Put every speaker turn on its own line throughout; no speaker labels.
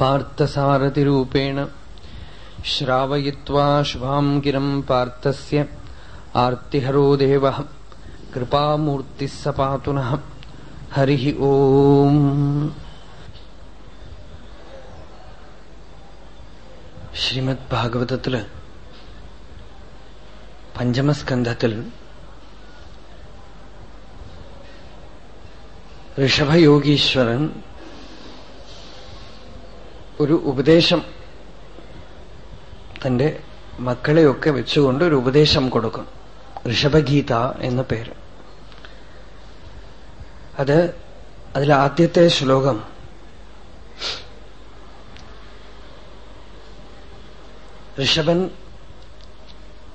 पार्थसारथिरूपेण श्रावयित्वा शुभाम् गिरम् पार्थस्य आर्तिहरो देवः कृपामूर्तिः स पातु नः हरिः ओम् ശ്രീമദ് പഞ്ചമസ്കന്ധത്തിൽ ഋഷഭയോഗീശ്വരൻ ഒരു ഉപദേശം തന്റെ മക്കളെയൊക്കെ വെച്ചുകൊണ്ട് ഒരു ഉപദേശം കൊടുക്കും. ഋഷഭഗീത എന്ന പേര്. അത് അതിലാദ്യത്തെ ശ്ലോകം. ഋഷഭൻ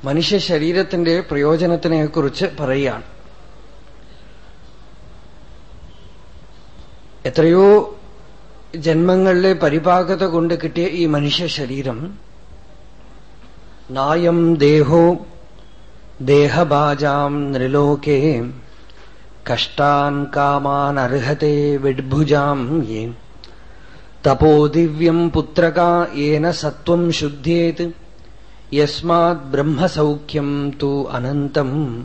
മനുഷ്യ ശരീരത്തിന്റെ പ്രയോജനത്തിനെക്കുറിച്ച് പറയുകയാണ്. എത്രയോ ജന്മങ്ങളിലെ പരിപാകത കൊണ്ട് കിട്ടിയ ഈ മനുഷ്യ ശരീരം നായം ദേഹോ ദേഹബാജാം നൃലോകേ കഷ്ടാൻ കാമാൻ അർഹത്തെ വിഡ്ഭുജാം യേ. തപോ ദിവ്യം പുത്രക സത്വം ശുദ്ധ്യേത് യസ്മാത് ബ്രഹ്മസൗഖ്യം തു അനന്തം.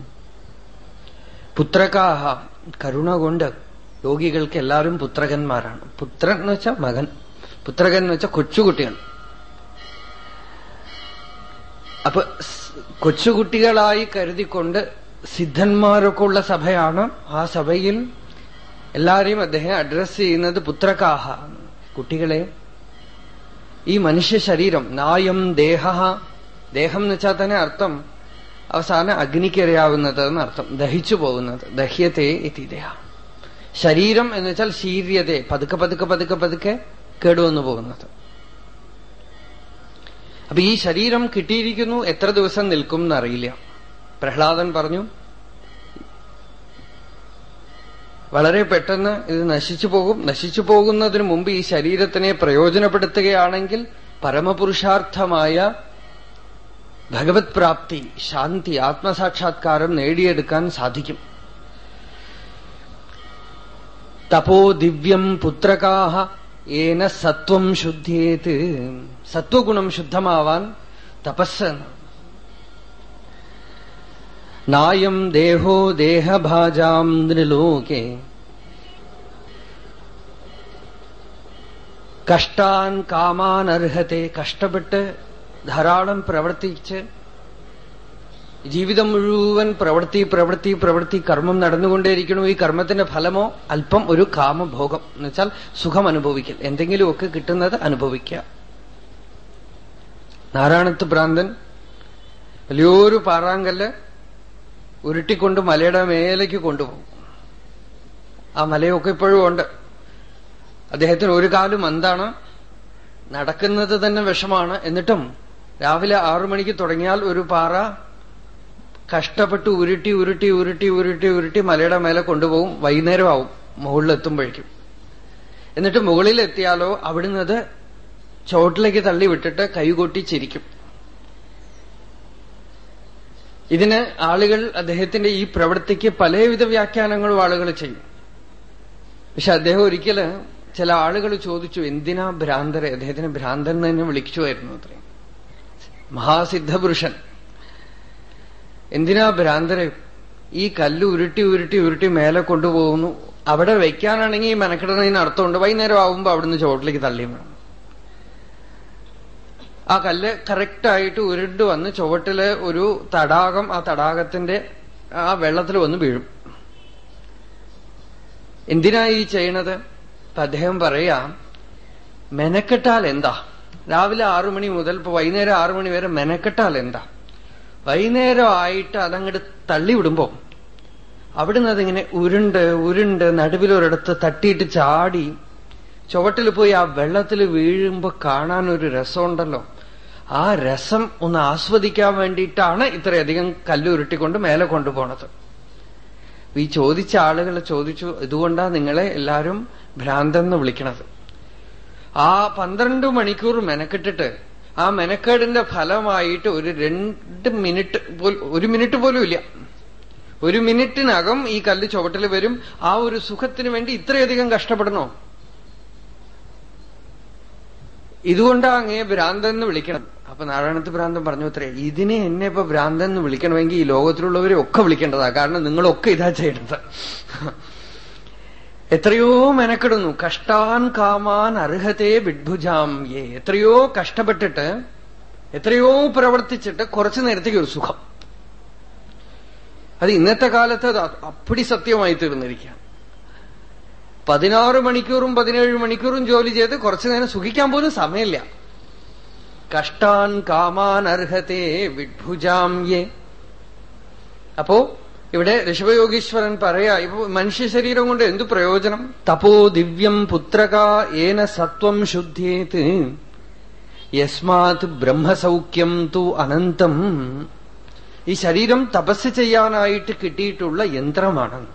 പുത്രകാഹ കരുണ കൊണ്ട് യോഗികൾക്ക് എല്ലാവരും പുത്രകന്മാരാണ്. പുത്രൻ എന്ന് വെച്ചാൽ മകൻ. പുത്രകൻ എന്ന് വെച്ചാൽ കൊച്ചുകുട്ടികൾ. അപ്പൊ കൊച്ചുകുട്ടികളായി കരുതിക്കൊണ്ട് സിദ്ധന്മാരൊക്കെ ഉള്ള സഭയാണ് ആ സഭയിൽ എല്ലാരെയും അദ്ദേഹം അഡ്രസ് ചെയ്യുന്നത് പുത്രകാഹ. കുട്ടികളെ ഈ മനുഷ്യ ശരീരം നായം ദേഹ ദേഹം എന്ന് വെച്ചാൽ തന്നെ അർത്ഥം അവസാനം അഗ്നിക്കെറിയാവുന്നത് എന്നർത്ഥം ദഹിച്ചു പോകുന്നത്. ദഹ്യത്തെ എത്തി ദേഹ. ശരീരം എന്ന് വെച്ചാൽ ശീര്യതെ പതുക്കെ പതുക്കെ പതുക്കെ പതുക്കെ കേടുവന്നു പോകുന്നത്. അപ്പൊ ഈ ശരീരം കിട്ടിയിരിക്കുന്നു എത്ര ദിവസം നിൽക്കും എന്നറിയില്ല. പ്രഹ്ലാദൻ പറഞ്ഞു വളരെ പെട്ടെന്ന് ഇത് നശിച്ചു പോകും. നശിച്ചു പോകുന്നതിന് മുമ്പ് ഈ ശരീരത്തിനെ പ്രയോജനപ്പെടുത്തുകയാണെങ്കിൽ പരമപുരുഷാർത്ഥമായ ഭഗവത് പ്രാപ്തി ശാന്തി ആത്മസാക്ഷാത്കാരം നേടിയെടുക്കാൻ സാധിക്കും. തപോ ദിവ്യം പുത്രകാഹ ഏന സത്വം ശുദ്ധിയേത് സത്വഗുണം ശുദ്ധമാവാൻ തപസ് നായം ദേഹോ ദേഹഭാജാം നൃലോകെ കഷ്ടാൻ കാമാൻ അർഹത്തെ കഷ്ടപ്പെട്ട് ധാരാളം പ്രവർത്തിച്ച് ജീവിതം മുഴുവൻ പ്രവൃത്തി പ്രവൃത്തി പ്രവൃത്തി കർമ്മം നടന്നുകൊണ്ടേയിരിക്കണു. ഈ കർമ്മത്തിന്റെ ഫലമോ അല്പം ഒരു കാമഭോഗം. എന്ന് വെച്ചാൽ സുഖം അനുഭവിക്കൽ. എന്തെങ്കിലുമൊക്കെ കിട്ടുന്നത് അനുഭവിക്കുക. നാരായണത്ത് ഭ്രാന്തൻ വലിയൊരു പാറാങ്കല്ല് ഉരുട്ടിക്കൊണ്ട് മലയുടെ മേലേക്ക് കൊണ്ടുപോകും. ആ മലയൊക്കെ ഇപ്പോഴും ഉണ്ട്. അദ്ദേഹത്തിന് ഒരു കാലം എന്താണ് നടക്കുന്നത് തന്നെ വിഷമാണ്. എന്നിട്ടും രാവിലെ ആറു മണിക്ക് തുടങ്ങിയാൽ ഒരു പാറ കഷ്ടപ്പെട്ട് ഉരുട്ടി ഉരുട്ടി ഉരുട്ടി ഉരുട്ടി ഉരുട്ടി മലയുടെ മേലെ കൊണ്ടുപോകും. വൈകുന്നേരമാവും. മുകളിലെത്തുമ്പോഴേക്കും. എന്നിട്ട് മുകളിലെത്തിയാലോ അവിടുന്ന് അത് ചോട്ടിലേക്ക് തള്ളി വിട്ടിട്ട് കൈകൊട്ടി ചിരിക്കും. ഇതിന് ആളുകൾ അദ്ദേഹത്തിന്റെ ഈ പ്രവൃത്തിക്ക് പലവിധ വ്യാഖ്യാനങ്ങളും ആളുകൾ ചെയ്യും. പക്ഷെ അദ്ദേഹം ഒരിക്കൽ ചില ആളുകൾ ചോദിച്ചു എന്തിനാ ഭ്രാന്തരെ? അദ്ദേഹത്തിന് ഭ്രാന്തൻ തന്നെ വിളിക്കുമായിരുന്നു അത്രയും മഹാസിദ്ധപുരുഷൻ. എന്തിനാ ഭ്രാന്തരെ ഈ കല്ല് ഉരുട്ടി ഉരുട്ടി ഉരുട്ടി മേലെ കൊണ്ടുപോകുന്നു? അവിടെ വയ്ക്കാനാണെങ്കിൽ മെനക്കിടുന്നതിന് അർത്ഥമുണ്ട്. വൈകുന്നേരം ആവുമ്പോ അവിടുന്ന് ചുവട്ടിലേക്ക് തള്ളി വേണം. ആ കല്ല് കറക്റ്റായിട്ട് ഉരുണ്ട് വന്ന് ചുവട്ടിൽ ഒരു തടാകം ആ തടാകത്തിന്റെ ആ വെള്ളത്തിൽ വന്ന് വീഴും. എന്തിനാ ഈ ചെയ്യണത്? അദ്ദേഹം പറയാ മെനക്കെട്ടാൽ എന്താ? രാവിലെ ആറു മണി മുതൽ ഇപ്പൊ വൈകുന്നേരം ആറു മണി വരെ മെനക്കെട്ടാൽ എന്താ? വൈകുന്നേരം ആയിട്ട് അതങ്ങോട്ട് തള്ളിവിടുമ്പോ അവിടുന്ന് അതിങ്ങനെ ഉരുണ്ട് ഉരുണ്ട് നടുവിലൊരിടത്ത് തട്ടിയിട്ട് ചാടി ചുവട്ടിൽ പോയി ആ വെള്ളത്തിൽ വീഴുമ്പോ കാണാൻ ഒരു രസമുണ്ടല്ലോ. ആ രസം ഒന്ന് ആസ്വദിക്കാൻ വേണ്ടിയിട്ടാണ് ഇത്രയധികം കല്ലുരുട്ടിക്കൊണ്ട് മേലെ കൊണ്ടുപോണത്. ഈ ചോദിച്ച ആളുകൾ ചോദിച്ചു ഇതുകൊണ്ടാ നിങ്ങളെ എല്ലാരും ഭ്രാന്തെന്ന് വിളിക്കണത്? ആ പന്ത്രണ്ട് മണിക്കൂർ മെനക്കെട്ടിട്ട് ആ മെനക്കേടിന്റെ ഫലമായിട്ട് ഒരു രണ്ട് മിനിറ്റ് ഒരു മിനിറ്റ് പോലും ഇല്ല. ഒരു മിനിറ്റിനകം ഈ കല്ല് ചുവട്ടിൽ വരും. ആ ഒരു സുഖത്തിന് വേണ്ടി ഇത്രയധികം കഷ്ടപ്പെടണോ? ഇതുകൊണ്ടാ അങ്ങേ ഭ്രാന്തൻ എന്ന് വിളിക്കണം. അപ്പൊ നാരായണത്ത് ഭ്രാന്തൻ പറഞ്ഞു അത്രേ ഇതിനെ എന്നെ ഇപ്പൊ ഭ്രാന്തൻ എന്ന് വിളിക്കണമെങ്കിൽ ഈ ലോകത്തിലുള്ളവരെ ഒക്കെ വിളിക്കേണ്ടതാ. കാരണം നിങ്ങളൊക്കെ ഇതാ ചെയ്യേണ്ടത്. എത്രയോ മെനക്കെടുന്നു. കഷ്ടാൻ കാമാൻ അർഹത്തെ വിഡ്ഭുജാം. യേ എത്രയോ കഷ്ടപ്പെട്ടിട്ട് എത്രയോ പ്രവർത്തിച്ചിട്ട് കുറച്ചു നേരത്തേക്ക് ഒരു സുഖം. അത് ഇന്നത്തെ കാലത്ത് അത് അപ്പടി സത്യമായി തീർന്നിരിക്കുകയാണ്. പതിനാറ് മണിക്കൂറും പതിനേഴ് മണിക്കൂറും ജോലി ചെയ്ത് കുറച്ചു നേരം സുഖിക്കാൻ പോലും സമയമില്ല. കഷ്ടാൻ കാമാൻ അർഹത്തെ വിഡ്ഭുജാം. യേ അപ്പോ ഇവിടെ ഋഷഭയോഗീശ്വരൻ പറയാ ഇപ്പൊ മനുഷ്യ ശരീരം കൊണ്ട് എന്തു പ്രയോജനം? തപോ ദിവ്യം പുത്രക ഏന സത്വം ശുദ്ധേത്. യസ്മാത് ബ്രഹ്മസൗഖ്യം തു അനന്തം. ഈ ശരീരം തപസ് ചെയ്യാനായിട്ട് കിട്ടിയിട്ടുള്ള യന്ത്രമാണ്.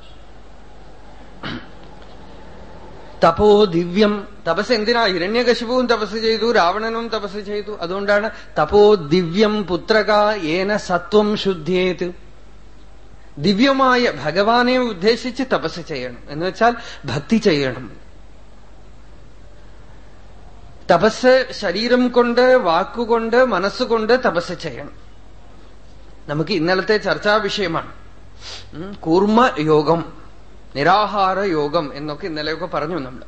തപോ ദിവ്യം തപസ് എന്തിനാ? ഹിരണ്യകശിപവും തപസ് ചെയ്തു രാവണനും തപസ് ചെയ്തു. അതുകൊണ്ടാണ് തപോ ദിവ്യം പുത്രക ഏന സത്വം ശുദ്ധേത്. ദിവ്യമായ ഭഗവാനെ ഉദ്ദേശിച്ച് തപസ് ചെയ്യണം. എന്ന് വെച്ചാൽ ഭക്തി ചെയ്യണം. തപസ് ശരീരം കൊണ്ട് വാക്കുകൊണ്ട് മനസ്സുകൊണ്ട് തപസ് ചെയ്യണം. നമുക്ക് ഇന്നലത്തെ ചർച്ചാ വിഷയമാണ്. കൂർമ്മ യോഗം നിരാഹാര യോഗം എന്നൊക്കെ ഇന്നലെയൊക്കെ പറഞ്ഞു നമ്മൾ.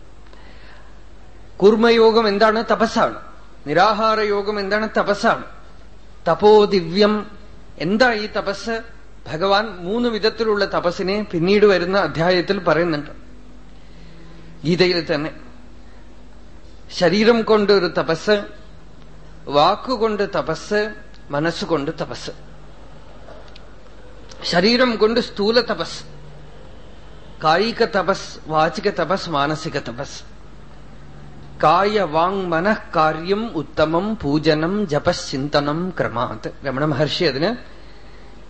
കൂർമ്മയോഗം എന്താണ്? തപസ്സാണ്. നിരാഹാര യോഗം എന്താണ്? തപസ്സാണ്. തപോ ദിവ്യം. എന്താ ഈ തപസ്? ഭഗവാൻ മൂന്ന് വിധത്തിലുള്ള തപസ്സിനെ പിന്നീട് വരുന്ന അധ്യായത്തിൽ പറയുന്നുണ്ട്. ഗീതയിൽ തന്നെ ശരീരം കൊണ്ട് ഒരു തപസ് വാക്കുകൊണ്ട് തപസ് മനസ്സുകൊണ്ട് തപസ് ശരീരം കൊണ്ട് സ്ഥൂല തപസ് കായിക തപസ് വാചിക തപസ് മാനസിക തപസ് കായ വാങ് മനഃ കാര്യം ഉത്തമം പൂജനം ജപശ്ചിന്തനം ക്രമാത്. രമണ മഹർഷി അതിന്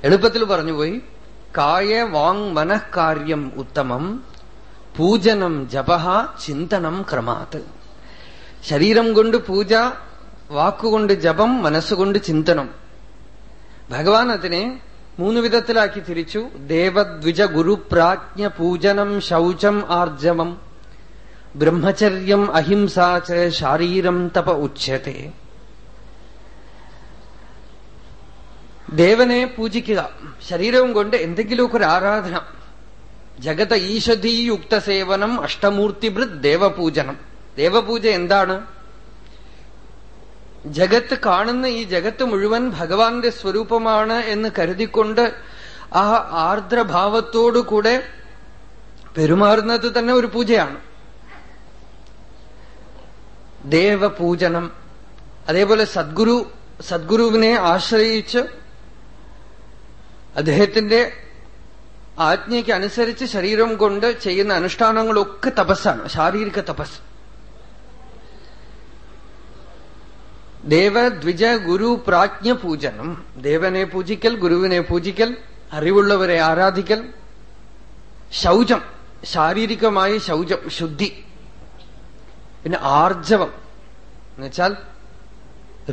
എളുപ്പത്തിൽ പറഞ്ഞുപോയി കായ വാങ് മനഃകാര്യം ഉത്തമം പൂജനം ജപഹ ചിന്തനം ക്രമാത്. ശരീരം കൊണ്ട് പൂജ വാക്കുകൊണ്ട് ജപം മനസ്സുകൊണ്ട് ചിന്തനം. ഭഗവാൻ അതിനെ മൂന്ന് വിധത്തിലാക്കി തിരിച്ചു. ദേവദ്വിജ ഗുരുപ്രാജ്ഞ പൂജനം ശൗചം ആർജവം. ബ്രഹ്മചര്യം അഹിംസാച ശാരീരം തപ ഉച്യത്തെ. ദേവനെ പൂജിക്കുക. ശരീരവും കൊണ്ട് എന്തെങ്കിലുമൊക്കെ ഒരു ആരാധന. ജഗത ഈശധീയുക്ത സേവനം അഷ്ടമൂർത്തിഭൃത് ദേവപൂജനം. ദേവപൂജ എന്താണ്? ജഗത്ത് കാണുന്ന ഈ ജഗത്ത് മുഴുവൻ ഭഗവാന്റെ സ്വരൂപമാണ് എന്ന് കരുതിക്കൊണ്ട് ആ ആർദ്രഭാവത്തോടുകൂടെ പെരുമാറുന്നത് തന്നെ ഒരു പൂജയാണ്. ദേവപൂജനം. അതേപോലെ സദ്ഗുരു സദ്ഗുരുവിനെ ആശ്രയിച്ച് അദ്ദേഹത്തിന്റെ ആജ്ഞയ്ക്ക് അനുസരിച്ച് ശരീരം കൊണ്ട് ചെയ്യുന്ന അനുഷ്ഠാനങ്ങളൊക്കെ തപസ്സാണ് ശാരീരിക തപസ്. ദേവദ്വിജ ഗുരു പ്രാജ്ഞ പൂജനം. ദേവനെ പൂജിക്കൽ ഗുരുവിനെ പൂജിക്കൽ അറിവുള്ളവരെ ആരാധിക്കൽ. ശൗചം ശാരീരികമായ ശൗചം ശുദ്ധി. പിന്നെ ആർജവം. എന്നുവെച്ചാൽ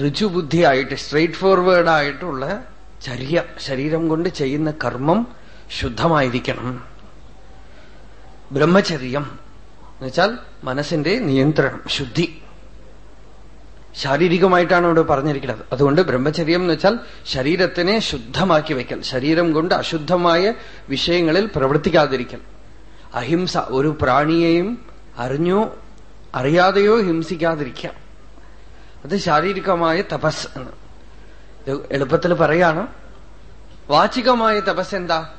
ഋചുബുദ്ധിയായിട്ട് സ്ട്രെയിറ്റ് ഫോർവേഡായിട്ടുള്ള ചര്യ ശരീരം കൊണ്ട് ചെയ്യുന്ന കർമ്മം ശുദ്ധമായിരിക്കണം. ബ്രഹ്മചര്യം എന്നുവെച്ചാൽ മനസ്സിന്റെ നിയന്ത്രണം ശുദ്ധി. ശാരീരികമായിട്ടാണ് ഇവിടെ പറഞ്ഞിരിക്കുന്നത്. അതുകൊണ്ട് ബ്രഹ്മചര്യം എന്ന് വെച്ചാൽ ശരീരത്തിനെ ശുദ്ധമാക്കി വയ്ക്കൽ ശരീരം കൊണ്ട് അശുദ്ധമായ വിഷയങ്ങളിൽ പ്രവർത്തിക്കാതിരിക്കൽ. അഹിംസ ഒരു പ്രാണിയെയും അറിഞ്ഞോ അറിയാതെയോ ഹിംസിക്കാതിരിക്കാം. അത് ശാരീരികമായ തപസ് എന്ന്. എളുപ്പത്തിൽ പറയാണ് വാചികമായ തപസ് എന്താ?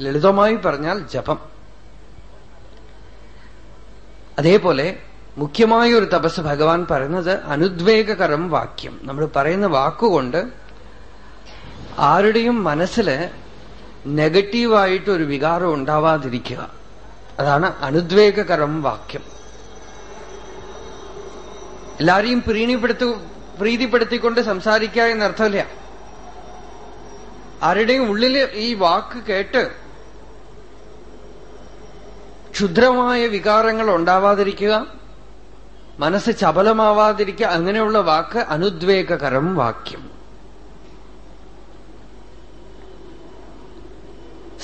ലളിതമായി പറഞ്ഞാൽ ജപം. അതേപോലെ മുഖ്യമായ ഒരു തപസ് ഭഗവാൻ പറയുന്നത് അനുദ്വേഗകരം വാക്യം. നമ്മൾ പറയുന്ന വാക്കുകൊണ്ട് ആരുടെയും മനസ്സിൽ നെഗറ്റീവായിട്ട് ഒരു വികാരം ഉണ്ടാവാതിരിക്കുക. അതാണ് അനുദ്വേഗകരം വാക്യം. എല്ലാരെയും പ്രീണിപ്പെടുത്തു പ്രീതിപ്പെടുത്തിക്കൊണ്ട് സംസാരിക്കുക എന്നർത്ഥമില്ല. ആരുടെയും ഉള്ളിൽ ഈ വാക്ക് കേട്ട് ക്ഷുദ്രമായ വികാരങ്ങൾ ഉണ്ടാവാതിരിക്കുക മനസ്സ് ചപലമാവാതിരിക്കുക അങ്ങനെയുള്ള വാക്ക് അനുദ്വേഗകരം വാക്യം.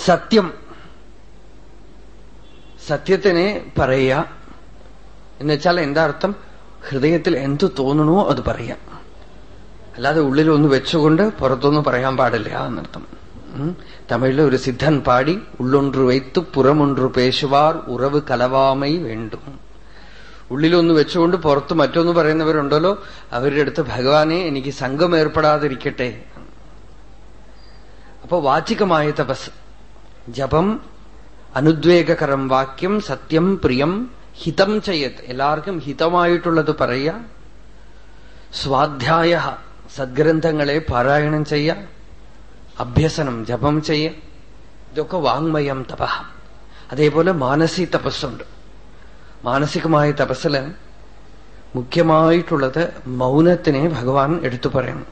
സത്യം. സത്യത്തിനെ പറയുക. എന്നുവെച്ചാൽ എന്താ അർത്ഥം? ഹൃദയത്തിൽ എന്തു തോന്നണോ അത് പറയാം. അല്ലാതെ ഉള്ളിൽ ഒന്ന് വെച്ചുകൊണ്ട് പുറത്തൊന്നും പറയാൻ പാടില്ല എന്നർത്ഥം. തമിഴിലെ ഒരു സിദ്ധൻ പാടി ഉള്ളൊன்று വയ്ത്ത് പുറമൊன்று പേശുവാർ ഉറവ് കലവാമൈ വേണ്ടും. ഉള്ളിലൊന്ന് വെച്ചുകൊണ്ട് പുറത്ത് മറ്റൊന്ന് പറയുന്നവരുണ്ടല്ലോ അവരുടെ അടുത്ത് ഭഗവാനെ എനിക്ക് സംഘം ഏർപ്പെടാതിരിക്കട്ടെ. അപ്പൊ വാചികമായ തപസ്. ജപം അനുദ്വേഗകരം വാക്യം സത്യം പ്രിയം ഹിതം ചെയ്യത് എല്ലാവർക്കും ഹിതമായിട്ടുള്ളത് പറയുക. സ്വാധ്യായ സദ്ഗ്രന്ഥങ്ങളെ പാരായണം ചെയ്യുക. അഭ്യസനം ജപം ചെയ്യുക. ഇതൊക്കെ വാങ്മയം തപ. അതേപോലെ മാനസിക തപസ്സുണ്ട്. മാനസികമായ തപസ്സിൽ മുഖ്യമായിട്ടുള്ളത് മൗനത്തിനെ ഭഗവാൻ എടുത്തു പറയണം.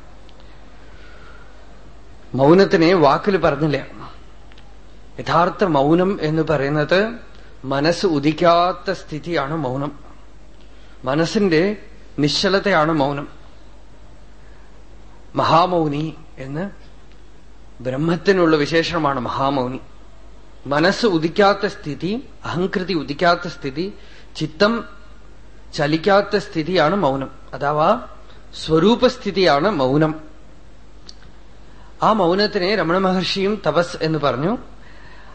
മൗനത്തിനെ വാക്കിൽ പറഞ്ഞില്ല. യഥാർത്ഥ മൗനം എന്ന് പറയുന്നത് മനസ്സ് ഉദിക്കാത്ത സ്ഥിതിയാണ് മൗനം. മനസ്സിന്റെ നിശ്ചലതയാണ് മൗനം. മഹാമൗനി എന്ന് ബ്രഹ്മത്തിനുള്ള വിശേഷണമാണ് മഹാമൗനി. മനസ്സ് ഉദിക്കാത്ത സ്ഥിതി അഹംകൃതി ഉദിക്കാത്ത സ്ഥിതി ചിത്തം ചലിക്കാത്ത സ്ഥിതിയാണ് മൗനം. അഥവാ സ്വരൂപസ്ഥിതിയാണ് മൗനം. ആ മൗനത്തിനെ രമണ മഹർഷിയും തപസ് എന്ന് പറഞ്ഞു.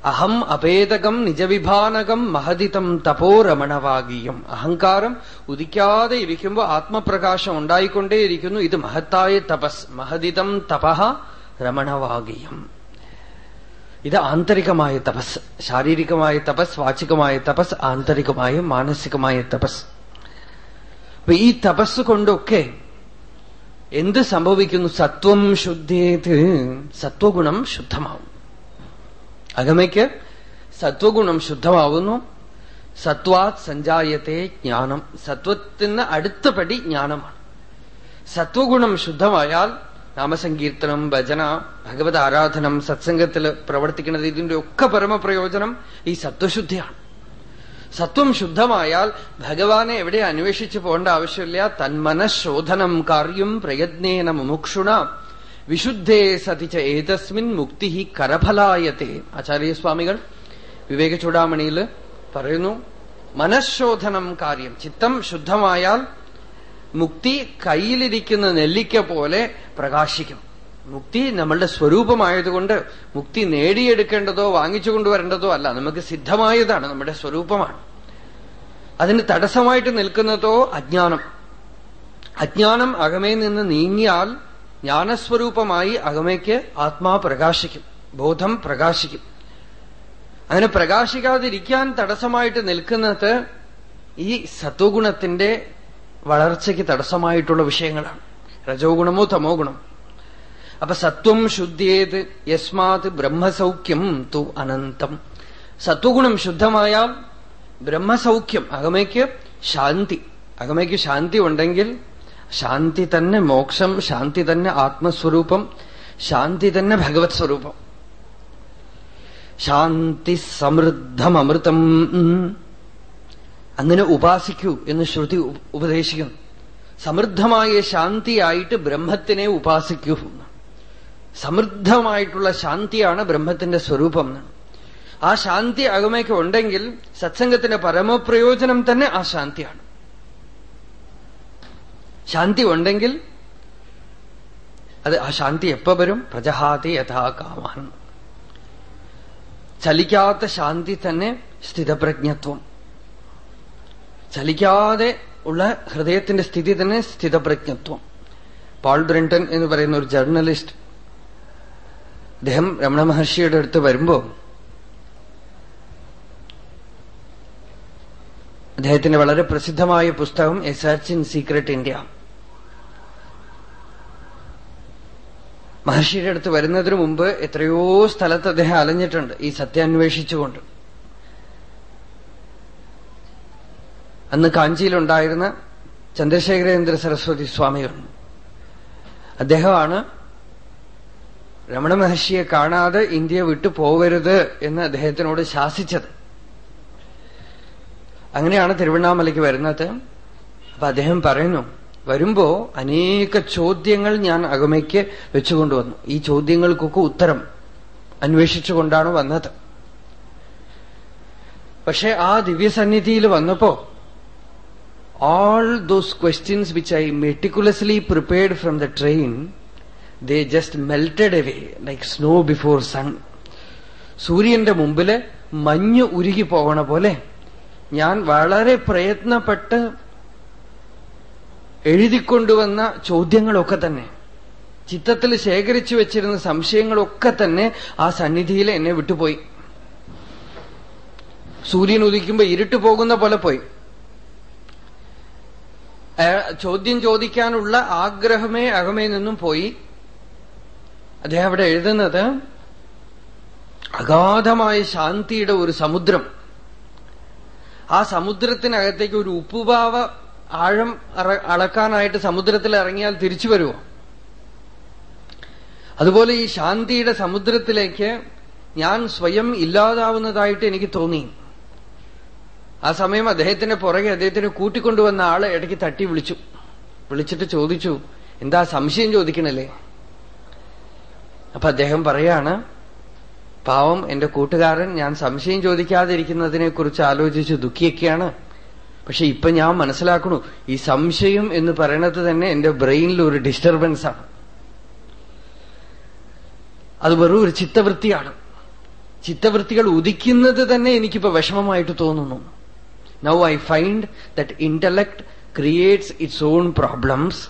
അഹം അപേതകം നിജവിഭാനകം മഹദിതം തപോരമണവാഗീയം. അഹങ്കാരം ഉദിക്കാതെ ഇരിക്കുമ്പോൾ ആത്മപ്രകാശം ഉണ്ടായിക്കൊണ്ടേയിരിക്കുന്നു. ഇത് മഹത്തായ തപസ്. മഹദിതം തപഹ രമണവാഗീയം. ഇത് ആന്തരികമായ തപസ്. ശാരീരികമായ തപസ് വാചികമായ തപസ് ആന്തരികമായ മാനസികമായ തപസ്. ഈ തപസ് കൊണ്ടൊക്കെ എന്ത് സംഭവിക്കുന്നു? സത്വം ശുദ്ധേത്. സത്വഗുണം ശുദ്ധമാവും. അകമയ്ക്ക് സത്വഗുണം ശുദ്ധമാവുന്നു സത്വാത് സഞ്ചായത്തെ ജ്ഞാനം. സത്വത്തിന് അടുത്ത പടി ജ്ഞാനമാണ്. സത്വഗുണം ശുദ്ധമായാൽ നാമസങ്കീർത്തനം ഭജന ഭഗവത് ആരാധനം സത്സംഗത്തിൽ പ്രവർത്തിക്കുന്നത് ഇതിന്റെ ഒക്കെ പരമപ്രയോജനം ഈ സത്വശുദ്ധിയാണ്. സത്വം ശുദ്ധമായാൽ ഭഗവാനെ എവിടെ അന്വേഷിച്ചു പോകേണ്ട ആവശ്യമില്ല. തന്മനഃശോധനം കാര്യം പ്രയത്നേന മുമുക്ഷുണ വിശുദ്ധേ സതിച്ച ഏതസ്മിൻ മുക്തി കരഫലായത്തെ. ആചാര്യസ്വാമികൾ വിവേക ചൂടാമണിയിൽ പറയുന്നു മനഃശോധനം കാര്യം ചിത്തം ശുദ്ധമായാൽ മുക്തി കയ്യിലിരിക്കുന്ന നെല്ലിക്ക പോലെ പ്രകാശിക്കും. മുക്തി നമ്മളുടെ സ്വരൂപമായതുകൊണ്ട് മുക്തി നേടിയെടുക്കേണ്ടതോ വാങ്ങിച്ചു കൊണ്ടുവരേണ്ടതോ അല്ല നമുക്ക് സിദ്ധമായതാണ് നമ്മുടെ സ്വരൂപമാണ്. അതിന് തടസ്സമായിട്ട് നിൽക്കുന്നതോ അജ്ഞാനം. അജ്ഞാനം അകമേ നിന്ന് നീങ്ങിയാൽ ജ്ഞാനസ്വരൂപമായി അകമയ്ക്ക് ആത്മാ പ്രകാശിക്കും ബോധം പ്രകാശിക്കും. അങ്ങനെ പ്രകാശിക്കാതിരിക്കാൻ തടസ്സമായിട്ട് നിൽക്കുന്നത് ഈ സത്വഗുണത്തിന്റെ വളർച്ചയ്ക്ക് തടസ്സമായിട്ടുള്ള വിഷയങ്ങളാണ്. രജോ ഗുണമോ തമോ ഗുണം. അപ്പൊ സത്വം ശുദ്ധിയേത് യസ്മാത് ബ്രഹ്മസൗഖ്യം തു അനന്തം. സത്വഗുണം ശുദ്ധമായാൽ ബ്രഹ്മസൗഖ്യം അകമയ്ക്ക് ശാന്തി. അകമയ്ക്ക് ശാന്തി ഉണ്ടെങ്കിൽ ശാന്തി തന്നെ മോക്ഷം ശാന്തി തന്നെ ആത്മസ്വരൂപം ശാന്തി തന്നെ ഭഗവത് സ്വരൂപം. ശാന്തി സമൃദ്ധം അമൃതം. അങ്ങനെ ഉപാസിക്കൂ എന്ന് ശ്രുതി ഉപദേശിക്കുന്നു. സമൃദ്ധമായ ശാന്തിയായിട്ട് ബ്രഹ്മത്തിനെ ഉപാസിക്കൂ. സമൃദ്ധമായിട്ടുള്ള ശാന്തിയാണ് ബ്രഹ്മത്തിന്റെ സ്വരൂപം. ആ ശാന്തി അകമയ്ക്ക് ഉണ്ടെങ്കിൽ സത്സംഗത്തിന്റെ പരമപ്രയോജനം തന്നെ ആ ശാന്തിയാണ്. ശാന്തി ഉണ്ടെങ്കിൽ അത് ആ ശാന്തി എപ്പോ വരും? പ്രജഹാതി യഥാ കാമാൻ ചലിക്കാത്ത ശാന്തി തന്നെ സ്ഥിതപ്രജ്ഞത്വം. ചലിക്കാതെ ഉള്ള ഹൃദയത്തിന്റെ സ്ഥിതി തന്നെ സ്ഥിതപ്രജ്ഞത്വം. പാൾ ബ്രിണ്ടൻ എന്ന് പറയുന്ന ഒരു ജേർണലിസ്റ്റ് അദ്ദേഹം രമണ മഹർഷിയുടെ അടുത്ത് വരുമ്പോ അദ്ദേഹത്തിന്റെ വളരെ പ്രസിദ്ധമായ പുസ്തകം a search in secret India. മഹർഷിയുടെ അടുത്ത് വരുന്നതിന് മുമ്പ് എത്രയോ സ്ഥലത്ത് അദ്ദേഹം അലഞ്ഞിട്ടുണ്ട് ഈ സത്യാന്വേഷിച്ചുകൊണ്ട്. അന്ന് കാഞ്ചിയിലുണ്ടായിരുന്ന ചന്ദ്രശേഖരേന്ദ്ര സരസ്വതി സ്വാമികൾ. അദ്ദേഹമാണ് രമണ മഹർഷിയെ കാണാതെ ഇന്ത്യ വിട്ടു പോകരുത് എന്ന് അദ്ദേഹത്തിനോട് ശാസിച്ചത്. അങ്ങനെയാണ് തിരുവണ്ണാമലയ്ക്ക് വരുന്നത്. അപ്പൊ അദ്ദേഹം പറയുന്നു വരുമ്പോ അനേക ചോദ്യങ്ങൾ ഞാൻ അകമയ്ക്ക് വെച്ചുകൊണ്ടുവന്നു ഈ ചോദ്യങ്ങൾക്കൊക്കെ ഉത്തരം അന്വേഷിച്ചുകൊണ്ടാണ് വന്നത് പക്ഷെ ആ ദിവ്യസന്നിധിയിൽ വന്നപ്പോ all those questions which I meticulously prepared from the train, they just melted away like snow before sun. സൂര്യന്റെ മുമ്പിൽ മഞ്ഞ് ഉരുകി പോകണ പോലെ ഞാൻ വളരെ പ്രയത്നപ്പെട്ട് എഴുതിക്കൊണ്ടുവന്ന ചോദ്യങ്ങളൊക്കെ തന്നെ. ചിത്തത്തിൽ ശേഖരിച്ചു വെച്ചിരുന്ന സംശയങ്ങളൊക്കെ തന്നെ ആ സന്നിധിയിൽ എന്നെ വിട്ടുപോയി. സൂര്യൻ ഉദിക്കുമ്പോ ഇരുട്ട് പോകുന്ന പോലെ പോയി. ചോദ്യം ചോദിക്കാനുള്ള ആഗ്രഹമേ അകമേ നിന്നും പോയി. അദ്ദേഹം അവിടെ എഴുതുന്നത് അഗാധമായ ശാന്തിയുടെ ഒരു സമുദ്രം. ആ സമുദ്രത്തിനകത്തേക്ക് ഒരു ഉപ്പുപാവ ആഴം അളക്കാനായിട്ട് സമുദ്രത്തിൽ ഇറങ്ങിയാൽ തിരിച്ചു വരുമോ അതുപോലെ ഈ ശാന്തിയുടെ സമുദ്രത്തിലേക്ക് ഞാൻ സ്വയം ഇല്ലാതാവുന്നതായിട്ട് എനിക്ക് തോന്നി. ആ സമയം അദ്ദേഹത്തിന്റെ പുറകെ അദ്ദേഹത്തിന് കൂട്ടിക്കൊണ്ടുവന്ന ആൾ ഇടയ്ക്ക് തട്ടി വിളിച്ചു. വിളിച്ചിട്ട് ചോദിച്ചു എന്താ സംശയം ചോദിക്കണല്ലേ? അപ്പൊ അദ്ദേഹം പറയാണ് പാവം എന്റെ കൂട്ടുകാരൻ ഞാൻ സംശയം ചോദിക്കാതിരിക്കുന്നതിനെ കുറിച്ച് ആലോചിച്ച് ദുഃഖിയൊക്കെയാണ്. പക്ഷെ ഇപ്പൊ ഞാൻ മനസ്സിലാക്കണു ഈ സംശയം എന്ന് പറയണത് തന്നെ എന്റെ ബ്രെയിനിൽ ഒരു ഡിസ്റ്റർബൻസ് ആണ്. അത് വെറും ഒരു ചിത്തവൃത്തിയാണ്. ചിത്തവൃത്തികൾ ഉദിക്കുന്നത് തന്നെ എനിക്കിപ്പോ വിഷമമായിട്ട് തോന്നുന്നു. Now I find that intellect creates its own problems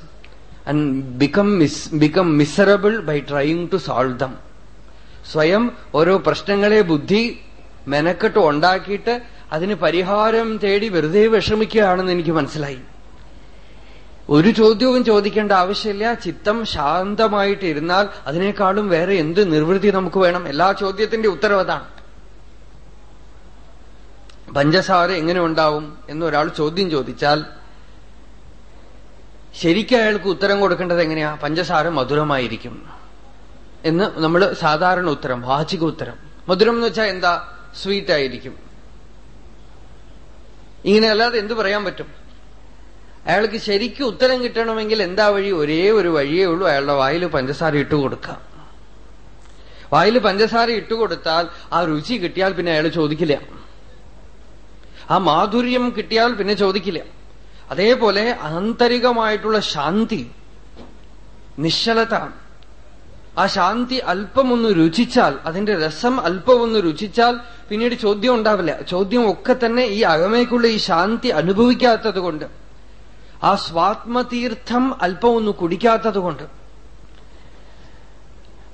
and become miss become miserable by trying to solve them സ്വയം ഓരോ പ്രശ്നങ്ങളെ ബുദ്ധി മെനക്കെട്ട് ഉണ്ടാക്കിയിട്ട് അതിന് പരിഹാരം തേടി വെറുതെ വിഷമിക്കുകയാണെന്ന് എനിക്ക് മനസ്സിലായി. ഒരു ചോദ്യവും ചോദിക്കേണ്ട ആവശ്യമില്ല. ചിത്തം ശാന്തമായിട്ടിരുന്നാൽ അതിനേക്കാളും വേറെ എന്ത് നിർവൃത്തി നമുക്ക് വേണം? എല്ലാ ചോദ്യത്തിന്റെ ഉത്തരവ് അതാണ്. പഞ്ചസാര എങ്ങനെ ഉണ്ടാവും എന്നൊരാൾ ചോദ്യം ചോദിച്ചാൽ ശരിക്കും അയാൾക്ക് ഉത്തരം കൊടുക്കേണ്ടത് എങ്ങനെയാ? പഞ്ചസാര മധുരമായിരിക്കും എന്ന് നമ്മൾ സാധാരണ ഉത്തരം വാചിക ഉത്തരം. മധുരം എന്ന് വെച്ചാൽ എന്താ? സ്വീറ്റ് ആയിരിക്കും. ഇങ്ങനെ അല്ലാതെ എന്തു പറയാൻ പറ്റും? അയാൾക്ക് ശരിക്കും ഉത്തരം കിട്ടണമെങ്കിൽ എന്താ വഴി? ഒരേ ഒരു വഴിയേ ഉള്ളൂ. അയാളുടെ വായിൽ പഞ്ചസാര ഇട്ടു കൊടുക്കാം വായിൽ പഞ്ചസാര ഇട്ടുകൊടുത്താൽ ആ രുചി കിട്ടിയാൽ പിന്നെ അയാൾ ചോദിക്കില്ല. ആ മാധുര്യം കിട്ടിയാൽ പിന്നെ ചോദിക്കില്ല. അതേപോലെ ആന്തരികമായിട്ടുള്ള ശാന്തി നിശ്ചലത ആ ശാന്തി അല്പമൊന്ന് രുചിച്ചാൽ അതിന്റെ രസം അല്പമൊന്ന് രുചിച്ചാൽ പിന്നീട് ചോദ്യം ഉണ്ടാവില്ല. ചോദ്യം ഒക്കെ തന്നെ ഈ അകമേക്കുള്ള ഈ ശാന്തി അനുഭവിക്കാത്തത് കൊണ്ട് ആ സ്വാത്മതീർത്ഥം അല്പം ഒന്ന് കുടിക്കാത്തത് കൊണ്ട്.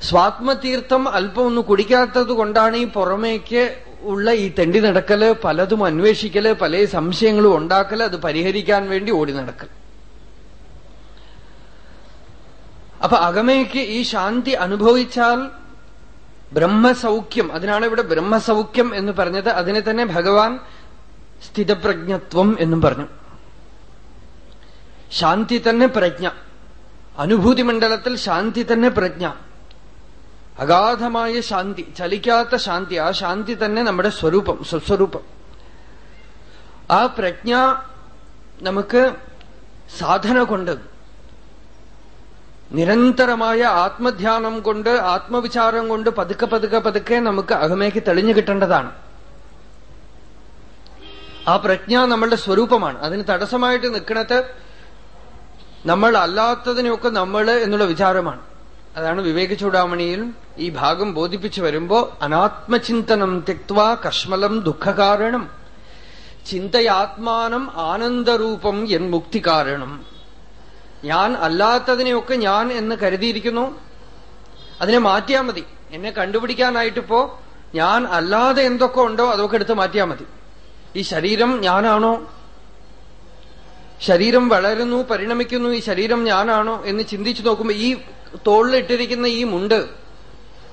സ്വാത്മതീർത്ഥം അല്പം ഒന്ന് കുടിക്കാത്തത് കൊണ്ടാണ് ഈ പുറമേക്ക് ഉള്ള ഈ തെണ്ടി നടക്കൽ പലതും അന്വേഷിക്കൽ പല സംശയങ്ങളും ഉണ്ടാക്കൽ അത് പരിഹരിക്കാൻ വേണ്ടി ഓടി നടക്കൽ അപ്പൊ അകമയ്ക്ക് ഈ ശാന്തി അനുഭവിച്ചാൽ ബ്രഹ്മസൗഖ്യം അതിനാണ് ഇവിടെ ബ്രഹ്മസൗഖ്യം എന്ന് പറഞ്ഞത്. അതിനെ തന്നെ ഭഗവാൻ സ്ഥിതപ്രജ്ഞത്വം എന്നും പറഞ്ഞു. ശാന്തി തന്നെ പ്രജ്ഞ. അനുഭൂതി മണ്ഡലത്തിൽ ശാന്തി തന്നെ പ്രജ്ഞ. അഗാധമായ ശാന്തി ചലിക്കാത്ത ശാന്തി ആ ശാന്തി തന്നെ നമ്മുടെ സ്വരൂപം സ്വസ്വരൂപം. ആ പ്രജ്ഞ നമുക്ക് സാധന കൊണ്ട് നിരന്തരമായ ആത്മധ്യാനം കൊണ്ട് ആത്മവിചാരം കൊണ്ട് പതുക്കെ പതുക്കെ പതുക്കെ നമുക്ക് അകമേക്ക് തെളിഞ്ഞു കിട്ടേണ്ടതാണ്. ആ പ്രജ്ഞ നമ്മളുടെ സ്വരൂപമാണ്. അതിന് തടസ്സമായിട്ട് നിൽക്കണത് നമ്മൾ അല്ലാത്തതിനെയൊക്കെ നമ്മൾ എന്നുള്ള വിചാരമാണ്. അതാണ് വിവേക ചൂടാമണിയിൽ ഈ ഭാഗം ബോധിപ്പിച്ചു വരുമ്പോ അനാത്മചിന്തനം തെക്വാ കഷ്മലം ദുഃഖകാരണം. ചിന്തയാത്മാനം ആനന്ദരൂപം എൻ മുക്തി കാരണം ഞാൻ അല്ലാത്തതിനെയൊക്കെ ഞാൻ എന്ന് കരുതിയിരിക്കുന്നു. അതിനെ മാറ്റിയാൽ മതി. എന്നെ കണ്ടുപിടിക്കാനായിട്ടിപ്പോ ഞാൻ അല്ലാതെ എന്തൊക്കെ ഉണ്ടോ അതൊക്കെ എടുത്ത് മാറ്റിയാൽ മതി. ഈ ശരീരം ഞാനാണോ? ശരീരം വളരുന്നു പരിണമിക്കുന്നു ഈ ശരീരം ഞാനാണോ എന്ന് ചിന്തിച്ചു നോക്കുമ്പോ ഈ തോളിലിട്ടിരിക്കുന്ന ഈ മുണ്ട്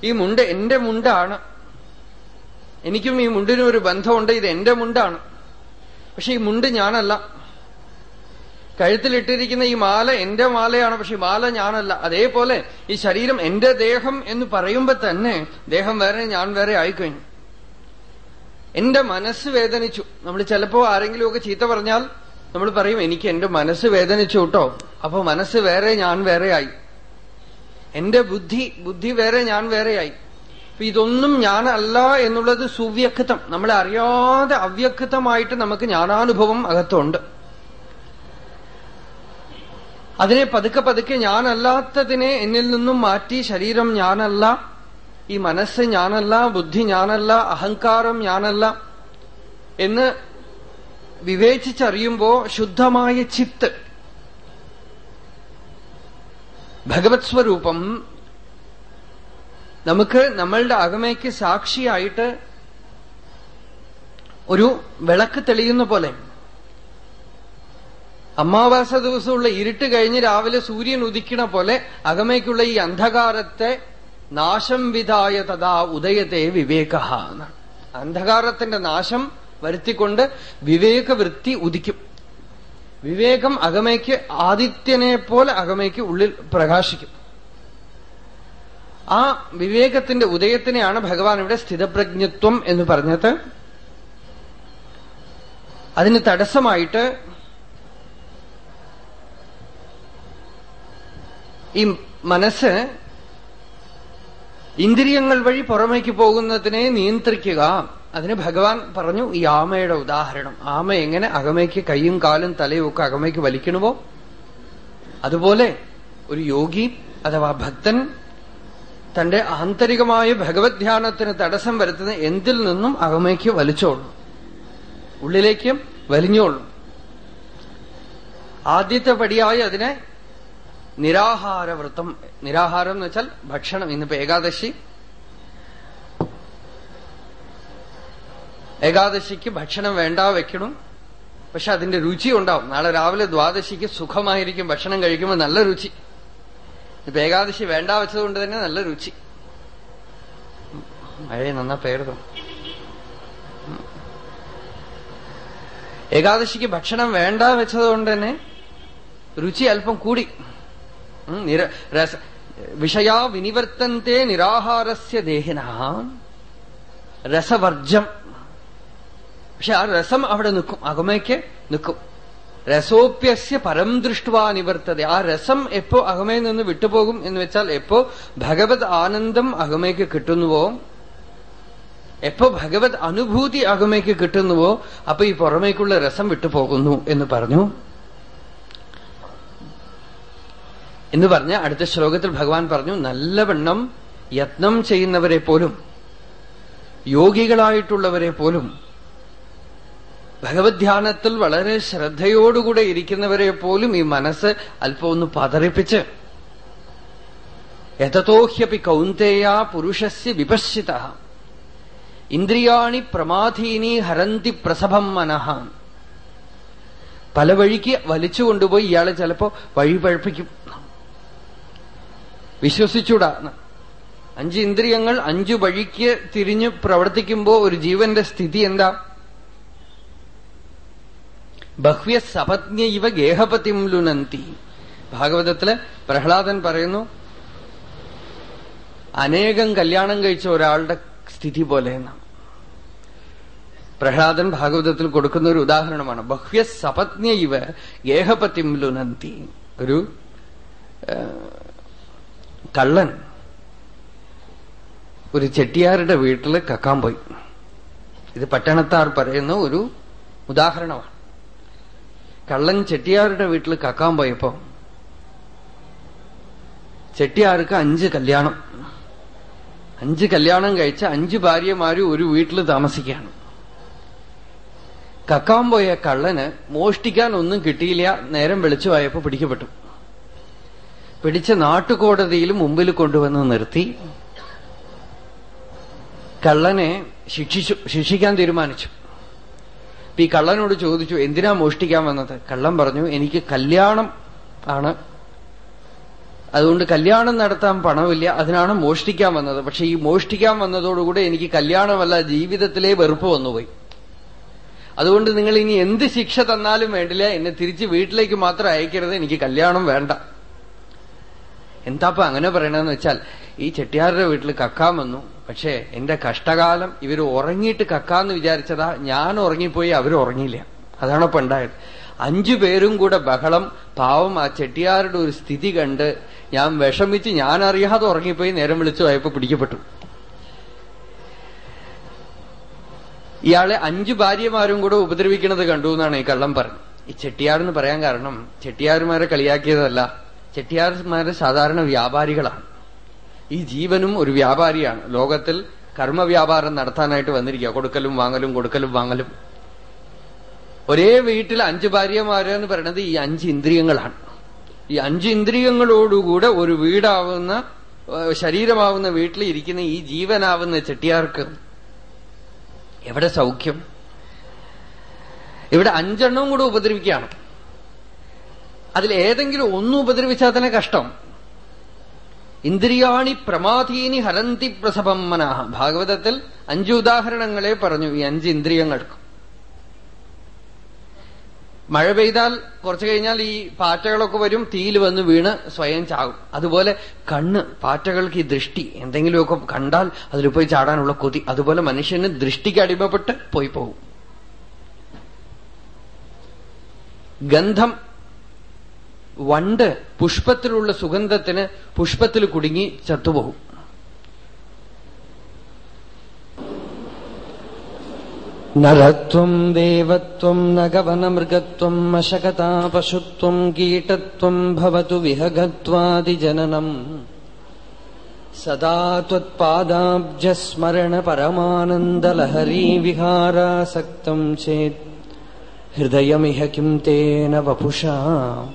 ഈ മുണ്ട് എന്റെ മുണ്ടാണ്. എനിക്കും ഈ മുണ്ടിനും ഒരു ബന്ധമുണ്ട് ഇത് എന്റെ മുണ്ടാണ്. പക്ഷെ ഈ മുണ്ട് ഞാനല്ല. കഴുത്തിലിട്ടിരിക്കുന്ന ഈ മാല എന്റെ മാലയാണ് പക്ഷെ മാല ഞാനല്ല. അതേപോലെ ഈ ശരീരം എന്റെ ദേഹം എന്ന് പറയുമ്പോ തന്നെ ദേഹം വേറെ ഞാൻ വേറെ ആയിക്കഴിഞ്ഞു. എന്റെ മനസ്സ് വേദനിച്ചു. നമ്മൾ ചിലപ്പോ ആരെങ്കിലുമൊക്കെ ചീത്ത പറഞ്ഞാൽ നമ്മൾ പറയും എനിക്ക് എന്റെ മനസ്സ് വേദനിച്ചു കേട്ടോ. അപ്പൊ മനസ്സ് വേറെ ഞാൻ വേറെയായി എന്റെ ബുദ്ധി ബുദ്ധി വേറെ ഞാൻ വേറെയായി ഇതൊന്നും ഞാനല്ല എന്നുള്ളത് സുവ്യക്തം. നമ്മളെ അറിയാതെ അവ്യക്തമായിട്ട് നമുക്ക് ജ്ഞാനാനുഭവം അകത്തുണ്ട്. അതിനെ പതുക്കെ പതുക്കെ ഞാനല്ലാത്തതിനെ എന്നിൽ നിന്നും മാറ്റി ശരീരം ഞാനല്ല ഈ മനസ്സ് ഞാനല്ല ബുദ്ധി ഞാനല്ല അഹങ്കാരം ഞാനല്ല എന്ന് വിവേചിച്ചറിയുമ്പോ ശുദ്ധമായ ചിത്ത്. ഭഗവത് സ്വരൂപം നമുക്ക് നമ്മളുടെ അകമയ്ക്ക് സാക്ഷിയായിട്ട് ഒരു വിളക്ക് തെളിയുന്ന പോലെ അമാവാസ ദിവസമുള്ള ഇരുട്ട് കഴിഞ്ഞ് രാവിലെ സൂര്യൻ ഉദിക്കണ പോലെ അകമയ്ക്കുള്ള ഈ അന്ധകാരത്തെ നാശം വിധായ തഥാ ഉദയത്തെ വിവേക അന്ധകാരത്തിന്റെ നാശം വരുത്തിക്കൊണ്ട് വിവേകവൃത്തി ഉദിക്കും. വിവേകം അകമയ്ക്ക് ആദിത്യനെ പോലെ അകമയ്ക്ക് ഉള്ളിൽ പ്രകാശിക്കും. ആ വിവേകത്തിന്റെ ഉദയത്തിനെയാണ് ഭഗവാൻ ഇവിടെ സ്ഥിതപ്രജ്ഞത്വം എന്ന് പറഞ്ഞത്. അതിന് തടസ്സമായിട്ട് ഈ മനസ്സ് ഇന്ദ്രിയങ്ങൾ വഴി പുറമേക്ക് പോകുന്നതിനെ നിയന്ത്രിക്കുക. അതിന് ഭഗവാൻ പറഞ്ഞു ഈ ആമയുടെ ഉദാഹരണം. ആമ എങ്ങനെ അകമയ്ക്ക് കൈയും കാലും തലയും ഒക്കെ അകമയ്ക്ക് വലിക്കണമോ? അതുപോലെ ഒരു യോഗി അഥവാ ഭക്തൻ തന്റെ ആന്തരികമായ ഭഗവത് ധ്യാനത്തിന് തടസ്സം വരുത്തുന്ന എന്തിൽ നിന്നും അകമയ്ക്ക് വലിച്ചോളും? ഉള്ളിലേക്കും വലിഞ്ഞോളും. ആദ്യത്തെ പടിയായി അതിനെ നിരാഹാരവൃത്തം. നിരാഹാരം എന്ന് വെച്ചാൽ ഭക്ഷണം ഇന്നിപ്പോ ഏകാദശി. ഏകാദശിക്ക് ഭക്ഷണം വേണ്ട വെക്കണം. പക്ഷെ അതിന്റെ രുചി ഉണ്ടാവും. നാളെ രാവിലെ ദ്വാദശിക്ക് സുഖമായിരിക്കും ഭക്ഷണം കഴിക്കുമ്പോൾ നല്ല രുചി. ഇപ്പൊ ഏകാദശി വേണ്ട വെച്ചതുകൊണ്ട് തന്നെ നല്ല രുചി. മഴയെ നന്നാ പേരുന്നു ഏകാദശിക്ക് ഭക്ഷണം വേണ്ട വെച്ചതുകൊണ്ട് തന്നെ രുചി അല്പം കൂടി. വിഷയാ വിനിവർത്തന്തെ നിരാഹാരസ്യ ദേഹിന. രസവർജം പക്ഷെ ആ രസം അവിടെ നിൽക്കും. അകമയ്ക്ക് നിൽക്കും. രസോപ്യസ്യ പരം ദൃഷ്ടുവാ നിവർത്തത. ആ രസം എപ്പോ അകമയിൽ നിന്ന് വിട്ടുപോകും എന്ന് വെച്ചാൽ എപ്പോ ഭഗവത് ആനന്ദം അകമയ്ക്ക് കിട്ടുന്നുവോ? എപ്പോ ഭഗവത് അനുഭൂതി അകമയ്ക്ക് കിട്ടുന്നുവോ? അപ്പൊ ഈ പുറമേക്കുള്ള രസം വിട്ടുപോകുന്നു എന്ന് പറഞ്ഞു. എന്ന് പറഞ്ഞ അടുത്ത ശ്ലോകത്തിൽ ഭഗവാൻ പറഞ്ഞു നല്ലവണ്ണം യത്നം ചെയ്യുന്നവരെ പോലും യോഗികളായിട്ടുള്ളവരെ പോലും ഭഗവത് ധ്യാനത്തിൽ വളരെ ശ്രദ്ധയോടുകൂടെ ഇരിക്കുന്നവരെ പോലും ഈ മനസ്സ് അല്പം ഒന്ന് പതറിപ്പിച്ച് യഥതോഹ്യപി കൗന്തേയ പുരുഷസ് വിപശ്ചിത ഇന്ദ്രിയാണി പ്രമാധീനി ഹരന്തി പ്രസഭം മനഃ. പല വഴിക്ക് വലിച്ചു കൊണ്ടുപോയി ഇയാളെ ചിലപ്പോ വഴി പഴപ്പിക്കും. വിശ്വസിച്ചൂടാ അഞ്ച് ഇന്ദ്രിയങ്ങൾ അഞ്ചു വഴിക്ക് തിരിഞ്ഞ് പ്രവർത്തിക്കുമ്പോൾ ഒരു ജീവന്റെ സ്ഥിതി എന്താ? ബഹ്വ്യ സപത്നി ഇവ ഗേഹപതിം ലുനന്തി. ഭാഗവതത്തിൽ പ്രഹ്ലാദൻ പറയുന്നു അനേകം കല്യാണം കഴിച്ച ഒരാളുടെ സ്ഥിതി പോലെ എന്നാണ്. പ്രഹ്ലാദൻ ഭാഗവതത്തിൽ കൊടുക്കുന്ന ഒരു ഉദാഹരണമാണ്. ബഹ്വ്യ സപത്നി ഇവ ഗേഹപതിം ലുനന്തി. ഒരു കള്ളൻ. ഒരു ചെട്ടിയാരുടെ വീട്ടിൽ കക്കാൻ പോയി. ഇത് പട്ടണത്താർ പറയുന്ന ഒരു ഉദാഹരണമാണ്. കള്ളൻ ചെട്ടിയാരുടെ വീട്ടിൽ കക്കാൻ പോയപ്പോ ചെട്ടിയാർക്ക് അഞ്ച് കല്യാണം. അഞ്ച് കല്യാണം കഴിച്ച അഞ്ച് ഭാര്യമാരും ഒരു വീട്ടിൽ താമസിക്കുകയാണ്. കക്കാൻ പോയ കള്ളന് മോഷ്ടിക്കാൻ ഒന്നും കിട്ടിയില്ല. നേരം വെളിച്ചമായപ്പോ പിടിക്കപ്പെട്ടു. പിടിച്ച നാട്ടുകോടതിയിൽ മുമ്പിൽ കൊണ്ടുവന്ന് നിർത്തി. കള്ളനെ ശിക്ഷിച്ചു ശിക്ഷിക്കാൻ തീരുമാനിച്ചു. ഈ കള്ളനോട് ചോദിച്ചു എന്തിനാ മോഷ്ടിക്കാൻ വന്നത്? കള്ളൻ പറഞ്ഞു എനിക്ക് കല്യാണം ആണ്. അതുകൊണ്ട് കല്യാണം നടത്താൻ പണമില്ല അതിനാണ് മോഷ്ടിക്കാൻ വന്നത്. പക്ഷെ ഈ മോഷ്ടിക്കാൻ വന്നതോടുകൂടെ എനിക്ക് കല്യാണമല്ല ജീവിതത്തിലെ വെറുപ്പ് വന്നുപോയി. അതുകൊണ്ട് നിങ്ങൾ ഇനി എന്ത് ശിക്ഷ തന്നാലും വേണ്ടില്ല എന്നെ തിരിച്ച് വീട്ടിലേക്ക് മാത്രം അയക്കരുത് എനിക്ക് കല്യാണം വേണ്ട. എന്താപ്പ അങ്ങനെ പറയണെന്ന് വെച്ചാൽ ഈ ചെട്ടിയാരുടെ വീട്ടിൽ കക്കാൻ വന്നു. പക്ഷേ എന്റെ കഷ്ടകാലം ഇവർ ഉറങ്ങിയിട്ട് കക്കാന്ന് വിചാരിച്ചതാ ഞാൻ ഉറങ്ങിപ്പോയി അവർ ഉറങ്ങിയില്ല. അതാണപ്പോ ഉണ്ടായത്. അഞ്ചു പേരും കൂടെ ബഹളം. പാവം ആ ചെട്ടിയാരുടെ ഒരു സ്ഥിതി കണ്ട് ഞാൻ വിഷമിച്ച് ഞാൻ അറിയാതെ ഉറങ്ങിപ്പോയി നേരം വിളിച്ചു പോയപ്പോ പിടിക്കപ്പെട്ടു. ഇയാളെ അഞ്ചു ഭാര്യമാരും കൂടെ ഉപദ്രവിക്കുന്നത് കണ്ടു എന്നാണ് ഈ കള്ളം പറഞ്ഞു ഈ ചെട്ടിയാർ എന്ന് പറയാൻ കാരണം ചെട്ടിയാരുമാരെ കളിയാക്കിയതല്ല. ചെട്ടിയാർമാര് സാധാരണ വ്യാപാരികളാണ്. ഈ ജീവനും ഒരു വ്യാപാരിയാണ്. ലോകത്തിൽ കർമ്മവ്യാപാരം നടത്താനായിട്ട് വന്നിരിക്കുക. കൊടുക്കലും വാങ്ങലും കൊടുക്കലും വാങ്ങലും. ഒരേ വീട്ടിൽ അഞ്ച് ഭാര്യമാരെന്ന് പറയുന്നത് ഈ അഞ്ച് ഇന്ദ്രിയങ്ങളാണ്. ഈ അഞ്ച് ഇന്ദ്രിയങ്ങളോടുകൂടെ ഒരു വീടാവുന്ന ശരീരമാവുന്ന വീട്ടിൽ ഇരിക്കുന്ന ഈ ജീവനാവുന്ന ചെട്ടിയാർക്ക് എവിടെ സൗഖ്യം? ഇവിടെ അഞ്ചെണ്ണവും കൂടെ ഉപദ്രവിക്കുകയാണ്. അതിൽ ഏതെങ്കിലും ഒന്നും ഉപദ്രവിച്ചാൽ തന്നെ കഷ്ടം. ഇന്ദ്രിയാണി പ്രമാധീനി ഹരന്തി പ്രസവം മനഃ ഭാഗവതത്തിൽ അഞ്ച് ഉദാഹരണങ്ങളെ പറഞ്ഞു ഈ അഞ്ച് ഇന്ദ്രിയങ്ങൾക്ക്. മഴ പെയ്താൽ കുറച്ചു കഴിഞ്ഞാൽ ഈ പാറ്റകളൊക്കെ വരും തീയിൽ വന്ന് വീണ് സ്വയം ചാകും. അതുപോലെ കണ്ണ് പാറ്റകൾക്ക് ഈ ദൃഷ്ടി എന്തെങ്കിലുമൊക്കെ കണ്ടാൽ അതിൽ പോയി ചാടാനുള്ള കൊതി അതുപോലെ മനുഷ്യന് ദൃഷ്ടിക്ക് അടിമപ്പെട്ട് പോയി പോകും. ഗന്ധം വണ്ട് പുഷ്പത്തിലുള്ള സുഗന്ധത്തിന് പുഷ്പത്തിൽ കുടുങ്ങി ചത്തുപോകും. നരത്വം ദേവത്വം നഗവനമൃഗത്വം അശകതാ പശുത്വം കീടത്വം ഭവതു വിഹഗത്വാദിജനനം. സദാ ത്വത്പാദാബ്ജസ്മരണ പരമാനന്ദലഹരീ വിഹാരാസക്തം ചേത്. ഹൃദയമിഹ കിം തേന വപുഷാ.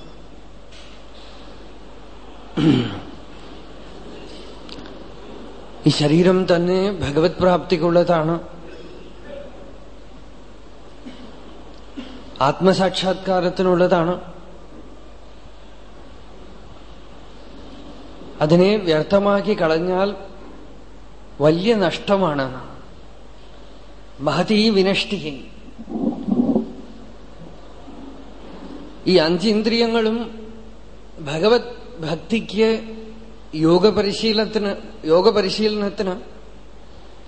ഈ ശരീരം തന്നെ ഭഗവത് പ്രാപ്തിക്കുള്ളതാണ്. ആത്മസാക്ഷാത്കാരത്തിനുള്ളതാണ്. അതിനെ വ്യർത്ഥമാക്കി കളഞ്ഞാൽ വലിയ നഷ്ടമാണ്. മഹതി വിനഷ്ടി. ഈ അഞ്ചിന്ദ്രിയങ്ങളും ഭഗവത് ഭക്തിക്ക് യോഗപരിശീലനത്തിന് യോഗപരിശീലനത്തിന്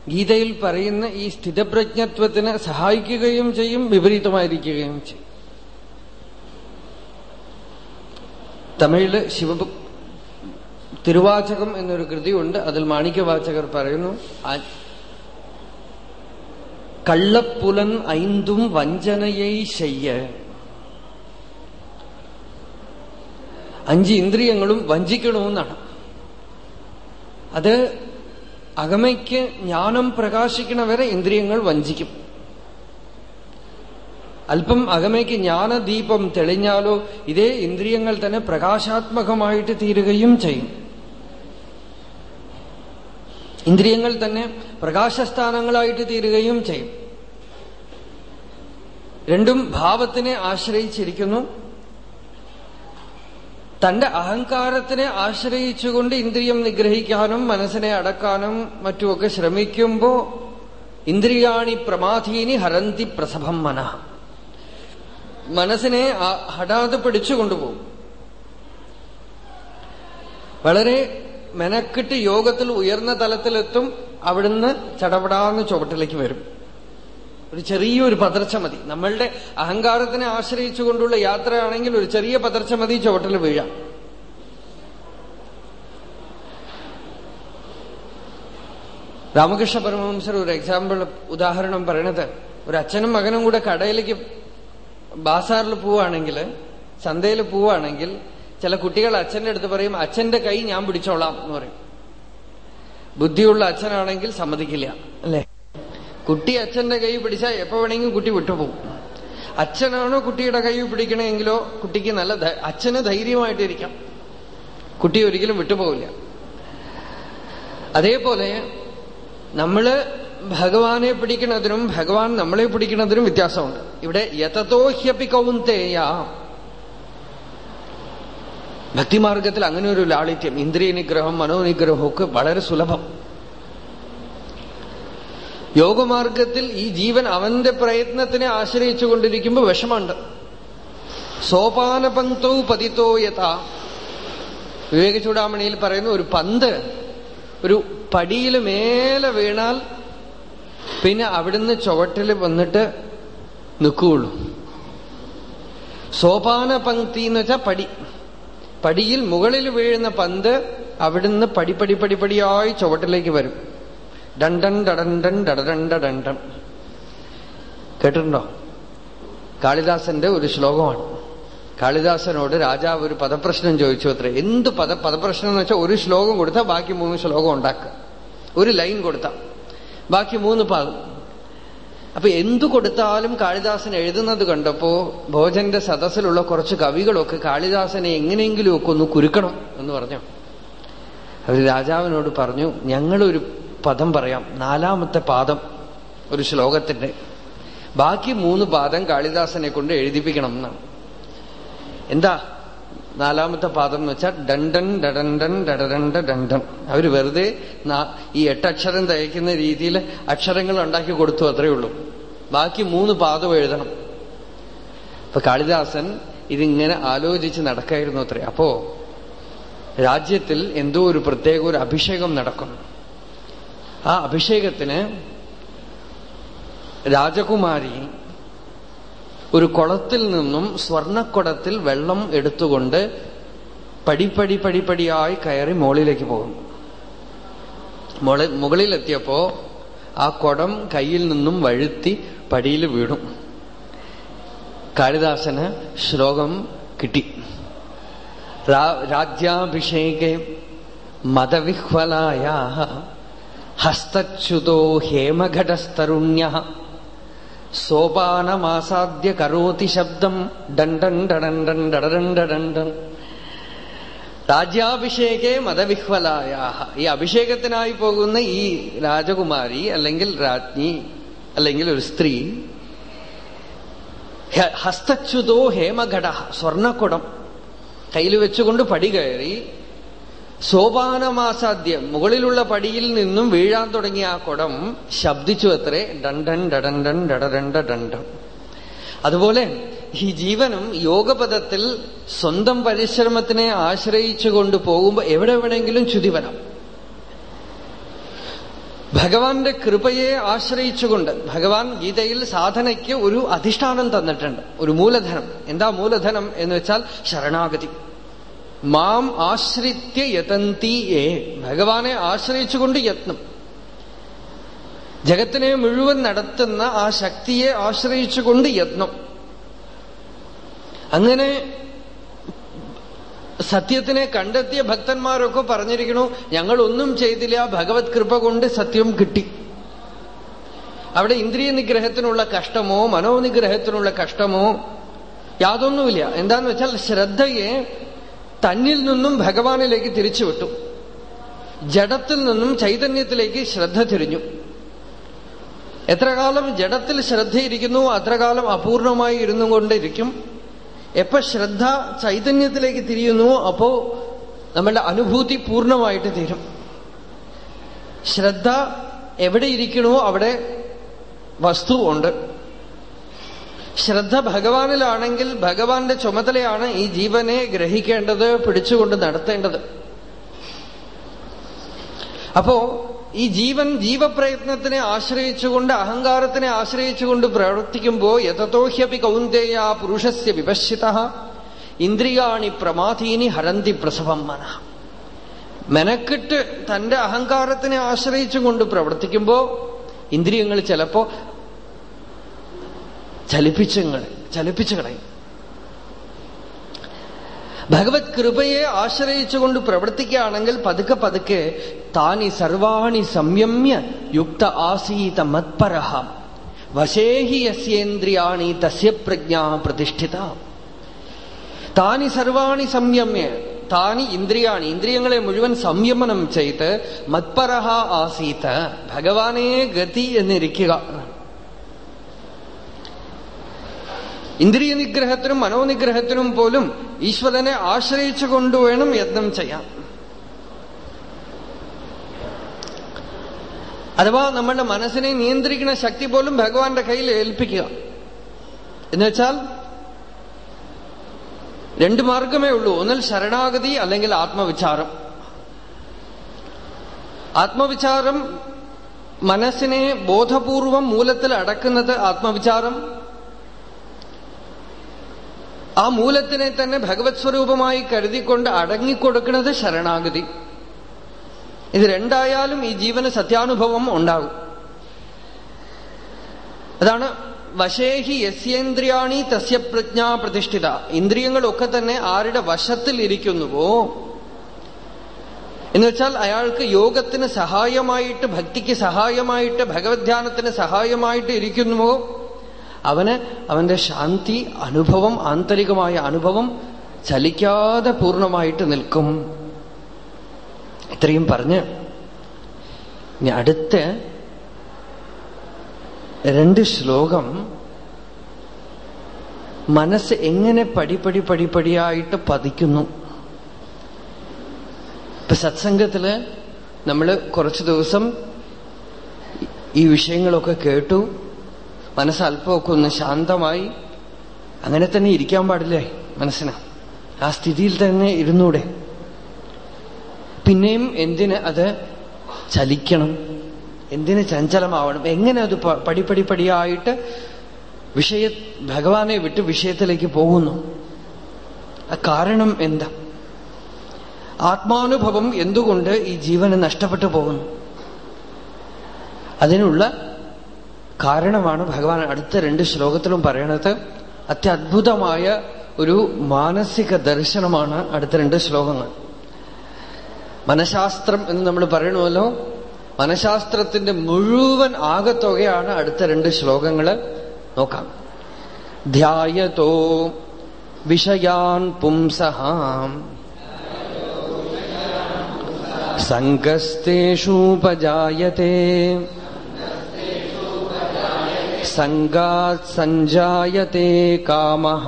ഗീതയിൽ പറയുന്ന ഈ സ്ഥിതപ്രജ്ഞത്വത്തിന് സഹായിക്കുകയും ചെയ്യും വിപരീതമായിരിക്കുകയും ചെയ്യും. തമിഴിൽ ശിവ തിരുവാചകം എന്നൊരു കൃതിയുണ്ട് അതിൽ മാണിക്യവാചകർ പറയുന്നു കള്ളപ്പുലൻ ഐന്തും വഞ്ചനയെ ശയ്യ. അഞ്ച് ഇന്ദ്രിയങ്ങളും വഞ്ചിക്കണമെന്നാണ്. അത് അകമയ്ക്ക് ജ്ഞാനം പ്രകാശിക്കണവരെ ഇന്ദ്രിയങ്ങൾ വഞ്ചിക്കും. അല്പം അകമയ്ക്ക് ജ്ഞാനദീപം തെളിഞ്ഞാലോ ഇതേ ഇന്ദ്രിയങ്ങൾ തന്നെ പ്രകാശാത്മകമായിട്ട് തീരുകയും ചെയ്യും. ഇന്ദ്രിയങ്ങൾ തന്നെ പ്രകാശസ്ഥാനങ്ങളായിട്ട് തീരുകയും ചെയ്യും. രണ്ടും ഭാവത്തിനെ ആശ്രയിച്ചിരിക്കുന്നു. തന്റെ അഹങ്കാരത്തിനെ ആശ്രയിച്ചുകൊണ്ട് ഇന്ദ്രിയം നിഗ്രഹിക്കാനും മനസ്സിനെ അടക്കാനും മറ്റുമൊക്കെ ശ്രമിക്കുമ്പോ ഇന്ദ്രിയാണി പ്രമാധീനി ഹരന്തി പ്രസഭം മന. മനസ്സിനെ ഹഠാത് പിടിച്ചുകൊണ്ടുപോകും. വളരെ മെനക്കിട്ട് യോഗത്തിൽ ഉയർന്ന തലത്തിലെത്തും അവിടുന്ന് ചടപടാന്ന് ചുവട്ടിലേക്ക് വരും. ഒരു ചെറിയൊരു പതർച്ച മതി. നമ്മളുടെ അഹങ്കാരത്തിനെ ആശ്രയിച്ചുകൊണ്ടുള്ള യാത്രയാണെങ്കിൽ ഒരു ചെറിയ പതർച്ച മതി ചുവട്ടിൽ വീഴാം. രാമകൃഷ്ണ പരമഹംസർ ഒരു എക്സാമ്പിൾ ഉദാഹരണം പറയണത്. ഒരു അച്ഛനും മകനും കൂടെ കടയിലേക്ക് ബാസാറിൽ പോവുകയാണെങ്കിൽ ചന്തയിൽ പോവുകയാണെങ്കിൽ ചില കുട്ടികൾ അച്ഛന്റെ അടുത്ത് പറയും അച്ഛന്റെ കൈ ഞാൻ പിടിച്ചോളാം എന്ന് പറയും. ബുദ്ധിയുള്ള അച്ഛനാണെങ്കിൽ സമ്മതിക്കില്ല അല്ലേ? കുട്ടി അച്ഛന്റെ കൈ പിടിച്ചാൽ എപ്പോ വേണമെങ്കിലും കുട്ടി വിട്ടുപോകും. അച്ഛനാണോ കുട്ടിയുടെ കൈ പിടിക്കണമെങ്കിലോ കുട്ടിക്ക് നല്ല അച്ഛന് ധൈര്യമായിട്ടിരിക്കാം. കുട്ടി ഒരിക്കലും വിട്ടുപോകില്ല. അതേപോലെ നമ്മൾ ഭഗവാനെ പിടിക്കുന്നതിനും ഭഗവാൻ നമ്മളെ പിടിക്കുന്നതിനും വ്യത്യാസമുണ്ട്. ഇവിടെ യഥതോ ഹ്യപി കൗന്തേയ. ഭക്തിമാർഗത്തിൽ അങ്ങനെ ഒരു ലാളിത്യം ഇന്ദ്രിയ നിഗ്രഹം മനോനിഗ്രഹമൊക്കെ വളരെ സുലഭം. യോഗമാർഗത്തിൽ ഈ ജീവൻ അവന്റെ പ്രയത്നത്തിനെ ആശ്രയിച്ചു കൊണ്ടിരിക്കുമ്പോൾ വിഷമുണ്ട് സോപാനപങ്ക്തോ പതിത്തോ യഥ. വിവേക ചൂടാമണിയിൽ പറയുന്ന ഒരു പന്ത് ഒരു പടിയിൽ മേലെ വീണാൽ പിന്നെ അവിടുന്ന് ചുവട്ടിൽ വന്നിട്ട് നിൽക്കുകയുള്ളൂ സോപാന പങ്ക്തി എന്ന് വെച്ചാൽ പടി. പടിയിൽ മുകളിൽ വീഴുന്ന പന്ത് അവിടുന്ന് പടി പടി പടി പടിയായി ചുവട്ടിലേക്ക് വരും. ഡണ്ടൻ ഡടണ്ടൻ ഡടരണ്ട ഡണ്ടൻ കേട്ടിട്ടുണ്ടോ? കാളിദാസന്റെ ഒരു ശ്ലോകമാണ്. കാളിദാസനോട് രാജാവ് ഒരു പദപ്രശ്നം ചോദിച്ചു അത്ര. എന്ത് പദ പദപ്രശ്നം എന്ന് വെച്ചാൽ ഒരു ശ്ലോകം കൊടുത്താൽ ബാക്കി മൂന്ന് ശ്ലോകം ഉണ്ടാക്കുക. ഒരു ലൈൻ കൊടുത്താൽ ബാക്കി മൂന്ന് പാകും അപ്പൊ എന്തു കൊടുത്താലും കാളിദാസൻ എഴുതുന്നത് കണ്ടപ്പോ ഭോജന്റെ സദസ്സിലുള്ള കുറച്ച് കവികളൊക്കെ കാളിദാസനെ എങ്ങനെയെങ്കിലുമൊക്കെ ഒന്ന് കുരുക്കണം എന്ന് പറഞ്ഞു. അവർ രാജാവിനോട് പറഞ്ഞു ഞങ്ങളൊരു പദം പറയാം. നാലാമത്തെ പാദം ഒരു ശ്ലോകത്തിന്റെ. ബാക്കി മൂന്ന് പാദം കാളിദാസനെ കൊണ്ട് എഴുതിപ്പിക്കണം എന്നാണ്. എന്താ? നാലാമത്തെ പാദം എന്ന് വെച്ചാൽ ഡണ്ടൻ ഡഡണ്ടൻ ഡഡരണ്ട ഡണ്ടൻ അവർ വെറുതെ ഈ എട്ടക്ഷരം തയ്ക്കുന്ന രീതിയിൽ അക്ഷരങ്ങൾ ഉണ്ടാക്കി കൊടുത്തു അത്രയേ ഉള്ളൂ. ബാക്കി മൂന്ന് പാദം എഴുതണം. അപ്പൊ കാളിദാസൻ ഇതിങ്ങനെ ആലോചിച്ച് നടക്കായിരുന്നു അത്രേ. അപ്പോ രാജ്യത്തിൽ എന്തോ ഒരു പ്രത്യേക ഒരു അഭിഷേകം നടക്കും ആ അഭിഷേകത്തിന് രാജകുമാരി ഒരു കുളത്തിൽ നിന്നും സ്വർണക്കുടത്തിൽ വെള്ളം എടുത്തുകൊണ്ട് പടിപ്പടി പടിപ്പടിയായി കയറി മുകളിലേക്ക് പോകും. മുകളിലെത്തിയപ്പോ ആ കുടം കയ്യിൽ നിന്നും വഴുത്തി പടിയിൽ വീണു. കാളിദാസന് ശ്ലോകം കിട്ടി. രാജ്യാഭിഷേകെ മതവിഹ്വലായ ഹസ്തച്യുതോ ഹേമഘടസ്തരുണ്യ സോപാനമാസാദ്യ കരോതി ശബ്ദം ഡണ്ടൻ ഡടണ്ടൻ ഡടരൻ ഡടണ്ടൻ രാജ്യാഭിഷേകേ മതവിഹ്വലായ ഈ അഭിഷേകത്തിനായി പോകുന്ന ഈ രാജകുമാരി അല്ലെങ്കിൽ രാജ്ഞി അല്ലെങ്കിൽ ഒരു സ്ത്രീ ഹസ്തച്യുതോ ഹേമഘട സ്വർണക്കുടം കയ്യിൽ വെച്ചുകൊണ്ട് പടി കയറി സോപാനമാസാദ്യം മുകളിലുള്ള പടിയിൽ നിന്നും വീഴാൻ തുടങ്ങിയ ആ കുടം ശബ്ദിച്ചു അത്രേ. ഡണ്ടൻ ഡടണ്ടൻ ഡടരണ്ട ഡണ്ടൻ അതുപോലെ ഈ ജീവനും യോഗപദത്തിൽ സ്വന്തം പരിശ്രമത്തിനെ ആശ്രയിച്ചു കൊണ്ട് പോകുമ്പോൾ എവിടെ എവിടെയെങ്കിലും ചുതി വരാം. ഭഗവാന്റെ കൃപയെ ആശ്രയിച്ചുകൊണ്ട് ഭഗവാൻ ഗീതയിൽ സാധനയ്ക്ക് ഒരു അധിഷ്ഠാനം തന്നിട്ടുണ്ട്. ഒരു മൂലധനം. എന്താ മൂലധനം എന്ന് വെച്ചാൽ ശരണാഗതി. മാം ആശ്രിത്യ യതന്തി ഏ. ഭഗവാനെ ആശ്രയിച്ചുകൊണ്ട് യത്നം. ജഗത്തിനെ മുഴുവൻ നടത്തുന്ന ആ ശക്തിയെ ആശ്രയിച്ചുകൊണ്ട് യത്നം. അങ്ങനെ സത്യത്തിനെ കണ്ടെത്തിയ ഭക്തന്മാരൊക്കെ പറഞ്ഞിരിക്കണു ഞങ്ങളൊന്നും ചെയ്തില്ല ഭഗവത് കൃപ കൊണ്ട് സത്യം കിട്ടി. അവിടെ ഇന്ദ്രിയ നിഗ്രഹത്തിനുള്ള കഷ്ടമോ മനോനിഗ്രഹത്തിനുള്ള കഷ്ടമോ യാതൊന്നുമില്ല. എന്താന്ന് വെച്ചാൽ ശ്രദ്ധയെ തന്നിൽ നിന്നും ഭഗവാനിലേക്ക് തിരിച്ചുവിട്ടു. ജഡത്തിൽ നിന്നും ചൈതന്യത്തിലേക്ക് ശ്രദ്ധ തിരിഞ്ഞു. എത്രകാലം ജഡത്തിൽ ശ്രദ്ധയിരിക്കുന്നു അത്രകാലം അപൂർണമായി ഇരുന്നു കൊണ്ടിരിക്കും എപ്പോ ശ്രദ്ധ ചൈതന്യത്തിലേക്ക് തിരിയുന്നു അപ്പോ നമ്മളുടെ അനുഭൂതി പൂർണമായിട്ട് തീരും. ശ്രദ്ധ എവിടെ ഇരിക്കണോ അവിടെ വസ്തു ഉണ്ട്. ശ്രദ്ധ ഭഗവാനിലാണെങ്കിൽ ഭഗവാന്റെ ചുമതലയാണ് ഈ ജീവനെ ഗ്രഹിക്കേണ്ടത് പിടിച്ചുകൊണ്ട് നടത്തേണ്ടത്. അപ്പോ ഈ ജീവൻ ജീവപ്രയത്നത്തിനെ ആശ്രയിച്ചുകൊണ്ട് അഹങ്കാരത്തിനെ ആശ്രയിച്ചുകൊണ്ട് പ്രവർത്തിക്കുമ്പോൾ യഥതോഹ്യപി കൗന്ദേയ പുരുഷസ്യ വിപശ്യത ഇന്ദ്രിയാണി പ്രമാധീനി ഹരന്തി പ്രസവം മന. മെനക്കിട്ട് തന്റെ അഹങ്കാരത്തിനെ ആശ്രയിച്ചുകൊണ്ട് പ്രവർത്തിക്കുമ്പോൾ ഇന്ദ്രിയങ്ങൾ ചിലപ്പോ ചലിപ്പിച്ചുങ്ങൾ ചലിപ്പിച്ചു കളയും. ഭഗവത് കൃപയെ ആശ്രയിച്ചുകൊണ്ട് പ്രവർത്തിക്കുകയാണെങ്കിൽ പതുക്കെ പതുക്കെ താനി സർവാണി സംയമ്യ യുക്ത ആസീത മത്പരഹ. വശേഹി യസ്യേന്ദ്രിയാണി തസ്യ പ്രജ്ഞ പ്രതിഷ്ഠിത. താനി സർവാണി സംയമ്യ താനി ഇന്ദ്രിയാണി ഇന്ദ്രിയങ്ങളെ മുഴുവൻ സംയമനം ചെയ്ത് മത്പരഹ ആസീത. ഭഗവാനേ ഗതി എന്നിരിക്കുക. ഇന്ദ്രിയ നിഗ്രഹത്തിനും മനോനിഗ്രഹത്തിനും പോലും ഈശ്വരനെ ആശ്രയിച്ചു കൊണ്ടുവേണം യത്നം ചെയ്യാൻ. അഥവാ നമ്മളുടെ മനസ്സിനെ നിയന്ത്രിക്കുന്ന ശക്തി പോലും ഭഗവാന്റെ കയ്യിൽ ഏൽപ്പിക്കുക. എന്നുവെച്ചാൽ രണ്ട് മാർഗമേ ഉള്ളൂ. ഒന്നിൽ ശരണാഗതി അല്ലെങ്കിൽ ആത്മവിചാരം. ആത്മവിചാരം മനസ്സിനെ ബോധപൂർവം മൂലത്തിൽ അടക്കുന്നത് ആത്മവിചാരം. ആ മൂലത്തിനെ തന്നെ ഭഗവത് സ്വരൂപമായി കരുതിക്കൊണ്ട് അടങ്ങിക്കൊടുക്കുന്നത് ശരണാഗതി. ഇത് രണ്ടായാലും ഈ ജീവന് സത്യാനുഭവം ഉണ്ടാകും. അതാണ് വശേഹി യസ്യേന്ദ്രിയാണി തസ്യ പ്രജ്ഞാ പ്രതിഷ്ഠിത. ഇന്ദ്രിയങ്ങളൊക്കെ തന്നെ ആരുടെ വശത്തിൽ ഇരിക്കുന്നുവോ? എന്ന് വെച്ചാൽ അയാൾക്ക് യോഗത്തിന് സഹായമായിട്ട് ഭക്തിക്ക് സഹായമായിട്ട് ഭഗവത് ധ്യാനത്തിന് സഹായമായിട്ട് ഇരിക്കുന്നുവോ? അവന് അവന്റെ ശാന്തി അനുഭവം ആന്തരികമായ അനുഭവം ചലിക്കാതെ പൂർണമായിട്ട് നിൽക്കും. ഇത്രയും പറഞ്ഞ് ഇനി അടുത്ത രണ്ട് ശ്ലോകം മനസ്സ് എങ്ങനെ പടിപടി പടിപടിയായിട്ട് പതിക്കുന്നു. ഇപ്പൊ സത്സംഗത്തിൽ നമ്മൾ കുറച്ചു ദിവസം ഈ വിഷയങ്ങളൊക്കെ കേട്ടു. മനസ്സ് അല്പമൊക്കെ ഒന്ന് ശാന്തമായി അങ്ങനെ തന്നെ ഇരിക്കാൻ പാടില്ലേ മനസ്സിന്? ആ സ്ഥിതിയിൽ തന്നെ ഇരുന്നൂടെ. പിന്നെയും എന്തിന് അത് ചലിക്കണം? എന്തിന് ചഞ്ചലമാവണം? എങ്ങനെ അത് പടിപ്പടി പടിയായിട്ട് വിഷയ ഭഗവാനെ വിട്ട് വിഷയത്തിലേക്ക് പോകുന്നു? ആ കാരണം എന്താ? ആത്മാനുഭവം എന്തുകൊണ്ട് ഈ ജീവന് നഷ്ടപ്പെട്ടു പോകുന്നു? അതിനുള്ള കാരണമാണ് ഭഗവാൻ അടുത്ത രണ്ട് ശ്ലോകത്തിലും പറയണത് അത്യത്ഭുതമായ ഒരു മാനസിക ദർശനമാണ് അടുത്ത രണ്ട് ശ്ലോകങ്ങൾ. മനഃശാസ്ത്രം എന്ന് നമ്മൾ പറയണമല്ലോ. മനഃശാസ്ത്രത്തിന്റെ മുഴുവൻ ആകത്തുകയാണ് അടുത്ത രണ്ട് ശ്ലോകങ്ങൾ നോക്കാം. ധ്യായതോ വിഷയാൻ പുംസഹാം. സങ്കസ്തേഷൂപജായത്തെ संगा संजायते कामः।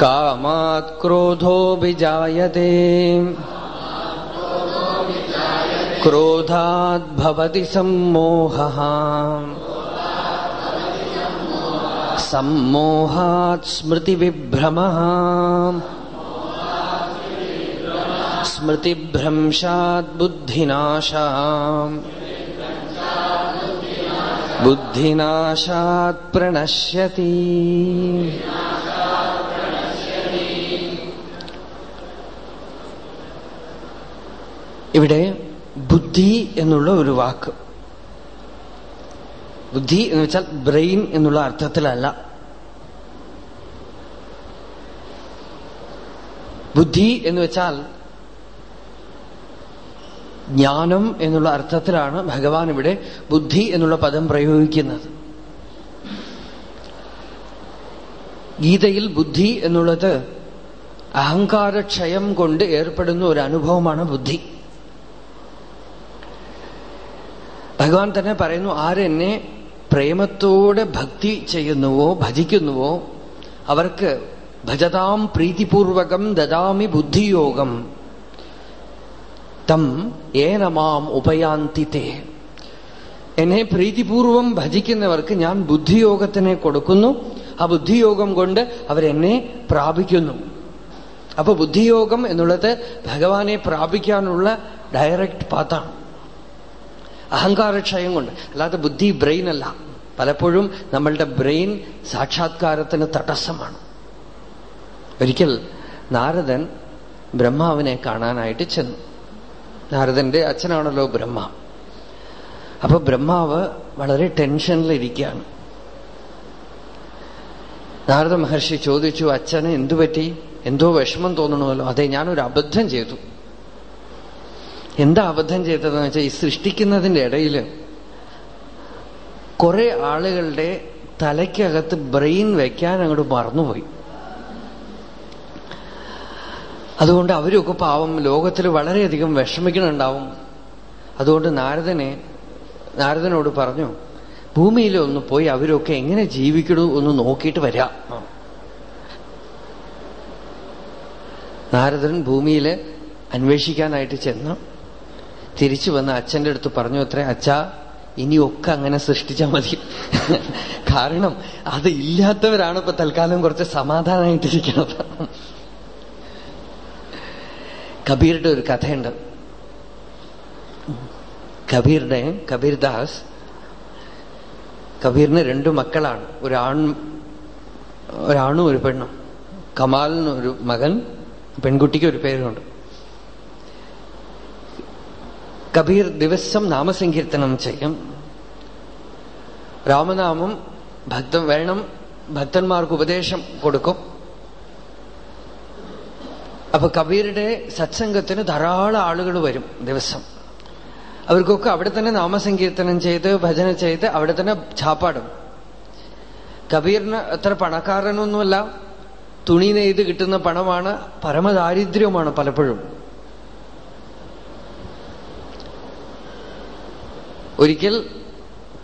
कामात् क्रोधोऽभिजायते क्रोधात् भवति सम्मोहः। सम्मोहात् स्मृतिविभ्रमः। स्मृतिभ्रंशात् बुद्धिनाशा बुद्धिनाशात् प्रणश्यति ഇവിടെ ബുദ്ധി എന്നുള്ള ഒരു വാക്ക് ബുദ്ധി എന്ന് വെച്ചാൽ ബ്രെയിൻ എന്നുള്ള അർത്ഥത്തിലല്ല ബുദ്ധി എന്ന് വെച്ചാൽ ജ്ഞാനം എന്നുള്ള അർത്ഥത്തിലാണ് ഭഗവാൻ ഇവിടെ ബുദ്ധി എന്നുള്ള പദം പ്രയോഗിക്കുന്നത്. ഗീതയിൽ ബുദ്ധി എന്നുള്ളത് അഹങ്കാരക്ഷയം കൊണ്ട് ഏർപ്പെടുന്ന ഒരു അനുഭവമാണ് ബുദ്ധി. ഭഗവാൻ തന്നെ പറയുന്നു ആരെന്നെ പ്രേമത്തോടെ ഭക്തി ചെയ്യുന്നുവോ ഭജിക്കുന്നുവോ അവർക്ക് ഭജതാം പ്രീതിപൂർവകം ദദാമി ബുദ്ധിയോഗം. തം ഏനമാം ഉപയാന്തിത്തെ എന്നെ പ്രീതിപൂർവം ഭജിക്കുന്നവർക്ക് ഞാൻ ബുദ്ധിയോഗത്തിനെ കൊടുക്കുന്നു. ആ ബുദ്ധിയോഗം കൊണ്ട് അവരെന്നെ പ്രാപിക്കുന്നു. അപ്പൊ ബുദ്ധിയോഗം എന്നുള്ളത് ഭഗവാനെ പ്രാപിക്കാനുള്ള ഡയറക്റ്റ് പാത്താണ് അഹങ്കാരക്ഷയം കൊണ്ട്. അല്ലാതെ ബുദ്ധി ബ്രെയിൻ അല്ല. പലപ്പോഴും നമ്മളുടെ ബ്രെയിൻ സാക്ഷാത്കാരത്തിന് തടസ്സമാണ്. ഒരിക്കൽ നാരദൻ ബ്രഹ്മാവിനെ കാണാനായിട്ട് ചെന്നു. നാരദന്റെ അച്ഛനാണല്ലോ ബ്രഹ്മ. അപ്പൊ ബ്രഹ്മാവ് വളരെ ടെൻഷനിലിരിക്കുകയാണ്. നാരദ മഹർഷി ചോദിച്ചു അച്ഛന് എന്തുപറ്റി എന്തോ വിഷമം തോന്നണമല്ലോ. അതെ ഞാനൊരു അബദ്ധം ചെയ്തു. എന്താ അബദ്ധം ചെയ്തതെന്ന് വെച്ചാൽ ഈ സൃഷ്ടിക്കുന്നതിന്റെ ഇടയിൽ കുറെ ആളുകളുടെ തലയ്ക്കകത്ത് ബ്രെയിൻ വയ്ക്കാൻ അങ്ങോട്ട് മറന്നുപോയി. അതുകൊണ്ട് അവരൊക്കെ പാവം ലോകത്തിൽ വളരെയധികം വിഷമിക്കണുണ്ടാവും. അതുകൊണ്ട് നാരദനെ നാരദനോട് പറഞ്ഞു ഭൂമിയിൽ ഒന്ന് പോയി അവരൊക്കെ എങ്ങനെ ജീവിക്കണു ഒന്ന് നോക്കിയിട്ട് വരാം. നാരദൻ ഭൂമിയിൽ അന്വേഷിക്കാനായിട്ട് ചെന്ന് തിരിച്ചു വന്ന് അച്ഛന്റെ അടുത്ത് പറഞ്ഞു അത്രേ അച്ഛാ ഇനിയൊക്കെ അങ്ങനെ സൃഷ്ടിച്ചാൽ മതി. കാരണം അത് ഇല്ലാത്തവരാണ് ഇപ്പൊ തൽക്കാലം കുറച്ച് സമാധാനമായിട്ടിരിക്കുന്നത് കബീറുടെ ഒരു കഥയുണ്ട്. കബീറിനെ കബീർദാസ് കബീറിന് രണ്ടു മക്കളാണ്. ഒരാൺ ഒരാണും ഒരു പെണ്ണും. കമാലിന് ഒരു മകൻ പെൺകുട്ടിക്ക് ഒരു പേരുണ്ട്. കബീർ ദിവസം നാമസങ്കീർത്തനം ചെയ്യും. രാമനാമം ഭക്തം വേണം ഭക്തന്മാർക്ക് ഉപദേശം കൊടുക്കും. അപ്പൊ കബീരുടെ സത്സംഗത്തിന് ധാരാളം ആളുകൾ വരും ദിവസം. അവർക്കൊക്കെ അവിടെ തന്നെ നാമസങ്കീർത്തനം ചെയ്ത് ഭജന ചെയ്ത് അവിടെ തന്നെ ചാപ്പാടും. കബീറിന് അത്ര പണക്കാരനൊന്നുമല്ല. തുണി നെയ്ത് കിട്ടുന്ന പണമാണ് പരമദാരിദ്ര്യമാണ് പലപ്പോഴും. ഒരിക്കൽ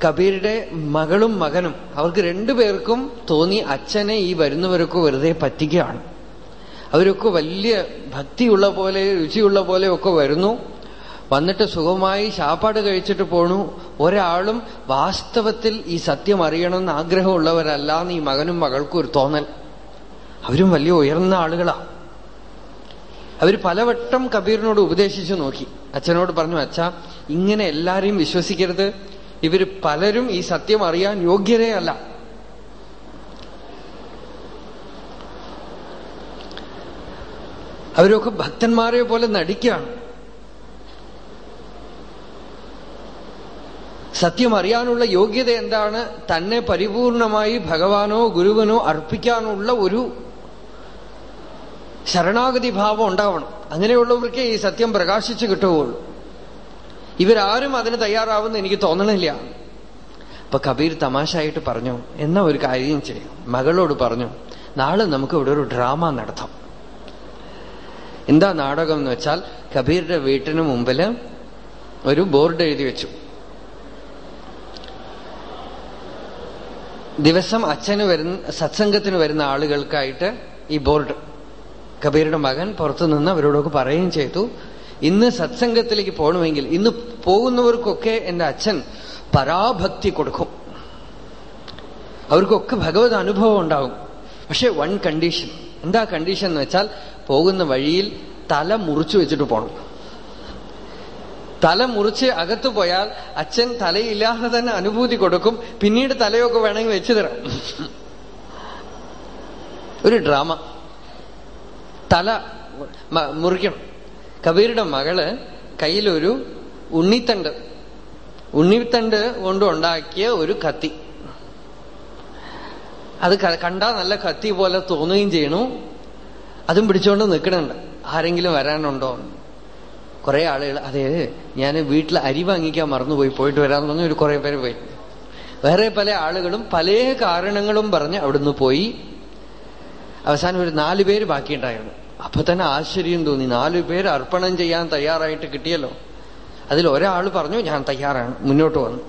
കബീരുടെ മകളും മകനും അവർക്ക് രണ്ടുപേർക്കും തോന്നി അച്ഛനെ ഈ വരുന്നവരൊക്കെ വെറുതെ പറ്റിക്കുകയാണ്. അവരൊക്കെ വലിയ ഭക്തിയുള്ള പോലെ രുചിയുള്ള പോലെ ഒക്കെ വരുന്നു. വന്നിട്ട് സുഖമായി ശാപ്പാട് കഴിച്ചിട്ട് പോണു. ഒരാളും വാസ്തവത്തിൽ ഈ സത്യം അറിയണമെന്ന് ആഗ്രഹമുള്ളവരല്ല എന്ന് ഈ മകനും മകൾക്കും ഒരു തോന്നൽ. അവരും വലിയ ഉയർന്ന ആളുകളാ. അവർ പലവട്ടം കബീറിനോട് ഉപദേശിച്ചു നോക്കി. അച്ഛനോട് പറഞ്ഞു അച്ഛ ഇങ്ങനെ എല്ലാരെയും വിശ്വസിക്കരുത്. ഇവർ പലരും ഈ സത്യം അറിയാൻ യോഗ്യതയല്ല അവരൊക്കെ ഭക്തന്മാരെ പോലെ നടിക്കുകയാണ് സത്യം അറിയാനുള്ള യോഗ്യത എന്താണ്? തന്നെ പരിപൂർണമായി ഭഗവാനോ ഗുരുവനോ അർപ്പിക്കാനുള്ള ഒരു ശരണാഗതി ഭാവം ഉണ്ടാവണം. അങ്ങനെയുള്ളവർക്കേ ഈ സത്യം പ്രകാശിച്ചു കിട്ടുകയുള്ളൂ. ഇവരാരും അതിന് തയ്യാറാവുമെന്ന് എനിക്ക് തോന്നണില്ല. അപ്പൊ കബീർ തമാശയായിട്ട് പറഞ്ഞു എന്നാ ഒരു കാര്യം ചെയ്യും. മകളോട് പറഞ്ഞു നാളെ നമുക്ക് ഇവിടെ ഒരു ഡ്രാമ നടത്താം. എന്താ നാടകം എന്ന് വെച്ചാൽ കബീറിന്റെ വീട്ടിന് മുമ്പിൽ ഒരു ബോർഡ് എഴുതി വെച്ചു. ദിവസം അച്ഛന് വരുന്ന സത്സംഗത്തിന് വരുന്ന ആളുകൾക്കായിട്ട് ഈ ബോർഡ്. കബീറിന്റെ മകൻ പുറത്തുനിന്ന് അവരോടൊക്കെ പറയുകയും ചെയ്തു. ഇന്ന് സത്സംഗത്തിലേക്ക് പോകണമെങ്കിൽ ഇന്ന് പോകുന്നവർക്കൊക്കെ എന്റെ അച്ഛൻ പരാഭക്തി കൊടുക്കും. അവർക്കൊക്കെ ഭഗവത് അനുഭവം ഉണ്ടാവും പക്ഷെ വൺ കണ്ടീഷൻ എന്താ കണ്ടീഷൻ എന്ന് വെച്ചാൽ പോകുന്ന വഴിയിൽ തല മുറിച്ചു വെച്ചിട്ട് പോണം. തല മുറിച്ച് അകത്തു പോയാൽ അച്ഛൻ തലയില്ലാതെ തന്നെ അനുഭൂതി കൊടുക്കും. പിന്നീട് തലയൊക്കെ വേണമെങ്കിൽ വെച്ചു തരാം. ഒരു ഡ്രാമ. തല മുറിക്കണം. കബീരുടെ മകൾ കയ്യിലൊരു ഉണ്ണിത്തണ്ട്. ഉണ്ണിത്തണ്ട് കൊണ്ട് ഉണ്ടാക്കിയ ഒരു കത്തി. അത് കണ്ടാ നല്ല കത്തി പോലെ തോന്നുകയും ചെയ്യണു. അതും പിടിച്ചുകൊണ്ട് നിൽക്കണുണ്ട് ആരെങ്കിലും വരാനുണ്ടോ? കുറെ ആളുകൾ അതെ ഞാൻ വീട്ടിൽ അരി വാങ്ങിക്കാൻ മറന്നുപോയി പോയിട്ട് വരാന്ന് പറഞ്ഞു ഒരു കുറെ പേര് പോയി. വേറെ പല ആളുകളും പല കാരണങ്ങളും പറഞ്ഞ് അവിടുന്ന് പോയി. അവസാനം ഒരു നാലു പേര് ബാക്കിയുണ്ടായിരുന്നു. അപ്പൊ തന്നെ ആശ്ചര്യം തോന്നി. നാലു പേര് അർപ്പണം ചെയ്യാൻ തയ്യാറായിട്ട് കിട്ടിയല്ലോ. അതിൽ ഒരാൾ പറഞ്ഞു ഞാൻ തയ്യാറാണ്. മുന്നോട്ട് വന്നു.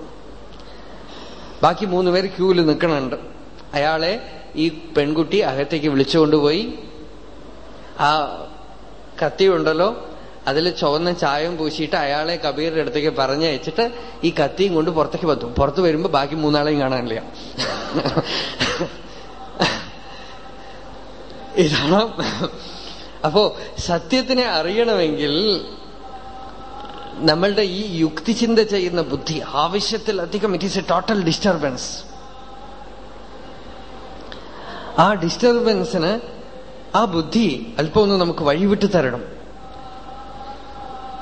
ബാക്കി മൂന്ന് പേര് ക്യൂവിൽ നിൽക്കണുണ്ട് അയാളെ ഈ പെൺകുട്ടി അകത്തേക്ക് വിളിച്ചുകൊണ്ടുപോയി ആ കത്തി ഉണ്ടല്ലോ അതിൽ ചുവന്ന ചായം പൂശിയിട്ട് അയാളെ കബീറിന്റെ അടുത്തേക്ക് പറഞ്ഞയച്ചിട്ട് ഈ കത്തിയും കൊണ്ട് പുറത്തേക്ക് വന്നു. പുറത്ത് വരുമ്പോ ബാക്കി മൂന്നാളെയും കാണാനില്ല. ഇതാണ്? അപ്പോ സത്യത്തിനെ അറിയണമെങ്കിൽ നമ്മളുടെ ഈ യുക്തിചിന്ത ചെയ്യുന്ന ബുദ്ധി ആവശ്യത്തിലധികം it is a total disturbance ആ ഡിസ്റ്റർബൻസിന് ആ ബുദ്ധി അല്പമൊന്ന് നമുക്ക് വഴിവിട്ട് തരണം.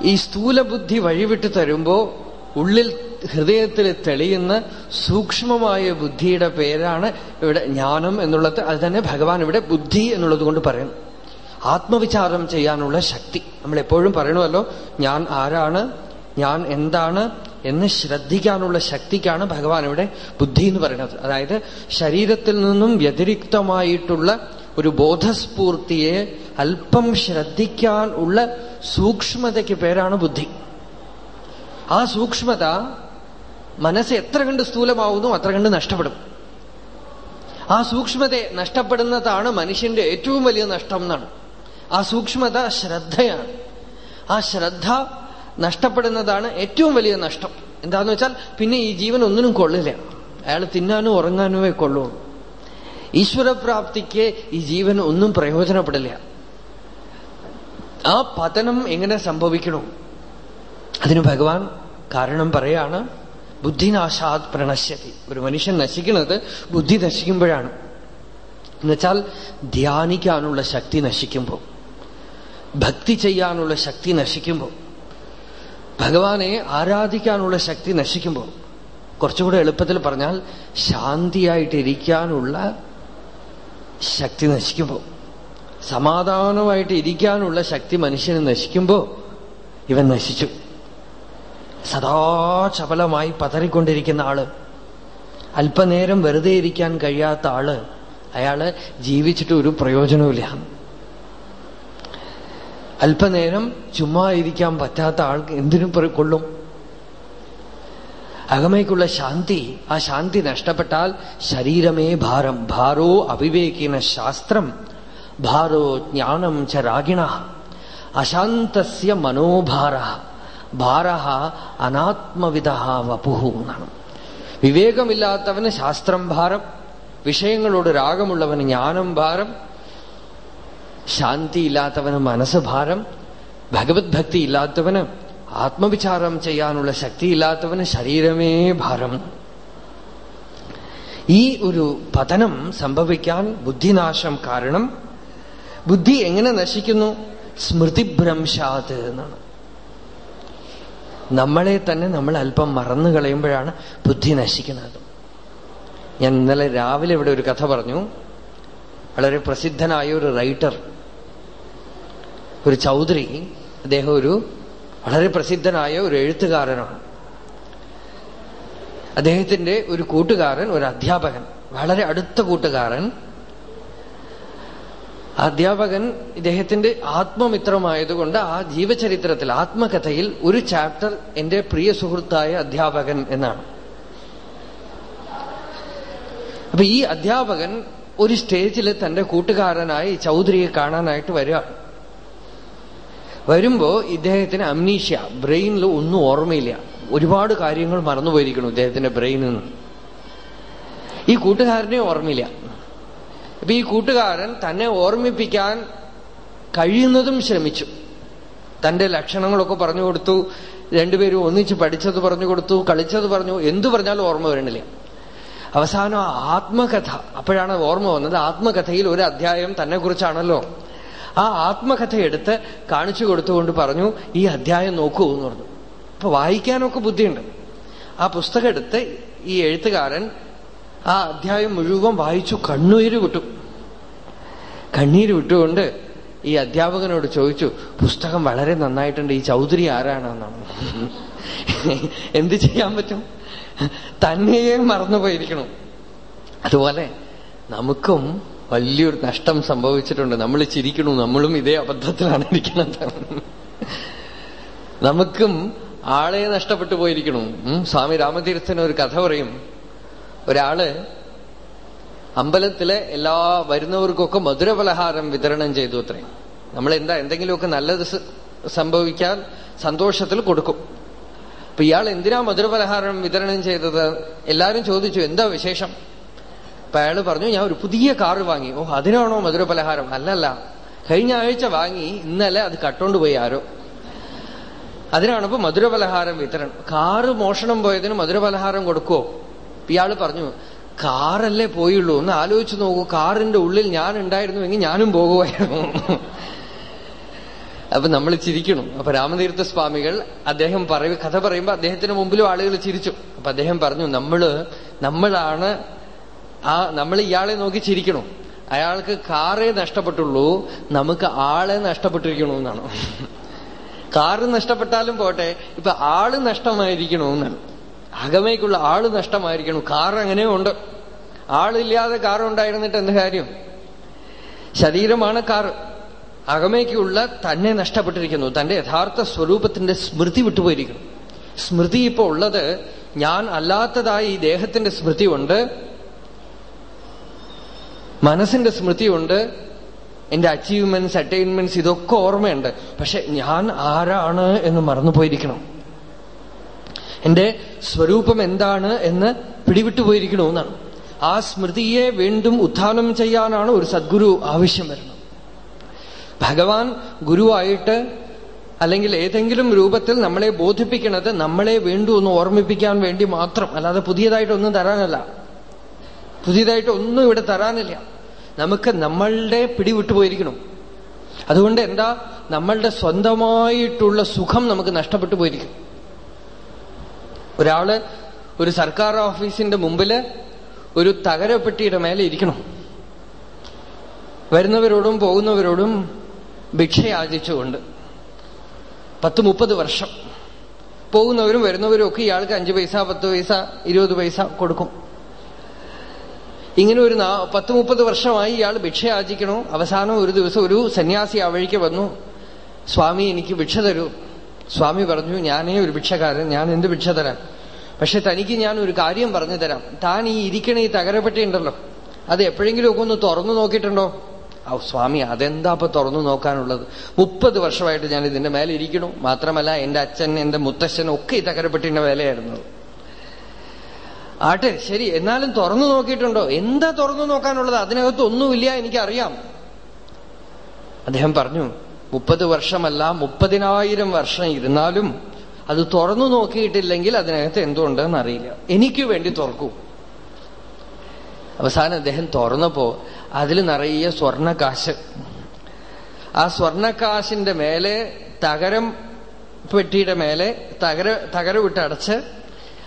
ഈ സ്ഥൂല ബുദ്ധി വഴിവിട്ട് തരുമ്പോ ഉള്ളിൽ ഹൃദയത്തിൽ തെളിയുന്ന സൂക്ഷ്മമായ ബുദ്ധിയുടെ പേരാണ് ഇവിടെ ജ്ഞാനം എന്നുള്ളത്. അത് തന്നെ ഭഗവാൻ ഇവിടെ ബുദ്ധി എന്നുള്ളത് കൊണ്ട് പറയുന്നു. ആത്മവിചാരം ചെയ്യാനുള്ള ശക്തി. നമ്മൾ എപ്പോഴും പറയണമല്ലോ ഞാൻ ആരാണ് ഞാൻ എന്താണ് എന്ന് ശ്രദ്ധിക്കാനുള്ള ശക്തിക്കാണ് ഭഗവാൻ ഇവിടെ ബുദ്ധി എന്ന് പറയുന്നത്. അതായത് ശരീരത്തിൽ നിന്നും വ്യതിരിക്തമായിട്ടുള്ള ഒരു ബോധസ്ഫൂർത്തിയെ അല്പം ശ്രദ്ധിക്കാൻ ഉള്ള സൂക്ഷ്മതയ്ക്ക് പേരാണ് ബുദ്ധി. ആ സൂക്ഷ്മത മനസ്സ് എത്ര കണ്ട് സ്ഥൂലമാവുന്നു അത്ര കണ്ട് നഷ്ടപ്പെടും. ആ സൂക്ഷ്മത നഷ്ടപ്പെടുന്നതാണ് മനുഷ്യന്റെ ഏറ്റവും വലിയ നഷ്ടം എന്നാണ്. ആ സൂക്ഷ്മത ശ്രദ്ധയാണ്. ആ ശ്രദ്ധ നഷ്ടപ്പെടുന്നതാണ് ഏറ്റവും വലിയ നഷ്ടം. എന്താന്ന് വെച്ചാൽ പിന്നെ ഈ ജീവൻ ഒന്നിനും കൊള്ളില്ല. അയാൾ തിന്നാനും ഉറങ്ങാനുമേ കൊള്ളുള്ളൂ. ഈശ്വരപ്രാപ്തിക്ക് ഈ ജീവൻ ഒന്നും പ്രയോജനപ്പെടില്ല. ആ പതനം എങ്ങനെ സംഭവിക്കണോ? അതിന് ഭഗവാൻ കാരണം പറയാണ് ബുദ്ധിനാശാത് പ്രണശ്യതി. ഒരു മനുഷ്യൻ നശിക്കുന്നത് ബുദ്ധി നശിക്കുമ്പോഴാണ്. എന്നുവെച്ചാൽ ധ്യാനിക്കാനുള്ള ശക്തി നശിക്കുമ്പോൾ ഭക്തി ചെയ്യാനുള്ള ശക്തി നശിക്കുമ്പോൾ ഭഗവാനെ ആരാധിക്കാനുള്ള ശക്തി നശിക്കുമ്പോൾ കുറച്ചുകൂടെ എളുപ്പത്തിൽ പറഞ്ഞാൽ ശാന്തിയായിട്ടിരിക്കാനുള്ള ശക്തി നശിക്കുമ്പോൾ സമാധാനമായിട്ട് ഇരിക്കാനുള്ള ശക്തി മനുഷ്യന് നശിക്കുമ്പോൾ ഇവൻ നശിച്ചു. സദാ ചപലമായി പതറിക്കൊണ്ടിരിക്കുന്ന ആൾ അല്പനേരം വെറുതെ ഇരിക്കാൻ കഴിയാത്ത ആൾ അയാൾ ജീവിച്ചിട്ട് ഒരു പ്രയോജനവുമില്ല. അല്പനേരം ചുമ്മാ ഇരിക്കാൻ പറ്റാത്ത ആൾക്ക് എന്തിനും കൊള്ളും. അകമയ്ക്കുള്ള ശാന്തി ആ ശാന്തി നഷ്ടപ്പെട്ടാൽ ശരീരമേ ഭാരം. ഭാരോ അവിവേകിന ശാസ്ത്രം. ഭാരോ ജ്ഞാനം ച രാഗിണ. അശാന്തസ്യ മനോഭാര. ഭാര അനാത്മവിധ വപുഹു എന്നാണ്. വിവേകമില്ലാത്തവന് ശാസ്ത്രം ഭാരം. വിഷയങ്ങളോട് രാഗമുള്ളവന് ജ്ഞാനം ഭാരം. ശാന്തിയില്ലാത്തവന് മനസ്സ് ഭാരം. ഭഗവത് ഭക്തി ഇല്ലാത്തവന് ആത്മവിചാരം ചെയ്യാനുള്ള ശക്തിയില്ലാത്തവന് ശരീരമേ ഭാരം. ഈ ഒരു പതനം സംഭവിക്കാൻ ബുദ്ധിനാശം കാരണം ബുദ്ധി എങ്ങനെ നശിക്കുന്നു? സ്മൃതിഭ്രംശാത് എന്നാണ്. നമ്മളെ തന്നെ നമ്മൾ അല്പം മറന്നു കളയുമ്പോഴാണ് ബുദ്ധി നശിക്കുന്നത്. ഞാൻ ഇന്നലെ രാവിലെ ഇവിടെ ഒരു കഥ പറഞ്ഞു. വളരെ പ്രസിദ്ധനായ ഒരു റൈറ്റർ ഒരു ചൗധരി അദ്ദേഹം ഒരു വളരെ പ്രസിദ്ധനായ ഒരു എഴുത്തുകാരനാണ്. അദ്ദേഹത്തിന്റെ ഒരു കൂട്ടുകാരൻ ഒരു അധ്യാപകൻ വളരെ അടുത്ത കൂട്ടുകാരൻ. അധ്യാപകൻ ഇദ്ദേഹത്തിന്റെ ആത്മമിത്രമായതുകൊണ്ട് ആ ജീവചരിത്രത്തിൽ ആത്മകഥയിൽ ഒരു ചാപ്റ്റർ എന്റെ പ്രിയ സുഹൃത്തായ അധ്യാപകൻ എന്നാണ്. അപ്പൊ ഈ അധ്യാപകൻ ഒരു സ്റ്റേജിൽ തന്റെ കൂട്ടുകാരനായി ചൗധരിയെ കാണാനായിട്ട് വരികയാണ് വരുമ്പോ ഇദ്ദേഹത്തിന് അമ്നീഷ്യ ബ്രെയിനിൽ ഒന്നും ഓർമ്മയില്ല. ഒരുപാട് കാര്യങ്ങൾ മറന്നുപോയിരിക്കണം ഇദ്ദേഹത്തിന്റെ ബ്രെയിനിൽ നിന്ന് ഈ കൂട്ടുകാരനെ ഓർമ്മയില്ല. അപ്പൊ ഈ കൂട്ടുകാരൻ തന്നെ ഓർമ്മിപ്പിക്കാൻ കഴിയുന്നതും ശ്രമിച്ചു. തന്റെ ലക്ഷണങ്ങളൊക്കെ പറഞ്ഞു കൊടുത്തു. രണ്ടുപേരും ഒന്നിച്ച് പഠിച്ചത് പറഞ്ഞു കൊടുത്തു കളിച്ചത് പറഞ്ഞു. എന്തു പറഞ്ഞാലും ഓർമ്മ വരണില്ല. അവസാനം ആത്മകഥ അപ്പോഴാണ് ഓർമ്മ വന്നത്. ആത്മകഥയിൽ ഒരു അധ്യായം തന്നെ കുറിച്ചാണല്ലോ ആ ആത്മകഥ എടുത്ത് കാണിച്ചു കൊടുത്തുകൊണ്ട് പറഞ്ഞു ഈ അധ്യായം നോക്കൂ എന്ന് പറഞ്ഞു. അപ്പൊ വായിക്കാനൊക്കെ ബുദ്ധിയുണ്ട്. ആ പുസ്തകം എടുത്ത് ഈ എഴുത്തുകാരൻ ആ അധ്യായം മുഴുവൻ വായിച്ചു കണ്ണുയിര് വിട്ടു. കണ്ണീര് വിട്ടുകൊണ്ട് ഈ അധ്യാപകനോട് ചോദിച്ചു പുസ്തകം വളരെ നന്നായിട്ടുണ്ട് ഈ ചൗധരി ആരാണെന്നാണ്? എന്ത് ചെയ്യാൻ പറ്റും? തന്നെയേ മറന്നുപോയിരിക്കണം. അതുപോലെ നമുക്കും വലിയൊരു നഷ്ടം സംഭവിച്ചിട്ടുണ്ട്. നമ്മൾ ചിരിക്കണു നമ്മളും ഇതേ അബദ്ധത്തിലാണ് ഇരിക്കുന്നത്. നമുക്കും ആളെ നഷ്ടപ്പെട്ടു പോയിരിക്കണു സ്വാമി രാമതീർത്ഥന് ഒരു കഥ പറയും. ഒരാൾ അമ്പലത്തിലെ എല്ലാ വരുന്നവർക്കൊക്കെ മധുര പലഹാരം വിതരണം ചെയ്തു അത്രയും നമ്മൾ എന്താ എന്തെങ്കിലുമൊക്കെ നല്ലത് സംഭവിക്കാൻ സന്തോഷത്തിൽ കൊടുക്കും. അപ്പൊ ഇയാൾ എന്തിനാ മധുര പലഹാരം വിതരണം ചെയ്തത്? എല്ലാരും ചോദിച്ചു എന്താ വിശേഷം? അപ്പൊ അയാൾ പറഞ്ഞു ഞാൻ ഒരു പുതിയ കാറ് വാങ്ങി. ഓ അതിനാണോ മധുരപലഹാരം? അല്ലല്ല. കഴിഞ്ഞ ആഴ്ച വാങ്ങി. ഇന്നലെ അത് കട്ടോണ്ട് പോയി ആരോ. അതിനാണിപ്പോ മധുരപലഹാരം വിതരണം. കാറ് മോഷണം പോയതിന് മധുരപലഹാരം കൊടുക്കുവോ? ഇയാൾ പറഞ്ഞു കാറല്ലേ പോയുള്ളൂ. ഒന്ന് ആലോചിച്ച് നോക്കൂ. കാറിന്റെ ഉള്ളിൽ ഞാൻ ഉണ്ടായിരുന്നുവെങ്കിൽ ഞാനും പോകുമായിരുന്നു. അപ്പൊ നമ്മൾ ചിരിക്കണം. അപ്പൊ രാമതീർത്ഥ സ്വാമികൾ അദ്ദേഹം പറയ കഥ പറയുമ്പോ അദ്ദേഹത്തിന് മുമ്പിലും ആളുകൾ ചിരിച്ചു. അപ്പൊ അദ്ദേഹം പറഞ്ഞു നമ്മൾ നമ്മളാണ് ആ നമ്മൾ ഇയാളെ നോക്കി ചിരിക്കണം. അയാൾക്ക് കാറേ നഷ്ടപ്പെട്ടുള്ളൂ നമുക്ക് ആളെ നഷ്ടപ്പെട്ടിരിക്കണമെന്നാണ്. കാറ് നഷ്ടപ്പെട്ടാലും പോട്ടെ ഇപ്പൊ ആൾ നഷ്ടമായിരിക്കണമെന്നാണ്. അകമേക്കുള്ള ആൾ നഷ്ടമായിരിക്കണം. കാർ അങ്ങനെ ഉണ്ട്. ആളില്ലാതെ കാർ ഉണ്ടായിരുന്നിട്ട് എന്ത് കാര്യം? ശരീരമാണ് കാർ അകമേക്കുള്ള തന്നെ നഷ്ടപ്പെട്ടിരിക്കുന്നു. തന്റെ യഥാർത്ഥ സ്വരൂപത്തിന്റെ സ്മൃതി വിട്ടുപോയിരിക്കുന്നു. സ്മൃതി ഇപ്പൊ ഉള്ളത് ഞാൻ അല്ലാത്തതായി ഈ ദേഹത്തിന്റെ സ്മൃതി ഉണ്ട് മനസ്സിന്റെ സ്മൃതിയുണ്ട്. എന്റെ അച്ചീവ്മെന്റ്സ് അറ്റൈൻമെന്റ്സ് ഇതൊക്കെ ഓർമ്മയുണ്ട്. പക്ഷെ ഞാൻ ആരാണ് എന്ന് മറന്നുപോയിരിക്കണം. എന്റെ സ്വരൂപം എന്താണ് എന്ന് പിടിവിട്ടു പോയിരിക്കണമെന്നാണ് ആ സ്മൃതിയെ വീണ്ടും ഉത്ഥാനം ചെയ്യാനാണ് ഒരു സദ്ഗുരു ആവശ്യം വരുന്നത്. ഭഗവാൻ ഗുരുവായിട്ട് അല്ലെങ്കിൽ ഏതെങ്കിലും രൂപത്തിൽ നമ്മളെ ബോധിപ്പിക്കുന്നത് നമ്മളെ വീണ്ടും ഒന്ന് ഓർമ്മിപ്പിക്കാൻ വേണ്ടി മാത്രം. അല്ലാതെ പുതിയതായിട്ടൊന്നും തരാനല്ല. പുതിയതായിട്ട് ഒന്നും ഇവിടെ തരാനില്ല. നമുക്ക് നമ്മളുടെ പിടിവിട്ടു പോയിരിക്കണം. അതുകൊണ്ട് എന്താ? നമ്മളുടെ സ്വന്തമായിട്ടുള്ള സുഖം നമുക്ക് നഷ്ടപ്പെട്ടു പോയിരിക്കും. ഒരാൾ ഒരു സർക്കാർ ഓഫീസിന്റെ മുമ്പിൽ ഒരു തകരപ്പെട്ടിയുടെ മേലെ ഇരിക്കണം. വരുന്നവരോടും പോകുന്നവരോടും ഭിക്ഷ ആചിച്ചുകൊണ്ട് പത്ത് മുപ്പത് വർഷം പോകുന്നവരും വരുന്നവരും ഒക്കെ ഇയാൾക്ക് അഞ്ച് പൈസ പത്ത് പൈസ ഇരുപത് പൈസ കൊടുക്കും. ഇങ്ങനെ ഒരു പത്ത് മുപ്പത് വർഷമായി ഇയാൾ ഭിക്ഷ യാചിക്കണു. അവസാനം ഒരു ദിവസം ഒരു സന്യാസി ആ വഴിക്ക് വന്നു. സ്വാമി എനിക്ക് ഭിക്ഷ തരൂ. സ്വാമി പറഞ്ഞു ഞാനേ ഒരു ഭിക്ഷക്കാരൻ. ഞാൻ എന്ത് ഭിക്ഷ തരാം പക്ഷെ തനിക്ക് ഞാൻ ഒരു കാര്യം പറഞ്ഞു തരാം. താൻ ഈ ഇരിക്കണ ഈ തകരപ്പെട്ടിണ്ടല്ലോ അത് എപ്പോഴെങ്കിലുമൊക്കെ ഒന്ന് തുറന്നു നോക്കിയിട്ടുണ്ടോ? ഓ സ്വാമി അതെന്താ ഇപ്പൊ തുറന്നു നോക്കാനുള്ളത്? മുപ്പത് വർഷമായിട്ട് ഞാൻ ഇതിന്റെ മേലെ ഇരിക്കണു മാത്രമല്ല എന്റെ അച്ഛൻ എന്റെ മുത്തച്ഛൻ ഒക്കെ ഈ തകരപ്പെട്ടിന്റെ മേലെയായിരുന്നു. ആട്ടെ ശരി എന്നാലും തുറന്നു നോക്കിയിട്ടുണ്ടോ? എന്താ തുറന്നു നോക്കാനുള്ളത്? അതിനകത്ത് ഒന്നുമില്ല എനിക്കറിയാം. അദ്ദേഹം പറഞ്ഞു മുപ്പത് വർഷമല്ല മുപ്പതിനായിരം വർഷം ഇരുന്നാലും അത് തുറന്നു നോക്കിയിട്ടില്ലെങ്കിൽ അതിനകത്ത് എന്തുണ്ടെന്ന് അറിയില്ല. എനിക്ക് വേണ്ടി തുറക്കൂ. അവസാനം അദ്ദേഹം തുറന്നപ്പോ അതിൽ നിറയെ സ്വർണക്കാശ് ആ സ്വർണക്കാശിന്റെ മേലെ തകരം പെട്ടിയുടെ മേലെ തകര തകരവിട്ടടച്ച്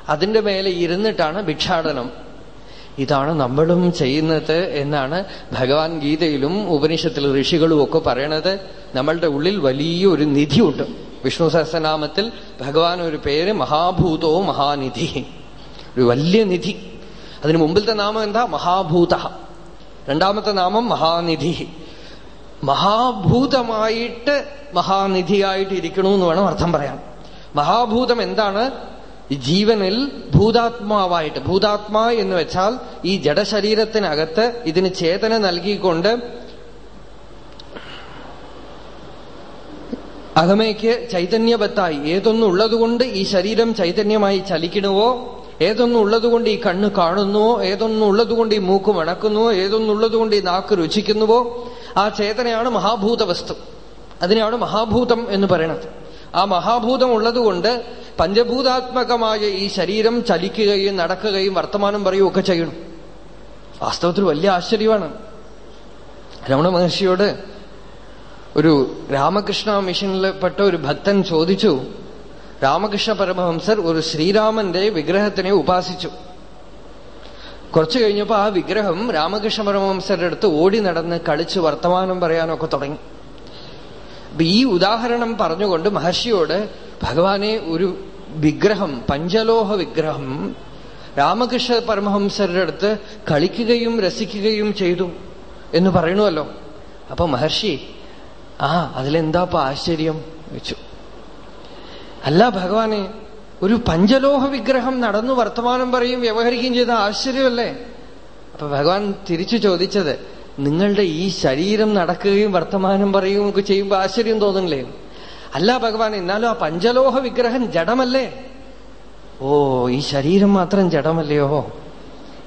അതിന്റെ മേലെ ഇരുന്നിട്ടാണ് ഭിക്ഷാടനം. ഇതാണ് നമ്മളും ചെയ്യുന്നത് എന്നാണ് ഭഗവാൻ ഗീതയിലും ഉപനിഷത്തിൽ ഋഷികളും ഒക്കെ പറയണത്. നമ്മളുടെ ഉള്ളിൽ വലിയൊരു നിധിയുണ്ട്. വിഷ്ണു സഹസ്രനാമത്തിൽ ഭഗവാൻ ഒരു പേര് മഹാഭൂതോ മഹാനിധി. ഒരു വലിയ നിധി. അതിന് മുമ്പിലത്തെ നാമം എന്താ? മഹാഭൂത. രണ്ടാമത്തെ നാമം മഹാനിധി. മഹാഭൂതമായിട്ട് മഹാനിധിയായിട്ട് ഇരിക്കണമെന്ന് വേണം അർത്ഥം പറയാൻ. മഹാഭൂതം എന്താണ്? ജീവനിൽ ഭൂതാത്മാവായിട്ട് ഭൂതാത്മാ എന്ന് വെച്ചാൽ ഈ ജഡശരീരത്തിനകത്ത് ഇതിന് ചേതന നൽകിക്കൊണ്ട് അകമയ്ക്ക് ചൈതന്യവത്തായി ഏതൊന്നുള്ളതുകൊണ്ട് ഈ ശരീരം ചൈതന്യമായി ചലിക്കണവോ ഏതൊന്നുള്ളതുകൊണ്ട് ഈ കണ്ണ് കാണുന്നുവോ ഏതൊന്നുള്ളതുകൊണ്ട് ഈ മൂക്ക് മണക്കുന്നുവോ ഏതൊന്നുള്ളതുകൊണ്ട് ഈ നാക്ക് രുചിക്കുന്നുവോ ആ ചേതനയാണ് മഹാഭൂത വസ്തു അതിനെയാണ് മഹാഭൂതം എന്ന് പറയണത്. ആ മഹാഭൂതം ഉള്ളതുകൊണ്ട് പഞ്ചഭൂതാത്മകമായ ഈ ശരീരം ചലിക്കുകയും നടക്കുകയും വർത്തമാനം പറയുകയും ഒക്കെ ചെയ്യണം. വാസ്തവത്തിൽ വലിയ ആശ്ചര്യമാണ്. രമണ മഹർഷിയോട് ഒരു രാമകൃഷ്ണ മിഷനിൽപ്പെട്ട ഒരു ഭക്തൻ ചോദിച്ചു രാമകൃഷ്ണ പരമഹംസർ ഒരു ശ്രീരാമന്റെ വിഗ്രഹത്തിനെ ഉപാസിച്ചു. കുറച്ചു കഴിഞ്ഞപ്പോ ആ വിഗ്രഹം രാമകൃഷ്ണ പരമഹംസരുടെ അടുത്ത് ഓടി നടന്ന് കളിച്ച് വർത്തമാനം പറയാനൊക്കെ തുടങ്ങി. അപ്പൊ ഈ ഉദാഹരണം പറഞ്ഞുകൊണ്ട് മഹർഷിയോട് ഭഗവാനെ ഒരു വിഗ്രഹം പഞ്ചലോഹ വിഗ്രഹം രാമകൃഷ്ണ പരമഹംസരുടെ അടുത്ത് കളിക്കുകയും രസിക്കുകയും ചെയ്തു എന്ന് പറയണമല്ലോ അപ്പൊ മഹർഷി ആ അതിലെന്താ ആശ്ചര്യം? വെച്ചു അല്ല ഭഗവാനെ ഒരു പഞ്ചലോഹ വിഗ്രഹം നടന്നു വർത്തമാനം പറയും വ്യവഹരിക്കുകയും ചെയ്ത ആശ്ചര്യമല്ലേ? അപ്പൊ ഭഗവാൻ തിരിച്ചു ചോദിച്ചത് നിങ്ങളുടെ ഈ ശരീരം നടക്കുകയും വർത്തമാനം പറയുകയും ഒക്കെ ചെയ്യുമ്പോൾ ആശ്ചര്യം തോന്നുന്നില്ലേ അല്ല ഭഗവാൻ എന്നാലും ആ പഞ്ചലോഹ വിഗ്രഹം ജഡമല്ലേ? ഓ ഈ ശരീരം മാത്രം ജഡമല്ലയോ?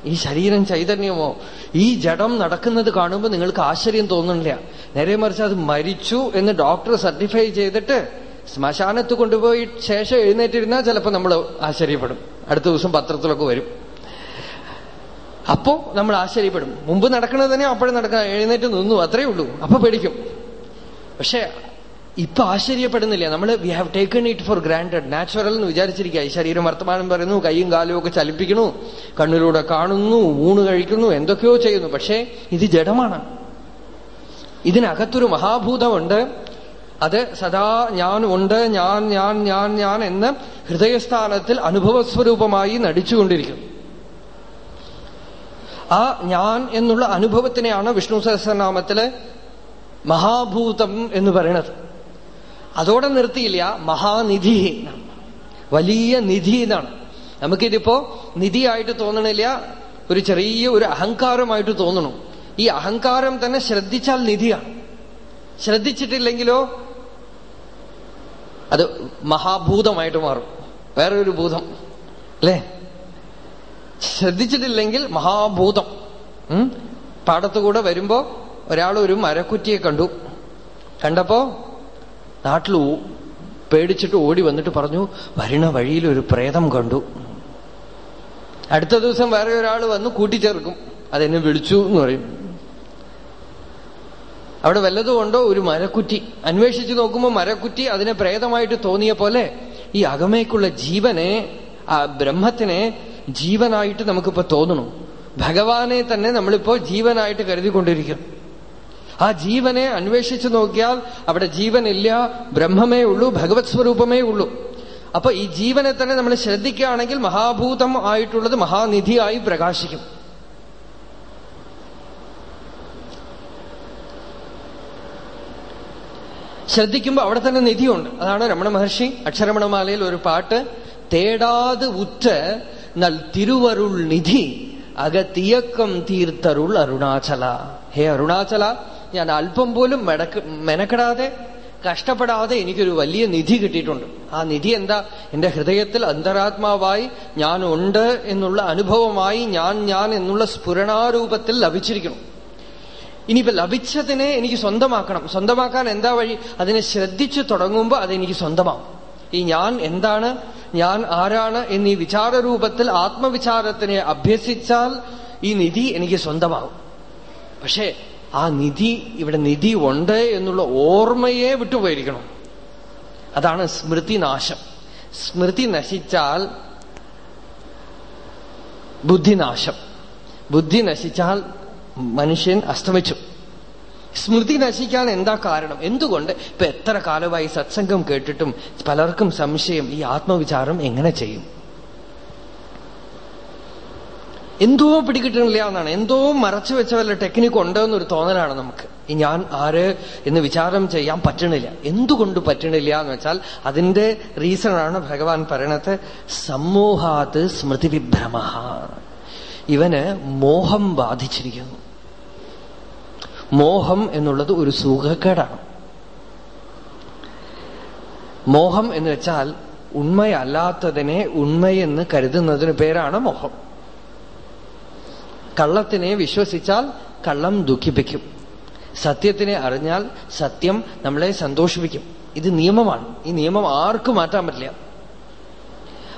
ഈ ശരീരം ചൈതന്യമോ? ഈ ജഡം നടക്കുന്നത് കാണുമ്പോൾ നിങ്ങൾക്ക് ആശ്ചര്യം തോന്നുന്നില്ല നേരെ മറിച്ച് അത് മരിച്ചു എന്ന് ഡോക്ടർ സർട്ടിഫൈ ചെയ്തിട്ട് ശ്മശാനത്ത് കൊണ്ടുപോയി ശേഷം എഴുന്നേറ്റിരുന്നാൽ ചിലപ്പോൾ നമ്മൾ ആശ്ചര്യപ്പെടും. അടുത്ത ദിവസം പത്രത്തിലൊക്കെ വരും. അപ്പോ നമ്മൾ ആശ്ചര്യപ്പെടും. മുമ്പ് നടക്കുന്നത് തന്നെ അപ്പോഴും നടക്കുക എഴുന്നേറ്റ് നിന്നു അത്രയേ ഉള്ളൂ. അപ്പൊ പേടിക്കും. പക്ഷെ ഇപ്പൊ ആശ്ചര്യപ്പെടുന്നില്ല? നമ്മൾ we have taken it for granted natural എന്ന് വിചാരിച്ചിരിക്കുക ഈ ശരീരം വർത്തമാനം പറയുന്നു കൈയും കാലും ഒക്കെ ചലിപ്പിക്കുന്നു കണ്ണിലൂടെ കാണുന്നു ഊണ് കഴിക്കുന്നു എന്തൊക്കെയോ ചെയ്യുന്നു. പക്ഷേ ഇത് ജഡമാണ്. ഇതിനകത്തൊരു മഹാഭൂതമുണ്ട്. അത് സദാ ഞാൻ ഉണ്ട് ഞാൻ ഞാൻ ഞാൻ ഞാൻ എന്ന് ഹൃദയസ്ഥാനത്തിൽ അനുഭവസ്വരൂപമായി നടിച്ചുകൊണ്ടിരിക്കുന്നു. ആ ഞാൻ എന്നുള്ള അനുഭവത്തിനെയാണ് വിഷ്ണു സഹസ്രനാമത്തിൽ മഹാഭൂതം എന്ന് പറയണത്. അതോടെ നിർത്തിയില്ല മഹാനിധി വലിയ നിധി എന്നാണ്. നമുക്കിതിപ്പോ നിധിയായിട്ട് തോന്നണില്ല ഒരു ചെറിയ ഒരു അഹങ്കാരമായിട്ട് തോന്നണു. ഈ അഹങ്കാരം തന്നെ ശ്രദ്ധിച്ചാൽ നിധിയാണ്. ശ്രദ്ധിച്ചിട്ടില്ലെങ്കിലോ അത് മഹാഭൂതമായിട്ട് മാറും. വേറെ ഒരു ഭൂതം. അല്ലേ? ശ്രദ്ധിച്ചിട്ടില്ലെങ്കിൽ മഹാഭൂതം. പാടത്തുകൂടെ വരുമ്പോ ഒരാൾ ഒരു മരക്കുറ്റിയെ കണ്ടു. കണ്ടപ്പോ നാട്ടിൽ പേടിച്ചിട്ട് ഓടി വന്നിട്ട് പറഞ്ഞു വരണ വഴിയിൽ ഒരു പ്രേതം കണ്ടു. അടുത്ത ദിവസം വേറെ ഒരാൾ വന്ന് കൂട്ടിച്ചേർക്കും. അതെന്നെ വിളിച്ചു എന്ന് പറയും. അവിടെ വല്ലതുകൊണ്ടോ ഒരു മരക്കുറ്റി? അന്വേഷിച്ചു നോക്കുമ്പോൾ മരക്കുറ്റി അതിനെ പ്രേതമായിട്ട് തോന്നിയ പോലെ ഈ അകമേക്കുള്ള ജീവനെ ആ ബ്രഹ്മത്തിനെ ജീവനായിട്ട് നമുക്കിപ്പോ തോന്നണം ഭഗവാനെ തന്നെ നമ്മളിപ്പോ ജീവനായിട്ട് കരുതിക്കൊണ്ടിരിക്കും ആ ജീവനെ അന്വേഷിച്ചു നോക്കിയാൽ അവിടെ ജീവനില്ല ബ്രഹ്മമേ ഉള്ളൂ ഭഗവത് സ്വരൂപമേ ഉള്ളൂ. അപ്പൊ ഈ ജീവനെ തന്നെ നമ്മൾ ശ്രദ്ധിക്കുകയാണെങ്കിൽ മഹാഭൂതം ആയിട്ടുള്ളത് മഹാനിധിയായി പ്രകാശിക്കും. ശ്രദ്ധിക്കുമ്പോൾ അവിടെ തന്നെ നിധിയുണ്ട്. അതാണ് രമണ മഹർഷി അക്ഷരമണമാലയിൽ ഒരു പാട്ട് തേടാതെ ഉറ്റ നൽ തിരുവരുൾ നിധി അകത്തിയക്കം തീർത്തരുൾ അരുണാചല. ഹേ അരുണാചല ഞാൻ അല്പം പോലും മെടക്ക് മെനക്കെടാതെ കഷ്ടപ്പെടാതെ എനിക്കൊരു വലിയ നിധി കിട്ടിയിട്ടുണ്ട്. ആ നിധി എന്താ? എന്റെ ഹൃദയത്തിൽ അന്തരാത്മാവായി ഞാൻ ഉണ്ട് എന്നുള്ള അനുഭവമായി ഞാൻ ഞാൻ എന്നുള്ള സ്ഫുരണാരൂപത്തിൽ ലഭിച്ചിരിക്കണം ഇനിയിപ്പോ ലഭിച്ചതിനെ എനിക്ക് സ്വന്തമാക്കണം. സ്വന്തമാക്കാൻ എന്താ വഴി? അതിനെ ശ്രദ്ധിച്ചു തുടങ്ങുമ്പോൾ അതെനിക്ക് സ്വന്തമാവും. ഈ ഞാൻ എന്താണ്? ഞാൻ ആരാണ് എന്നീ വിചാരരൂപത്തിൽ ആത്മവിചാരത്തിനെ അഭ്യസിച്ചാൽ ഈ നിധി എനിക്ക് സ്വന്തമാവും പക്ഷേ ആ നിധി ഇവിടെ നിധി ഉണ്ട് എന്നുള്ള ഓർമ്മയെ വിട്ടുപോയിരിക്കണം. അതാണ് സ്മൃതി നാശം സ്മൃതി നശിച്ചാൽ ബുദ്ധിനാശം. ബുദ്ധി നശിച്ചാൽ മനുഷ്യൻ അസ്തമിച്ചു. സ്മൃതി നശിക്കാൻ എന്താ കാരണം? എന്തുകൊണ്ട്? ഇപ്പൊ എത്ര കാലമായി സത്സംഗം കേട്ടിട്ടും പലർക്കും സംശയം ഈ ആത്മവിചാരം എങ്ങനെ ചെയ്യും? എന്തോ പിടികിട്ടണില്ല എന്നാണ്. എന്തോ മറച്ചു വെച്ച വല്ല ടെക്നിക്ക് ഉണ്ടോ എന്നൊരു തോന്നലാണ് നമുക്ക്. ഞാൻ ആര് എന്ന് വിചാരം ചെയ്യാൻ പറ്റണില്ല. എന്തുകൊണ്ട് പറ്റണില്ല എന്ന് വെച്ചാൽ അതിന്റെ റീസണാണ് ഭഗവാൻ പറയണത് സമൂഹാത് സ്മൃതി വിഭ്രമ ഇവന് മോഹം ബാധിച്ചിരിക്കുന്നു. മോഹം എന്നുള്ളത് ഒരു സുഖക്കേടാണ് മോഹം എന്ന് വെച്ചാൽ ഉണ്മയല്ലാത്തതിനെ ഉണ്മയെന്ന് കരുതുന്നതിന് പേരാണ് മോഹം. കള്ളത്തിനെ വിശ്വസിച്ചാൽ കള്ളം ദുഃഖിപ്പിക്കും. സത്യത്തിനെ അറിഞ്ഞാൽ സത്യം നമ്മളെ സന്തോഷിപ്പിക്കും. ഇത് നിയമമാണ്. ഈ നിയമം ആർക്കും മാറ്റാൻ പറ്റില്ല.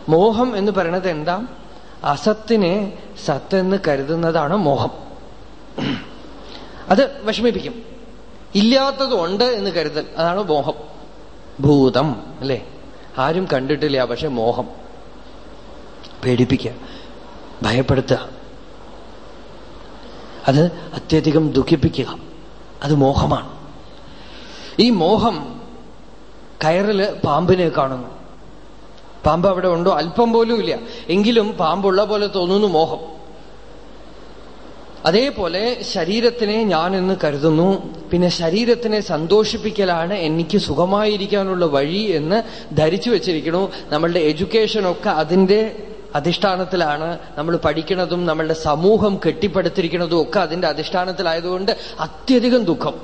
മോഹം എന്ന് പറയുന്നത് എന്താ? അസത്തിനെ സത്തെന്ന് കരുതുന്നതാണ് മോഹം. അത് വിഷമിപ്പിക്കും. ഇല്ലാത്തതുണ്ട് എന്ന് കരുതൽ. അതാണ് മോഹം. ഭൂതം അല്ലേ? ആരും കണ്ടിട്ടില്ല പക്ഷെ മോഹം. പേടിപ്പിക്കുക. ഭയപ്പെടുത്തുക. അത് അത്യധികം ദുഃഖിപ്പിക്കുക. അത് മോഹമാണ്. ഈ മോഹം കയറിൽ പാമ്പിനെ കാണുന്നു. പാമ്പ് അവിടെ ഉണ്ടോ? അല്പം പോലും ഇല്ല. എങ്കിലും പാമ്പുള്ള പോലെ തോന്നുന്നു മോഹം. അതേപോലെ ശരീരത്തിനെ ഞാൻ എന്ന് കരുതുന്നു. പിന്നെ ശരീരത്തിനെ സന്തോഷിപ്പിക്കലാണ് എനിക്ക് സുഖമായിരിക്കാനുള്ള വഴി എന്ന് ധരിച്ചു വെച്ചിരിക്കണു നമ്മളുടെ എഡ്യൂക്കേഷനൊക്കെ അതിന്റെ അധിഷ്ഠാനത്തിലാണ്. നമ്മൾ പഠിക്കുന്നതും നമ്മളുടെ സമൂഹം കെട്ടിപ്പടുത്തിരിക്കുന്നതും ഒക്കെ അതിന്റെ അധിഷ്ഠാനത്തിലായതുകൊണ്ട് അത്യധികം ദുഃഖം.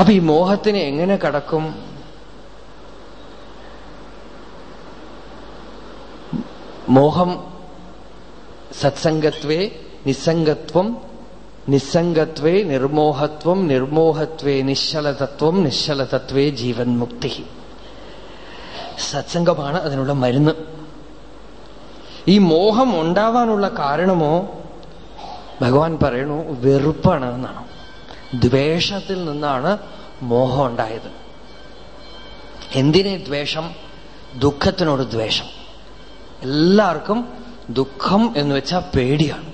അപ്പൊ ഈ മോഹത്തിനെ എങ്ങനെ കടക്കും? മോഹം സത്സംഗത്വേ നിസ്സംഗത്വം നിസ്സംഗത്വേ നിർമോഹത്വം നിർമോഹത്വേ നിശ്ചലതത്വം നിശ്ചലതത്വേ ജീവൻ മുക്തി സത്സംഗമാണ് അതിനുള്ള മരുന്ന്. ഈ മോഹം ഉണ്ടാവാനുള്ള കാരണമോ? ഭഗവാൻ പറയണു വെറുപ്പാണ് എന്നാണ്. ദ്വേഷത്തിൽ നിന്നാണ് മോഹം ഉണ്ടായത്. എന്തിനെ ദ്വേഷം? ദുഃഖത്തിനോട് ദ്വേഷം. എല്ലാവർക്കും ദുഃഖം എന്ന് വെച്ചാൽ പേടിയാണ്.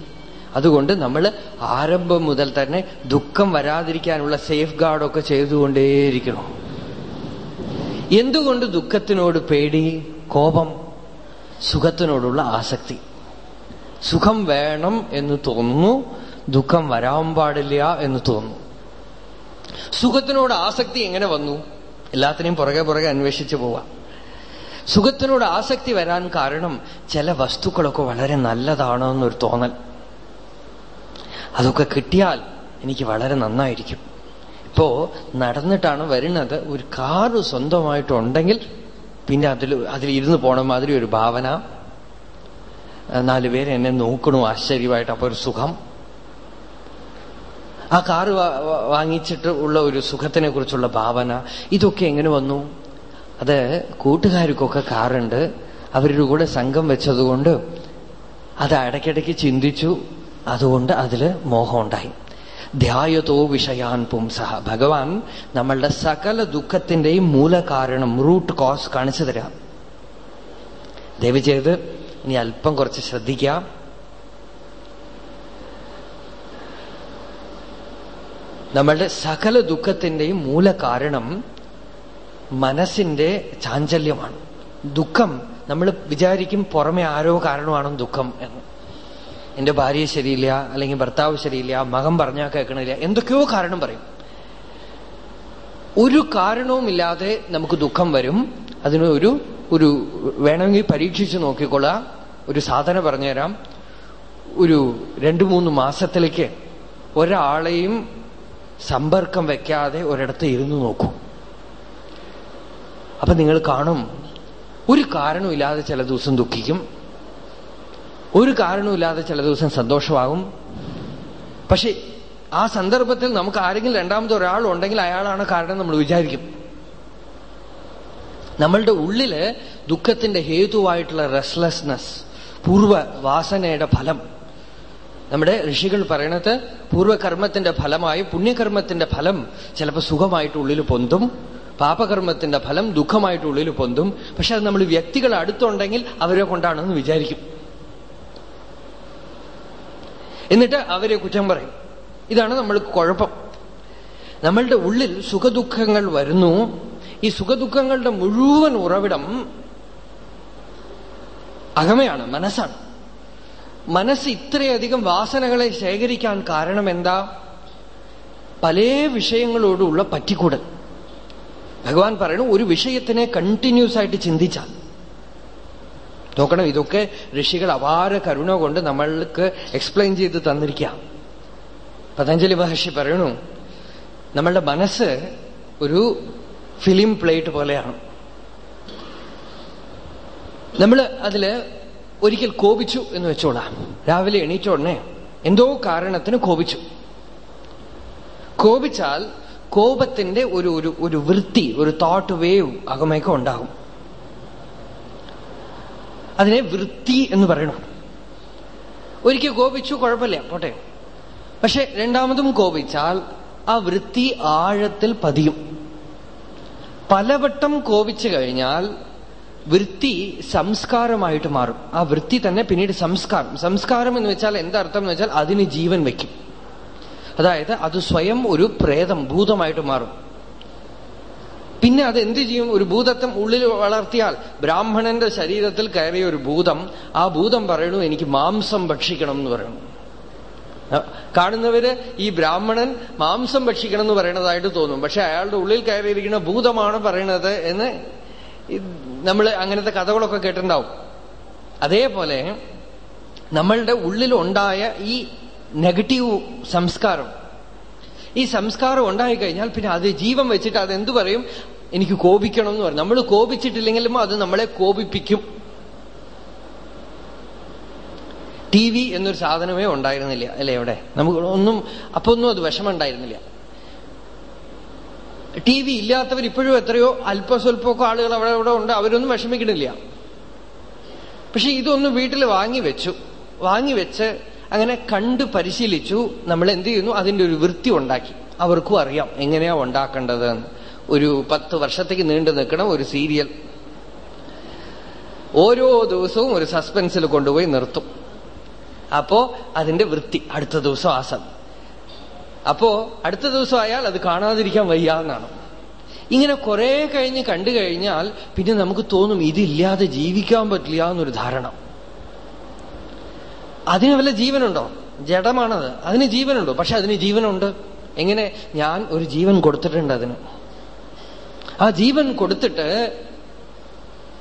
അതുകൊണ്ട് നമ്മൾ ആരംഭം മുതൽ തന്നെ ദുഃഖം വരാതിരിക്കാനുള്ള സേഫ് ഗാർഡൊക്കെ ചെയ്തുകൊണ്ടേയിരിക്കണം. എന്തുകൊണ്ട് ദുഃഖത്തിനോട് പേടി? കോപം. സുഖത്തിനോടുള്ള ആസക്തി. സുഖം വേണം എന്ന് തോന്നുന്നു ദുഃഖം വരാൻ പാടില്ല എന്ന് തോന്നുന്നു. സുഖത്തിനോട് ആസക്തി എങ്ങനെ വന്നു? എല്ലാത്തിനെയും പുറകെ പുറകെ അന്വേഷിച്ചു പോവാം. സുഖത്തിനോട് ആസക്തി വരാൻ കാരണം ചില വസ്തുക്കളൊക്കെ വളരെ നല്ലതാണോ എന്നൊരു തോന്നൽ. അതൊക്കെ കിട്ടിയാൽ എനിക്ക് വളരെ നന്നായിരിക്കും. ഇപ്പോ നടന്നിട്ടാണ് വരുന്നത് ഒരു കാറ് സ്വന്തമായിട്ടുണ്ടെങ്കിൽ പിന്നെ അതിൽ ഇരുന്ന് പോണ മാതിരി ഒരു ഭാവന. നാലുപേര് എന്നെ നോക്കണു ആശ്ചര്യമായിട്ട്. അപ്പൊ ഒരു സുഖം. ആ കാറ് വാങ്ങിച്ചിട്ട് ഉള്ള ഒരു സുഖത്തിനെ കുറിച്ചുള്ള ഭാവന. ഇതൊക്കെ എങ്ങനെ വന്നു? അത് കൂട്ടുകാർക്കൊക്കെ കാറുണ്ട്. അവരുടെ കൂടെ സംഘം വെച്ചതുകൊണ്ട് അത് ഇടയ്ക്കിടയ്ക്ക് ചിന്തിച്ചു. അതുകൊണ്ട് അതിൽ മോഹം ഉണ്ടായി ധ്യായതോ വിഷയാൻ പുംസഹ ഭഗവാൻ നമ്മളുടെ സകല ദുഃഖത്തിന്റെയും മൂലകാരണം റൂട്ട് കോസ് കാണിച്ചു തരാം. ദയവ് ചെയ്ത് ഇനി അല്പം കുറച്ച് ശ്രദ്ധിക്കാം. നമ്മളുടെ സകല ദുഃഖത്തിന്റെയും മൂലകാരണം മനസ്സിന്റെ ചാഞ്ചല്യമാണ്. ദുഃഖം നമ്മൾ വിചാരിക്കും പുറമെ ആരോ കാരണമാണ് ദുഃഖം എന്ന്. എന്റെ ഭാര്യ ശരിയില്ല അല്ലെങ്കിൽ ഭർത്താവ് ശരിയില്ല മകൻ പറഞ്ഞാൽ കേൾക്കണില്ല എന്തൊക്കെയോ കാരണം പറയും. ഒരു കാരണവുമില്ലാതെ നമുക്ക് ദുഃഖം വരും. അതിന് ഒരു ഒരു വേണമെങ്കിൽ പരീക്ഷിച്ച് നോക്കിക്കൊള്ളാം. ഒരു സാധന പറഞ്ഞുതരാം. ഒരു രണ്ടു മൂന്ന് മാസത്തിലേക്ക് ഒരാളെയും സമ്പർക്കം വെക്കാതെ ഒരിടത്ത് ഇരുന്ന് നോക്കൂ. അപ്പൊ നിങ്ങൾ കാണും ഒരു കാരണമില്ലാതെ ചില ദിവസം ദുഃഖിക്കും ഒരു കാരണമില്ലാതെ ചില ദിവസം സന്തോഷമാകും. പക്ഷെ ആ സന്ദർഭത്തിൽ നമുക്ക് ആരെങ്കിലും രണ്ടാമത് ഒരാളുണ്ടെങ്കിൽ അയാളാണ് കാരണം നമ്മൾ വിചാരിക്കും. നമ്മളുടെ ഉള്ളിൽ ദുഃഖത്തിന്റെ ഹേതുവായിട്ടുള്ള റെസ്ലെസ്നെസ് പൂർവ വാസനയുടെ ഫലം. നമ്മുടെ ഋഷികൾ പറയണത് പൂർവകർമ്മത്തിന്റെ ഫലമായി പുണ്യകർമ്മത്തിന്റെ ഫലം ചിലപ്പോൾ സുഖമായിട്ട് ഉള്ളിൽ പൊന്തും. പാപകർമ്മത്തിന്റെ ഫലം ദുഃഖമായിട്ട് ഉള്ളിൽ പൊന്തും. പക്ഷെ അത് നമ്മൾ വ്യക്തികൾ അടുത്തുണ്ടെങ്കിൽ അവരെ കൊണ്ടാണെന്ന് വിചാരിക്കും. എന്നിട്ട് അവരെ കുറ്റം പറയും. ഇതാണ് നമ്മൾക്ക് കുഴപ്പം. നമ്മളുടെ ഉള്ളിൽ സുഖദുഃഖങ്ങൾ വരുന്നു. ഈ സുഖദുഃഖങ്ങളുടെ മുഴുവൻ ഉറവിടം അകമയാണ് മനസ്സാണ്. മനസ്സ് ഇത്രയധികം വാസനകളെ ശേഖരിക്കാൻ കാരണം എന്താ? പല വിഷയങ്ങളോടുള്ള പറ്റിക്കൂടൽ. ഭഗവാൻ പറയണു ഒരു വിഷയത്തിനെ കണ്ടിന്യൂസ് ആയിട്ട് ചിന്തിച്ചാൽ. നോക്കണം ഇതൊക്കെ ഋഷികൾ അപാര കരുണ കൊണ്ട് നമ്മൾക്ക് എക്സ്പ്ലെയിൻ ചെയ്ത് തന്നിരിക്കാം. പതഞ്ജലി മഹർഷി പറയണു നമ്മളുടെ മനസ്സ് ഒരു ഫിലിം പ്ലേറ്റ് പോലെയാണ്. നമ്മൾ അതിൽ ഒരിക്കൽ കോപിച്ചു എന്ന് വെച്ചോളാം. രാവിലെ എണീറ്റ ഉടനെ എന്തോ കാരണത്തിന് കോപിച്ചു. കോപിച്ചാൽ കോപത്തിന്റെ ഒരു ഒരു ഒരു വൃത്തി ഒരു തോട്ട് വേവ് അകമയൊക്കെ ഉണ്ടാകും. അതിനെ വൃത്തി എന്ന് പറയണം. ഒരിക്കൽ കോപിച്ചു കുഴപ്പമില്ല പോട്ടെ. പക്ഷെ രണ്ടാമതും കോപിച്ചാൽ ആ വൃത്തി ആഴത്തിൽ പതിയും. പലവട്ടം കോപിച്ചു കഴിഞ്ഞാൽ വൃത്തി സംസ്കാരമായിട്ട് മാറും. ആ വൃത്തി തന്നെ പിന്നീട് സംസ്കാരം. സംസ്കാരം എന്ന് വെച്ചാൽ എന്താർത്ഥം എന്ന് വെച്ചാൽ അതിന് ജീവൻ വയ്ക്കും. അതായത് അത് സ്വയം ഒരു പ്രേതം ഭൂതമായിട്ട് മാറും. പിന്നെ അത് എന്ത് ചെയ്യും? ഒരു ഭൂതത്വം ഉള്ളിൽ വളർത്തിയാൽ ബ്രാഹ്മണന്റെ ശരീരത്തിൽ കയറിയ ഒരു ഭൂതം ആ ഭൂതം പറയണു എനിക്ക് മാംസം ഭക്ഷിക്കണം എന്ന് പറയണു കാണുന്നവര് ഈ ബ്രാഹ്മണൻ മാംസം ഭക്ഷിക്കണം എന്ന് പറയണതായിട്ട് തോന്നും. പക്ഷെ അയാളുടെ ഉള്ളിൽ കയറിയിരിക്കുന്ന ഭൂതമാണ് പറയണത് എന്ന് നമ്മൾ അങ്ങനത്തെ കഥകളൊക്കെ കേട്ടിട്ടുണ്ടാവും. അതേപോലെ നമ്മളുടെ ഉള്ളിലുണ്ടായ ഈ നെഗറ്റീവ് സംസ്കാരം. ഈ സംസ്കാരം ഉണ്ടായിക്കഴിഞ്ഞാൽ പിന്നെ അത് ജീവൻ വെച്ചിട്ട് അത് എന്തു പറയും? എനിക്ക് കോപിക്കണം എന്ന് പറയും. നമ്മൾ കോപിച്ചിട്ടില്ലെങ്കിലും അത് നമ്മളെ കോപിപ്പിക്കും. ടി വി എന്നൊരു സാധനമേ ഉണ്ടായിരുന്നില്ല അല്ലേ അവിടെ? നമുക്ക് ഒന്നും അപ്പൊ ഒന്നും അത് വിഷമുണ്ടായിരുന്നില്ല ടി വി ഇല്ലാത്തവർ ഇപ്പോഴും എത്രയോ അല്പസ്വല്പമൊക്കെ ആളുകൾ അവിടെ അവിടെ ഉണ്ട്. അവരൊന്നും വിഷമിക്കണില്ല പക്ഷെ ഇതൊന്നും വീട്ടിൽ വാങ്ങി വെച്ചു. വാങ്ങി വെച്ച് അങ്ങനെ കണ്ട് പരിശീലിച്ചു നമ്മൾ എന്ത് ചെയ്യുന്നു? അതിന്റെ ഒരു വൃത്തി ഉണ്ടാക്കി. അവർക്കും അറിയാം എങ്ങനെയാ ഉണ്ടാക്കേണ്ടത് ഒരു പത്ത് വർഷത്തേക്ക് നീണ്ടു നിൽക്കണം ഒരു സീരിയൽ. ഓരോ ദിവസവും ഒരു സസ്പെൻസിൽ കൊണ്ടുപോയി നിർത്തും. അപ്പോ അതിന്റെ വൃത്തി അടുത്ത ദിവസം ആസം. അപ്പോ അടുത്ത ദിവസം ആയാൽ അത് കാണാതിരിക്കാൻ വയ്യ എന്നാണ്. ഇങ്ങനെ കുറെ കഴിഞ്ഞ് കണ്ടു കഴിഞ്ഞാൽ പിന്നെ നമുക്ക് തോന്നും ഇതില്ലാതെ ജീവിക്കാൻ പറ്റില്ല എന്നൊരു ധാരണ. അതിന് വല്ല ജീവനുണ്ടോ? ജഡമാണത്. അതിന് ജീവനുണ്ടോ? പക്ഷെ അതിന് ജീവനുണ്ട്. എങ്ങനെ? ഞാൻ ഒരു ജീവൻ കൊടുത്തിട്ടുണ്ട് അതിന്. ആ ജീവൻ കൊടുത്തിട്ട്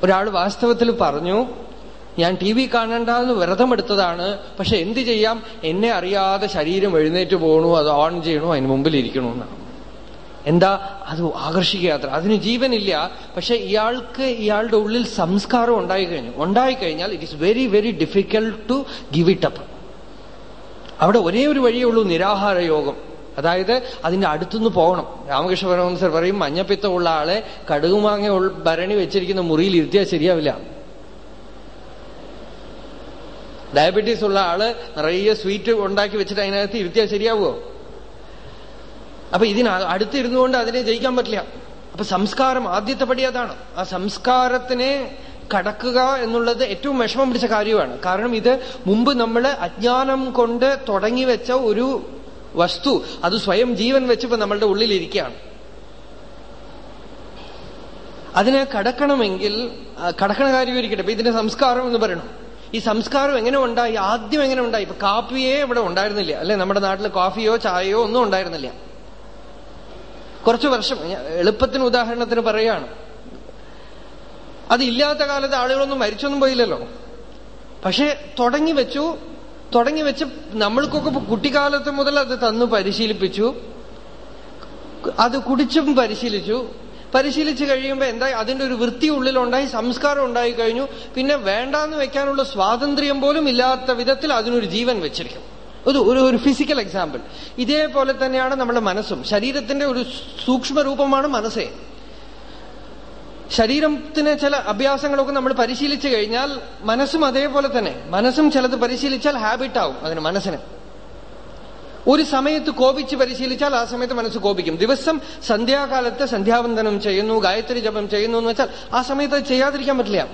ഒരാൾ വാസ്തവത്തിൽ പറഞ്ഞു ഞാൻ ടി വി കാണണ്ടെന്ന് വ്രതമെടുത്തതാണ്. പക്ഷെ എന്ത് ചെയ്യാം? എന്നെ അറിയാതെ ശരീരം എഴുന്നേറ്റ് പോകണു അത് ഓൺ ചെയ്യണോ അതിന് മുമ്പിൽ ഇരിക്കണമെന്നാണ് എന്താ? അത് ആകർഷിക്കാത്ര അതിന് ജീവനില്ല. പക്ഷെ ഇയാൾക്ക് ഇയാളുടെ ഉള്ളിൽ സംസ്കാരം ഉണ്ടായി ഉണ്ടായിക്കഴിഞ്ഞു. ഉണ്ടായിക്കഴിഞ്ഞാൽ it is very very difficult to give it up അവിടെ ഒരേ ഒരു വഴിയേ ഉള്ളൂ നിരാഹാര യോഗം. അതായത് അതിന്റെ അടുത്തുനിന്ന് പോകണം. രാമകൃഷ്ണ പരമഹംസർ പറയും മഞ്ഞപ്പിത്തമുള്ള ആളെ കടുകുമാങ്ങ ഭരണി വെച്ചിരിക്കുന്ന മുറിയിൽ ഇരുത്തിയാൽ ശരിയാവില്ല. ഡയബറ്റീസ് ഉള്ള ആൾ നിറയെ സ്വീറ്റ് ഉണ്ടാക്കി വെച്ചിട്ട് അതിനകത്ത് ഇരുത്തിയാൽ ശരിയാവുമോ അപ്പൊ ഇതിന് അടുത്തിരുന്നുകൊണ്ട് അതിനെ ജയിക്കാൻ പറ്റില്ല. അപ്പൊ സംസ്കാരം ആദ്യത്തെ പടി അതാണ്. ആ സംസ്കാരത്തിനെ കടക്കുക എന്നുള്ളത് ഏറ്റവും വിഷമം പിടിച്ച കാര്യമാണ്. കാരണം ഇത് മുമ്പ് നമ്മൾ അജ്ഞാനം കൊണ്ട് തുടങ്ങി വെച്ച ഒരു വസ്തു. അത് സ്വയം ജീവൻ വെച്ചപ്പോ നമ്മളുടെ ഉള്ളിലിരിക്കുകയാണ് അതിനെ കടക്കണമെങ്കിൽ കടക്കണ കാര്യം ഇരിക്കട്ടെ. ഇപ്പൊ ഇതിന്റെ സംസ്കാരം എന്ന് പറയണം. ഈ സംസ്കാരം എങ്ങനെ ഉണ്ടായി? ആദ്യം എങ്ങനെ ഉണ്ടായി? ഇപ്പൊ കാപ്പിയേ ഇവിടെ ഉണ്ടായിരുന്നില്ല. അല്ലെ നമ്മുടെ നാട്ടിൽ കോഫിയോ ചായയോ ഒന്നും ഉണ്ടായിരുന്നില്ല. കുറച്ചു വർഷം എളുപ്പത്തിന് ഉദാഹരണത്തിന് പറയുകയാണ് അതില്ലാത്ത കാലത്ത് ആളുകളൊന്നും മരിച്ചൊന്നും പോയില്ലല്ലോ. പക്ഷെ തുടങ്ങി വെച്ചു. തുടങ്ങി വെച്ച് നമ്മൾക്കൊക്കെ കുട്ടിക്കാലത്ത് മുതൽ അത് തന്നു പരിശീലിപ്പിച്ചു. അത് കുടിച്ചും പരിശീലിച്ചു. പരിശീലിച്ചു കഴിയുമ്പോൾ എന്താ അതിന്റെ ഒരു വൃത്തി ഉള്ളിലുണ്ടായി സംസ്കാരം ഉണ്ടായി കഴിഞ്ഞു. പിന്നെ വേണ്ടാന്ന് വെക്കാനുള്ള സ്വാതന്ത്ര്യം പോലും ഇല്ലാത്ത വിധത്തിൽ അതിനൊരു ജീവൻ വെച്ചിരിക്കും ഒരു ഒരു ഒരു ഫിസിക്കൽ എക്സാമ്പിൾ ഇതേപോലെ തന്നെയാണ് നമ്മുടെ മനസ്സും. ശരീരത്തിന്റെ ഒരു സൂക്ഷ്മ രൂപമാണ് മനസ്സേ. ശരീരത്തിന് ചില അഭ്യാസങ്ങളൊക്കെ നമ്മൾ പരിശീലിച്ചു കഴിഞ്ഞാൽ മനസ്സും അതേപോലെ തന്നെ. മനസ്സും ചിലത് പരിശീലിച്ചാൽ ഹാബിറ്റ് ആവും അതിന് മനസ്സിന്. ഒരു സമയത്ത് കോപിച്ച് പരിശീലിച്ചാൽ ആ സമയത്ത് മനസ്സ് കോപിക്കും. ദിവസം സന്ധ്യാകാലത്ത് സന്ധ്യാവന്തനം ചെയ്യുന്നു ഗായത്രി ജപം ചെയ്യുന്നു എന്ന് വെച്ചാൽ ആ സമയത്ത് ചെയ്യാതിരിക്കാൻ പറ്റില്ല.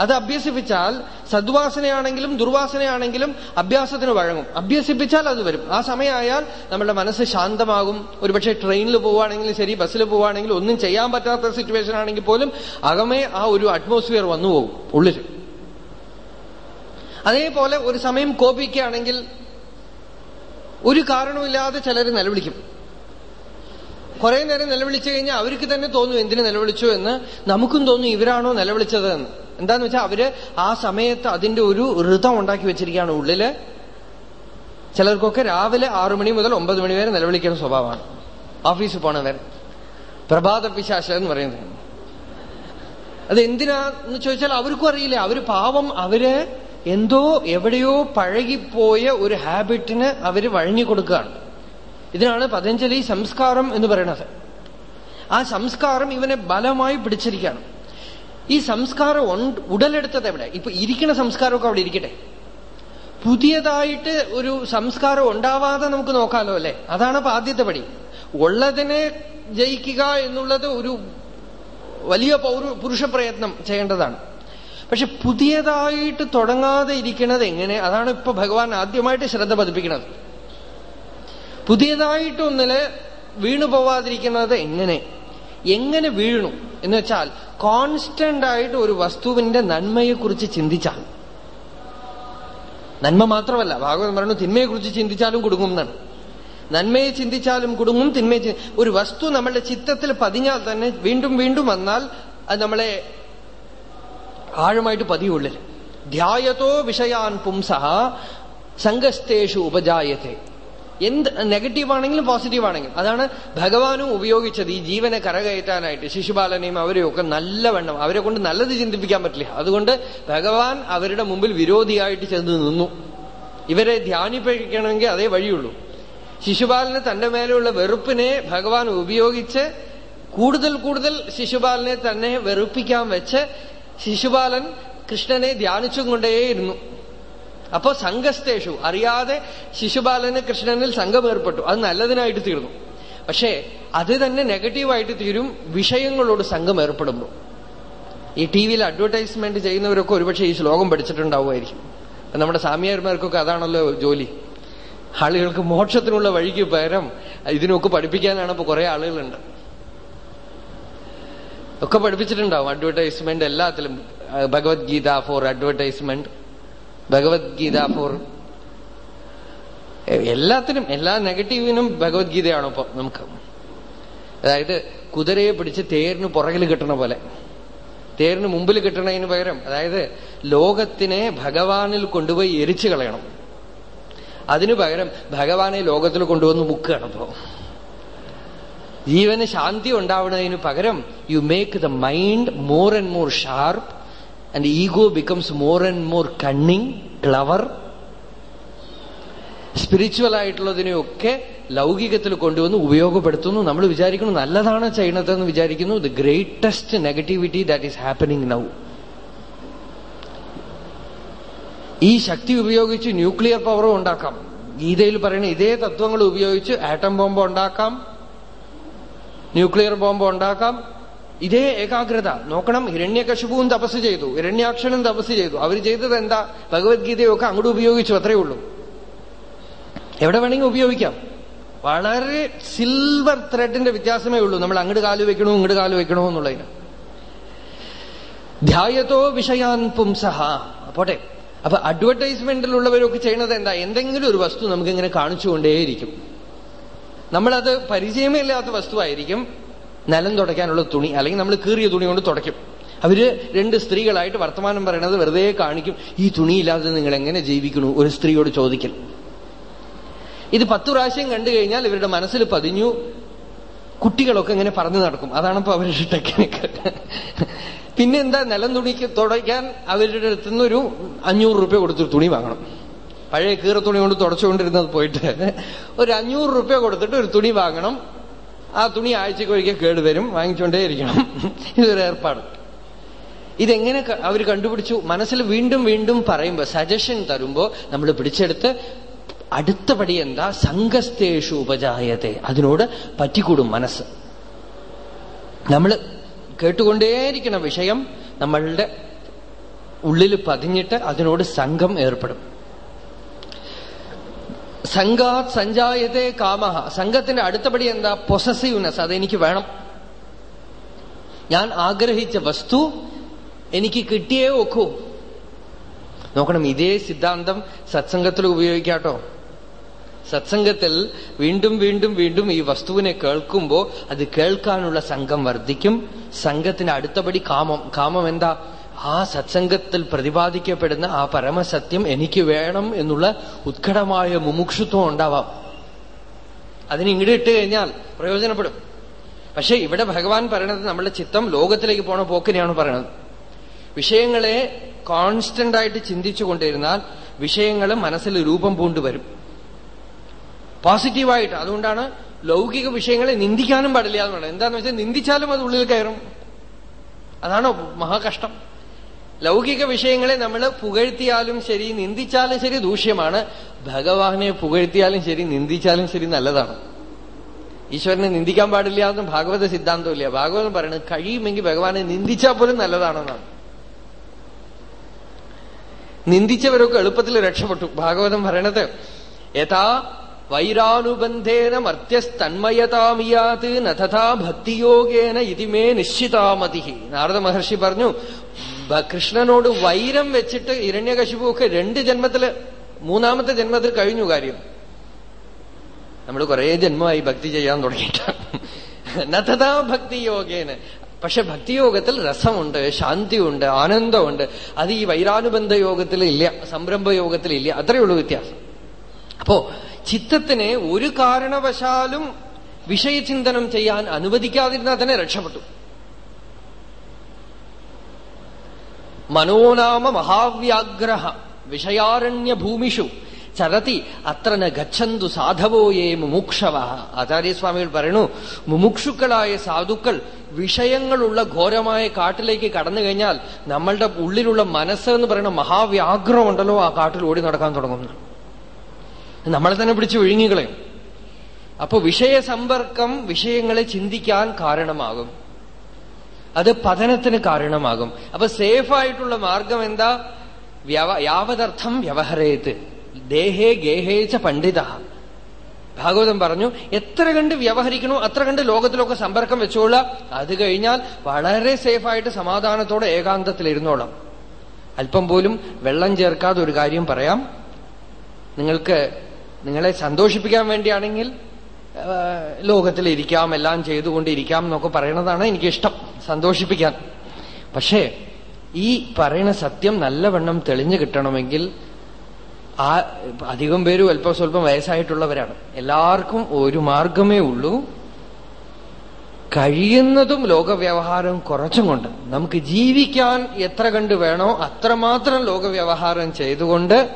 അത് അഭ്യസിപ്പിച്ചാൽ സദ്വാസനയാണെങ്കിലും ദുർവാസനയാണെങ്കിലും അഭ്യാസത്തിന് വഴങ്ങും. അഭ്യസിപ്പിച്ചാൽ അത് വരും. ആ സമയമായാൽ നമ്മുടെ മനസ്സ് ശാന്തമാകും. ഒരുപക്ഷെ ട്രെയിനിൽ പോവുകയാണെങ്കിലും ശരി ബസ്സിൽ പോവുകയാണെങ്കിലും ഒന്നും ചെയ്യാൻ പറ്റാത്ത സിറ്റുവേഷൻ ആണെങ്കിൽ പോലും അകമേ ആ ഒരു അറ്റ്മോസ്ഫിയർ വന്നു പോകും ഉള്ളിൽ. അതേപോലെ ഒരു സമയം കോപിക്കുകയാണെങ്കിൽ ഒരു കാരണമില്ലാതെ ചിലർ നിലവിളിക്കും. കുറെ നേരം നിലവിളിച്ചു കഴിഞ്ഞാൽ അവർക്ക് തന്നെ തോന്നും എന്തിനു നിലവിളിച്ചു എന്ന്? നമുക്കും തോന്നും ഇവരാണോ നിലവിളിച്ചത് എന്ന്. എന്താന്ന് വെച്ചാൽ അവർ ആ സമയത്ത് അതിന്റെ ഒരു ഋതം ഉണ്ടാക്കി വെച്ചിരിക്കുകയാണ് ഉള്ളിൽ. ചിലർക്കൊക്കെ രാവിലെ ആറു മണി മുതൽ ഒമ്പത് മണി വരെ നിലവിളിക്കുന്ന സ്വഭാവമാണ്. ഓഫീസിൽ പോണവർ പ്രഭാത പിശാശ എന്ന് പറയുന്നത്. അത് എന്തിനാന്ന് ചോദിച്ചാൽ അവർക്കും അറിയില്ല. അവർ പാവം അവർ എന്തോ എവിടെയോ പഴകിപ്പോയ ഒരു ഹാബിറ്റിന് അവർ വഴങ്ങി കൊടുക്കുകയാണ്. ഇതിനാണ് പതഞ്ജലി സംസ്കാരം എന്ന് പറയുന്നത്. ആ സംസ്കാരം ഇവനെ ബലമായി പിടിച്ചിരിക്കുകയാണ്. ഈ സംസ്കാരം ഉടലെടുത്തത് എവിടെ? ഇപ്പൊ ഇരിക്കുന്ന സംസ്കാരമൊക്കെ അവിടെ ഇരിക്കട്ടെ. പുതിയതായിട്ട് ഒരു സംസ്കാരം ഉണ്ടാവാതെ നമുക്ക് നോക്കാലോ അല്ലെ? അതാണ് അപ്പൊ ആദ്യത്തെ പടി. ഉള്ളതിനെ ജയിക്കുക എന്നുള്ളത് ഒരു വലിയ പൗരു പുരുഷ പ്രയത്നം ചെയ്യേണ്ടതാണ്. പക്ഷെ പുതിയതായിട്ട് തുടങ്ങാതെ ഇരിക്കുന്നത് എങ്ങനെ? അതാണ് ഇപ്പൊ ഭഗവാൻ ആദ്യമായിട്ട് ശ്രദ്ധ പതിപ്പിക്കുന്നത്. പുതിയതായിട്ടൊന്നിൽ വീണു പോവാതിരിക്കുന്നത് എങ്ങനെ? എങ്ങനെ വീഴണു എന്ന് വെച്ചാൽ കോൺസ്റ്റന്റ് ആയിട്ട് ഒരു വസ്തുവിന്റെ നന്മയെക്കുറിച്ച് ചിന്തിച്ചാൽ. നന്മ മാത്രമല്ല ഭാഗവതം പറഞ്ഞു തിന്മയെക്കുറിച്ച് ചിന്തിച്ചാലും കുടുങ്ങും എന്നാണ്. നന്മയെ ചിന്തിച്ചാലും കുടുങ്ങും തിന്മയെ ഒരു വസ്തു നമ്മളുടെ ചിത്തത്തിൽ പതിഞ്ഞാൽ തന്നെ വീണ്ടും വീണ്ടും വന്നാൽ അത് നമ്മളെ ആഴമായിട്ട് പതിയുള്ളിൽ. ധ്യായതോ വിഷയാൻ പുംസഹ സംഘസ്തേഷു ഉപജായത്തെ. എന്ത് നെഗറ്റീവ് ആണെങ്കിലും പോസിറ്റീവ് ആണെങ്കിലും. അതാണ് ഭഗവാനും ഉപയോഗിച്ചത് ഈ ജീവനെ കരകയറ്റാനായിട്ട്. ശിശുപാലനെയും അവരെയൊക്കെ നല്ലവണ്ണം അവരെ കൊണ്ട് നല്ലത് ചിന്തിപ്പിക്കാൻ പറ്റില്ല. അതുകൊണ്ട് ഭഗവാൻ അവരുടെ മുമ്പിൽ വിരോധിയായിട്ട് ചെന്ന് നിന്നു. ഇവരെ ധ്യാനിപ്പിക്കണമെങ്കിൽ അതേ വഴിയുള്ളൂ. ശിശുപാലന് തന്റെ മേലെയുള്ള വെറുപ്പിനെ ഭഗവാൻ ഉപയോഗിച്ച് കൂടുതൽ കൂടുതൽ ശിശുപാലനെ തന്നെ വെറുപ്പിക്കാൻ വെച്ച് ശിശുപാലൻ കൃഷ്ണനെ ധ്യാനിച്ചും കൊണ്ടേയിരുന്നു. അപ്പോ സംഘസ്തേഷു അറിയാതെ ശിശുപാലന് കൃഷ്ണനിൽ സംഘം ഏർപ്പെട്ടു. അത് നല്ലതിനായിട്ട് തീർന്നു. പക്ഷേ അത് തന്നെ നെഗറ്റീവായിട്ട് തീരും വിഷയങ്ങളോട് സംഘം ഏർപ്പെടുമ്പോൾ. ഈ ടി വിയിൽ അഡ്വർടൈസ്മെന്റ് ചെയ്യുന്നവരൊക്കെ ഒരുപക്ഷെ ഈ ശ്ലോകം പഠിച്ചിട്ടുണ്ടാവുമായിരിക്കും. നമ്മുടെ സാമിയാർമാർക്കൊക്കെ അതാണല്ലോ ജോലി. ആളുകൾക്ക് മോക്ഷത്തിനുള്ള വഴിക്ക് പകരം ഇതിനൊക്കെ പഠിപ്പിക്കാനാണ് ഇപ്പൊ കുറെ ആളുകളുണ്ട്. ഒക്കെ പഠിപ്പിച്ചിട്ടുണ്ടാവും അഡ്വർടൈസ്മെന്റ് എല്ലാത്തിലും. Bhagavadgita for advertisement. Bhagavadgita for എല്ലാത്തിനും എല്ലാ നെഗറ്റീവിനും ഭഗവത്ഗീതയാണോ ഇപ്പൊ നമുക്ക്. അതായത് കുതിരയെ പിടിച്ച് തേരിന് പുറകിൽ കിട്ടണ പോലെ. തേരിന് മുമ്പിൽ കിട്ടണതിന് പകരം അതായത് ലോകത്തിനെ ഭഗവാനിൽ കൊണ്ടുപോയി എരിച്ചു കളയണം. അതിനു പകരം ഭഗവാനെ ലോകത്തിൽ കൊണ്ടുവന്ന് മുക്കുകയാണ് ഇപ്പോ. ജീവന് ശാന്തി ഉണ്ടാവുന്നതിന് പകരം you make the mind more and more sharp and ego becomes more and more cunning, clever. Spiritual ആയിട്ടുള്ളതിനെയൊക്കെ ലൗകികത്തിൽ കൊണ്ടുവന്ന് ഉപയോഗപ്പെടുത്തുന്നു. നമ്മൾ വിചാരിക്കുന്നു നല്ലതാണ് ചെയ്യണതെന്ന് വിചാരിക്കുന്നു. The greatest negativity that is happening now ഈ ശക്തി ഉപയോഗിച്ച് ന്യൂക്ലിയർ പവറും ഉണ്ടാക്കാം. ഗീതയിൽ പറയുന്ന ഇതേ തത്വങ്ങൾ ഉപയോഗിച്ച് ആറ്റം ബോംബ് ഉണ്ടാക്കാം.
ന്യൂക്ലിയർ ബോംബ് ഉണ്ടാക്കാം. ഇതേ ഏകാഗ്രത. നോക്കണം ഹിരണ്യകശുപുവും തപസ് ചെയ്തു. ഹിരണ്യാക്ഷനും തപസ് ചെയ്തു. അവർ ചെയ്തത് എന്താ? ഭഗവത്ഗീതയൊക്കെ അങ്ങോട്ട് ഉപയോഗിച്ചു അത്രയേ ഉള്ളൂ. എവിടെ വേണമെങ്കിൽ ഉപയോഗിക്കാം. വളരെ സിൽവർ ത്രെഡിന്റെ വ്യത്യാസമേ ഉള്ളൂ. നമ്മൾ അങ്ങോട്ട് കാൽ വെക്കണോ ഇങ്ങോട്ട് കാൽ വെക്കണോ എന്നുള്ളതിന്. ധ്യായത്തോ വിഷയാൻ പുംസഹ. പോട്ടെ. അപ്പൊ അഡ്വർടൈസ്മെന്റിലുള്ളവരൊക്കെ ചെയ്യണത് എന്താ? എന്തെങ്കിലും ഒരു വസ്തു നമുക്കിങ്ങനെ കാണിച്ചുകൊണ്ടേയിരിക്കും. നമ്മളത് പരിചയമേ ഇല്ലാത്ത വസ്തുവായിരിക്കും. നിലം തുടയ്ക്കാനുള്ള തുണി അല്ലെങ്കിൽ നമ്മൾ കീറിയ തുണി കൊണ്ട് തുടയ്ക്കും. അവർ രണ്ട് സ്ത്രീകളായിട്ട് വർത്തമാനം പറയണത് വെറുതെ കാണിക്കും. ഈ തുണിയില്ലാതെ നിങ്ങൾ എങ്ങനെ ജീവിക്കണു ഒരു സ്ത്രീയോട് ചോദിക്കൽ. ഇത് പത്തു പ്രാവശ്യം കണ്ടു കഴിഞ്ഞാൽ ഇവരുടെ മനസ്സിൽ പതിഞ്ഞു. കുട്ടികളൊക്കെ ഇങ്ങനെ പറഞ്ഞു നടക്കും. അതാണ് ഇപ്പൊ അവരുടെ ടെക്നിക്ക്. പിന്നെ എന്താ നിലം തുണിക്ക് തുടയ്ക്കാൻ അവരുടെ അടുത്തുനിന്ന് ഒരു അഞ്ഞൂറ് റുപ്യ കൊടുത്ത് തുണി വാങ്ങണം. പഴയ കീറ തുണി കൊണ്ട് തുടച്ചുകൊണ്ടിരുന്നത് പോയിട്ട് ഒരു അഞ്ഞൂറ് റുപ്യ കൊടുത്തിട്ട് ഒരു തുണി വാങ്ങണം. ആ തുണി ആഴ്ചക്ക് ഒരിക്കൽ കേടുവരും വാങ്ങിച്ചുകൊണ്ടേയിരിക്കണം ഇതൊരു ഏർപ്പാട്. ഇതെങ്ങനെ അവർ കണ്ടുപിടിച്ചു? മനസ്സിൽ വീണ്ടും വീണ്ടും പറയുമ്പോ സജഷൻ തരുമ്പോ നമ്മൾ പിടിച്ചെടുത്ത് അടുത്ത പടി എന്താ? സംഘസ്തേഷു ഉപജായത്തെ. അതിനോട് പറ്റിക്കൂടും മനസ്സ്. നമ്മൾ കേട്ടുകൊണ്ടേയിരിക്കുന്ന വിഷയം. നമ്മളുടെ ഉള്ളിൽ പതിഞ്ഞിട്ട് അതിനോട് സംഘം ഏർപ്പെടും. സംഘാത് സഞ്ചായത്തെ കാമഹ. സംഘത്തിന്റെ അടുത്തപടി എന്താ? പൊസസീവ്നെസ് അതെനിക്ക് വേണം. ഞാൻ ആഗ്രഹിച്ച വസ്തു എനിക്ക് കിട്ടിയേ ഒക്കൂ. നോക്കണം ഇതേ സിദ്ധാന്തം സത്സംഗത്തിൽ ഉപയോഗിക്കാട്ടോ. സത്സംഗത്തിൽ വീണ്ടും വീണ്ടും വീണ്ടും ഈ വസ്തുവിനെ കേൾക്കുമ്പോ അത് കേൾക്കാനുള്ള സംഘം വർദ്ധിക്കും. സംഘത്തിന് അടുത്തപടി കാമം. കാമം എന്താ? ആ സത്സംഗത്തിൽ പ്രതിപാദിക്കപ്പെടുന്ന ആ പരമസത്യം എനിക്ക് വേണം എന്നുള്ള ഉത്കടമായ മുമുക്ഷുത്വം ഉണ്ടാവാം. അതിന് ഇങ്ങോട്ട് ഇട്ട് കഴിഞ്ഞാൽ പ്രയോജനപ്പെടും. പക്ഷെ ഇവിടെ ഭഗവാൻ പറയണത് നമ്മുടെ ചിത്തം ലോകത്തിലേക്ക് പോണ പോക്കിനെയാണ് പറയണത്. വിഷയങ്ങളെ കോൺസ്റ്റന്റ് ആയിട്ട് ചിന്തിച്ചു കൊണ്ടിരുന്നാൽ വിഷയങ്ങൾ മനസ്സിൽ രൂപം പൂണ്ടുവരും പോസിറ്റീവായിട്ട് അതുകൊണ്ടാണ് ലൗകിക വിഷയങ്ങളെ നിന്ദിക്കാനും പാടില്ല എന്ന് പറയുന്നത്. എന്താന്ന് വെച്ചാൽ നിന്ദിച്ചാലും അത് ഉള്ളിൽ കയറും. അതാണോ മഹാകഷ്ടം. ലൗകിക വിഷയങ്ങളെ നമ്മൾ പുകഴ്ത്തിയാലും ശരി നിന്ദിച്ചാലും ശരി ദൂഷ്യമാണ്. ഭഗവാനെ പുകഴ്ത്തിയാലും ശരി നിന്ദിച്ചാലും ശരി നല്ലതാണ്. ഈശ്വരനെ നിന്ദിക്കാൻ പാടില്ല എന്നും ഭാഗവത സിദ്ധാന്തമില്ല. ഭാഗവതം പറയുന്നത് കഴിയുമെങ്കിൽ ഭഗവാനെ നിന്ദിച്ചാൽ പോലും നല്ലതാണെന്നാണ്. നിന്ദിച്ചവരൊക്കെ എളുപ്പത്തിൽ രക്ഷപ്പെട്ടു. ഭാഗവതം പറയണത് യഥാ വൈരാനുബന്ധേന മർത്യസ്തന്മയതാമിയാത് നഥാ ഭക്തിയോഗേന ഇതിമേ നിശ്ചിതാമതി നാരദ മഹർഷി പറഞ്ഞു കൃഷ്ണനോട് വൈരം വെച്ചിട്ട് ഇരണ്യകശിപുവൊക്കെ രണ്ട് ജന്മത്തിൽ മൂന്നാമത്തെ ജന്മത്തിൽ കഴിഞ്ഞു കാര്യം. നമ്മൾ കുറെ ജന്മമായി ഭക്തി ചെയ്യാൻ തുടങ്ങിയിട്ട്. നഥതാ ഭക്തിയോഗേന. പക്ഷെ ഭക്തിയോഗത്തിൽ രസമുണ്ട് ശാന്തിയുണ്ട് ആനന്ദമുണ്ട്. അത് ഈ വൈരാനുബന്ധ യോഗത്തിൽ ഇല്ല സംരംഭ യോഗത്തിൽ ഇല്ല അത്രയേ ഉള്ളൂ വ്യത്യാസം. അപ്പോ ചിത്തത്തിനെ ഒരു കാരണവശാലും വിഷയചിന്തനം ചെയ്യാൻ അനുവദിക്കാതിരുന്നാൽ തന്നെ രക്ഷപ്പെട്ടു. മനോനാമ മഹാവ്യാഗ്രഹ വിഷയാരണ്യ ഭൂമിഷു ചരതി അത്ര ന ഗച്ഛന്തു സാധവോയേ മുമുക്ഷവ. ആചാര്യസ്വാമികൾ പറയണു മുമുക്ഷുക്കളായ സാധുക്കൾ വിഷയങ്ങളുള്ള ഘോരമായ കാട്ടിലേക്ക് കടന്നു കഴിഞ്ഞാൽ നമ്മളുടെ ഉള്ളിലുള്ള മനസ്സ് എന്ന് പറയുന്ന മഹാവ്യാഗ്രമുണ്ടല്ലോ ആ കാട്ടിൽ ഓടി നടക്കാൻ തുടങ്ങുന്നു നമ്മളെ തന്നെ പിടിച്ച് വിഴുങ്ങികളയും അപ്പൊ വിഷയസമ്പർക്കം വിഷയങ്ങളെ ചിന്തിക്കാൻ കാരണമാകും. അത് പതനത്തിന് കാരണമാകും. അപ്പൊ സേഫായിട്ടുള്ള മാർഗം എന്താ? യാവതർത്ഥം വ്യവഹരേത്. ദേഹേ ഗേഹേച്ച പണ്ഡിത. ഭാഗവതം പറഞ്ഞു എത്ര കണ്ട് വ്യവഹരിക്കണോ അത്ര കണ്ട് ലോകത്തിലൊക്കെ സമ്പർക്കം വെച്ചോളാം അത് കഴിഞ്ഞാൽ വളരെ സേഫായിട്ട് സമാധാനത്തോടെ ഏകാന്തത്തിലിരുന്നോളാം. അല്പം പോലും വെള്ളം ചേർക്കാതെ ഒരു കാര്യം പറയാം. നിങ്ങൾക്ക് നിങ്ങളെ സന്തോഷിപ്പിക്കാൻ വേണ്ടിയാണെങ്കിൽ ലോകത്തിൽ ഇരിക്കാം എല്ലാം ചെയ്തുകൊണ്ടിരിക്കാം എന്നൊക്കെ പറയണതാണ് എനിക്കിഷ്ടം. സന്തോഷിപ്പിക്കാൻ. പക്ഷേ ഈ പറയണ സത്യം നല്ലവണ്ണം തെളിഞ്ഞു കിട്ടണമെങ്കിൽ ആ അധികം പേരും അല്പം സ്വല്പം വയസ്സായിട്ടുള്ളവരാണ്. എല്ലാവർക്കും ഒരു മാർഗമേ ഉള്ളൂ. കഴിയുന്നതും ലോകവ്യവഹാരം കുറച്ചും കൊണ്ട്. നമുക്ക് ജീവിക്കാൻ എത്ര കണ്ട് വേണോ അത്രമാത്രം ലോകവ്യവഹാരം ചെയ്തുകൊണ്ട്